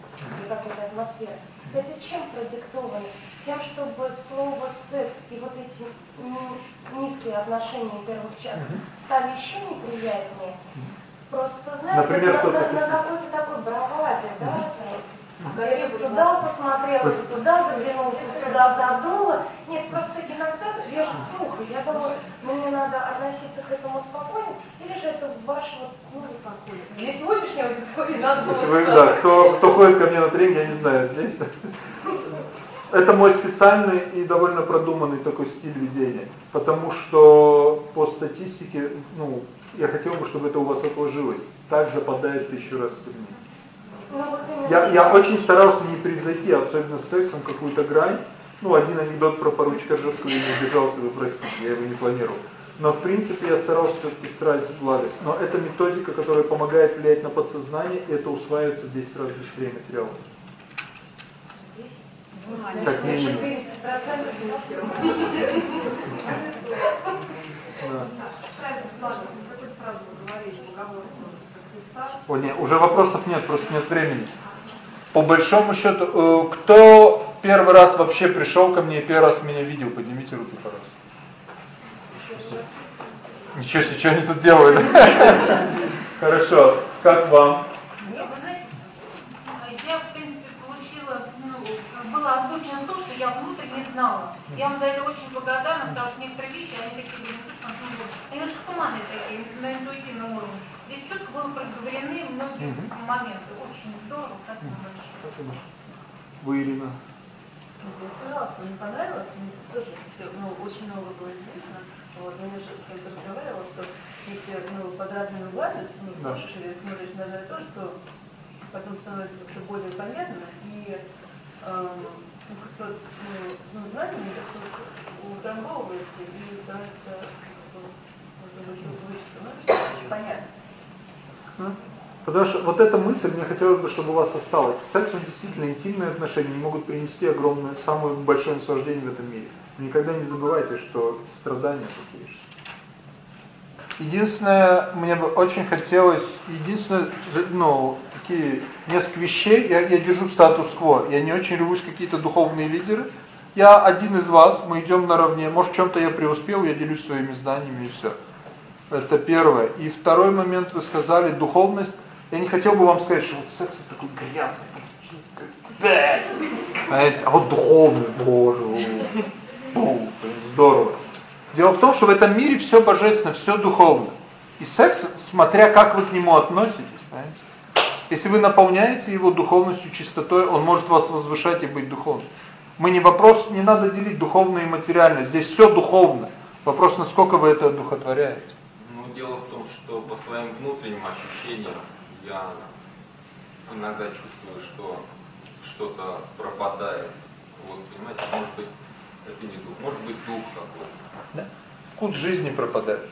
для какой-то атмосферы. Это чем продиктовано? Тем, чтобы слово секс и вот эти ни- низкие отношения первых чат стали еще неприятнее. Просто, знаете, Например, на, на- на какой-то такой браваде, да? Это туда посмотрела, это туда заглянула, это туда задула. Нет, просто иногда режет слух. И Я думаю, мне надо относиться к этому спокойно, или же это ваше вот, ну, спокойно. Для сегодняшнего аудитории надо было... Вы, да, кто, кто ходит ко мне на тренинг, я не знаю, здесь. *laughs* Это мой специальный и довольно продуманный такой стиль ведения. Потому что по статистике, ну, я хотел бы, чтобы это у вас отложилось. Так западает тысячу раз сильнее. Я, я очень старался не превзойти, особенно с сексом, какую-то грань. Ну, один анекдот про поручика Ржевского я не удержался, вы простите, я его не планировал. Но, в принципе, я старался все-таки страсть в благость. Но это методика, которая помогает влиять на подсознание, и это усваивается в 10 раз быстрее материала. Как минимум. 400% не все. Да. Какую фразу вы говорили, уговор? О, нет, уже вопросов нет, просто нет времени. По большому счету, э, кто первый раз вообще пришел ко мне и первый раз меня видел, поднимите руки, пожалуйста. Ничего себе, что они тут делают? *laughs* Хорошо, как вам? Нет, вы я, в принципе, получила, ну, было озвучено то, что я внутренне знала. Я вам за это очень благодарна, потому что некоторые вещи, они такие, ну, что ну, они немножко туманные такие, на интуитивном уровне. Здесь четко было проговорены многие Мгм. моменты. Очень здорово, спасибо большое. Вы, Ирина. Я сказала, что мне понравилось, мне тоже все, ну, очень много было известно. Вот, но я же с кем-то разговаривала, что если ну, под разными углами ты не Да. слушаешь или смотришь на то, что потом становится как-то более понятно, и эм, ну, как-то ну, ну, знание как-то утрамбовывается и становится как бы, может быть, вычислено, очень понятно. Потому что вот эта мысль, мне хотелось бы, чтобы у вас осталась. Секс, он действительно интимные отношения, могут принести огромное, самое большое наслаждение в этом мире. Никогда не забывайте, что страдания такие же. Единственное, мне бы очень хотелось, единственное, ну, такие несколько вещей, я, я держу статус-кво, я не очень рвусь какие-то духовные лидеры. Я один из вас, мы идем наравне, может чем-то я преуспел, я делюсь своими знаниями и все. Это первое. И второй момент, вы сказали, духовность. Я не хотел бы вам сказать, что вот секс такой грязный. Знаете, а вот духовный, боже, здорово. Дело в том, что в этом мире все божественно, все духовно. И секс, смотря как вы к нему относитесь, понимаете? Если вы наполняете его духовностью, чистотой, он может вас возвышать и быть духовным. Мы не вопрос, не надо делить духовное и материальное. Здесь все духовно. Вопрос, насколько вы это одухотворяете. Дело в том, что по своим внутренним ощущениям я иногда чувствую, что что-то пропадает. Вот, понимаете, может быть, это не дух, может быть дух какой-то. Вкус жизни пропадает.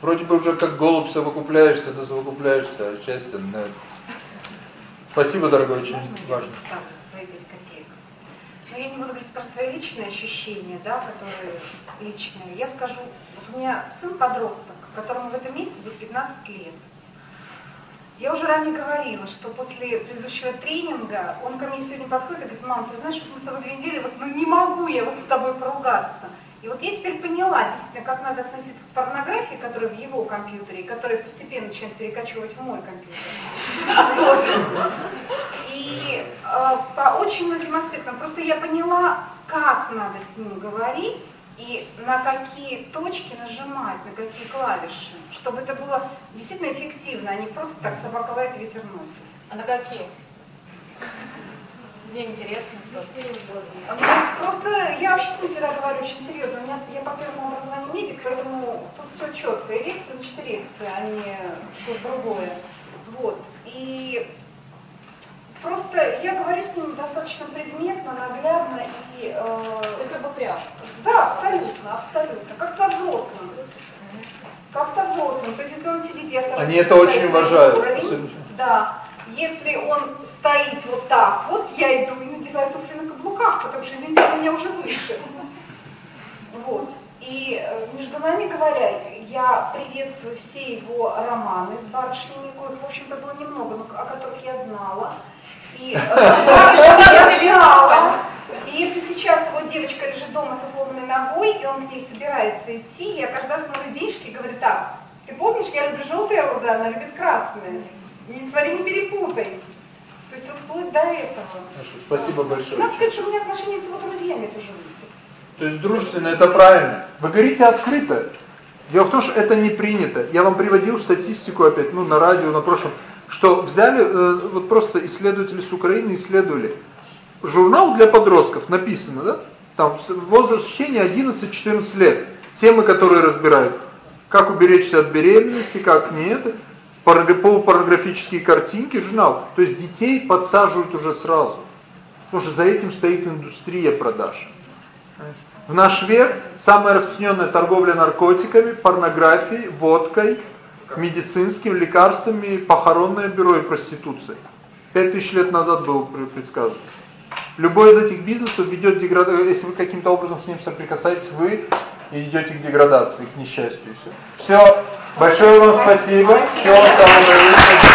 Вроде бы уже как голубь совокупляешься, да совокупляешься, а счастье нет. Спасибо, дорогой, очень Можно я важно. свои 5 копеек? но я не буду говорить про свои личные ощущения, да, которые личные. Я скажу, вот у меня сын подросток, которому в этом месяце будет 15 лет. Я уже ранее говорила, что после предыдущего тренинга он ко мне сегодня подходит и говорит, мам, ты знаешь, вот мы с тобой две недели, вот ну не могу я вот с тобой поругаться. И вот я теперь поняла действительно, как надо относиться к порнографии, которая в его компьютере, и которая постепенно начинает перекачивать в мой компьютер. И э, по очень многим аспектам. Просто я поняла, как надо с ним говорить, и на какие точки нажимать, на какие клавиши, чтобы это было действительно эффективно, а не просто так собака лает, ветер носит. А на какие? Мне интересно. А просто я вообще с ним всегда говорю очень серьезно. У меня, я по первому образованию медик, поэтому тут все четко. И лекция, значит, лекция, а не что-то другое. Вот. И просто я говорю с ним достаточно предметно, наглядно и... Э, То есть как бы прям? Да, абсолютно, абсолютно. Как со взрослым. Как со взрослым. То есть если он сидит, я сажусь... Они это очень уважают. Уровень, да. Если он стоит вот так, вот я иду и надеваю туфли на каблуках, потому что, извините, у меня уже выше. Вот. И э, между нами говоря, я приветствую все его романы с барышнями, коих, в общем-то, было немного, но о которых я знала. И если сейчас его девочка лежит дома со сломанной ногой, и он к ней собирается идти, я каждый раз смотрю денежки и говорю так, ты помнишь, я люблю желтые розы, она любит красные. Не смотри, не перепутай. То есть вот вплоть до этого. Спасибо большое. Надо сказать, что у меня отношения с его друзьями тоже То есть дружественно, это правильно. Вы говорите открыто. Дело в том, что это не принято. Я вам приводил статистику опять, ну на радио, на прошлом, что взяли, э, вот просто исследователи с Украины исследовали. Журнал для подростков написано, да? Там возраст чтения 11-14 лет. Темы, которые разбирают. Как уберечься от беременности, как не это полупорнографические картинки, журнал. То есть детей подсаживают уже сразу. Потому что за этим стоит индустрия продаж. В наш век самая распространенная торговля наркотиками, порнографией, водкой, медицинскими лекарствами, похоронное бюро и проституцией. Пять тысяч лет назад было предсказано. Любой из этих бизнесов ведет деградацию, если вы каким-то образом с ним соприкасаетесь, вы идете к деградации, к несчастью. Все. Все. Большое вам спасибо. Всего самого наилучшего.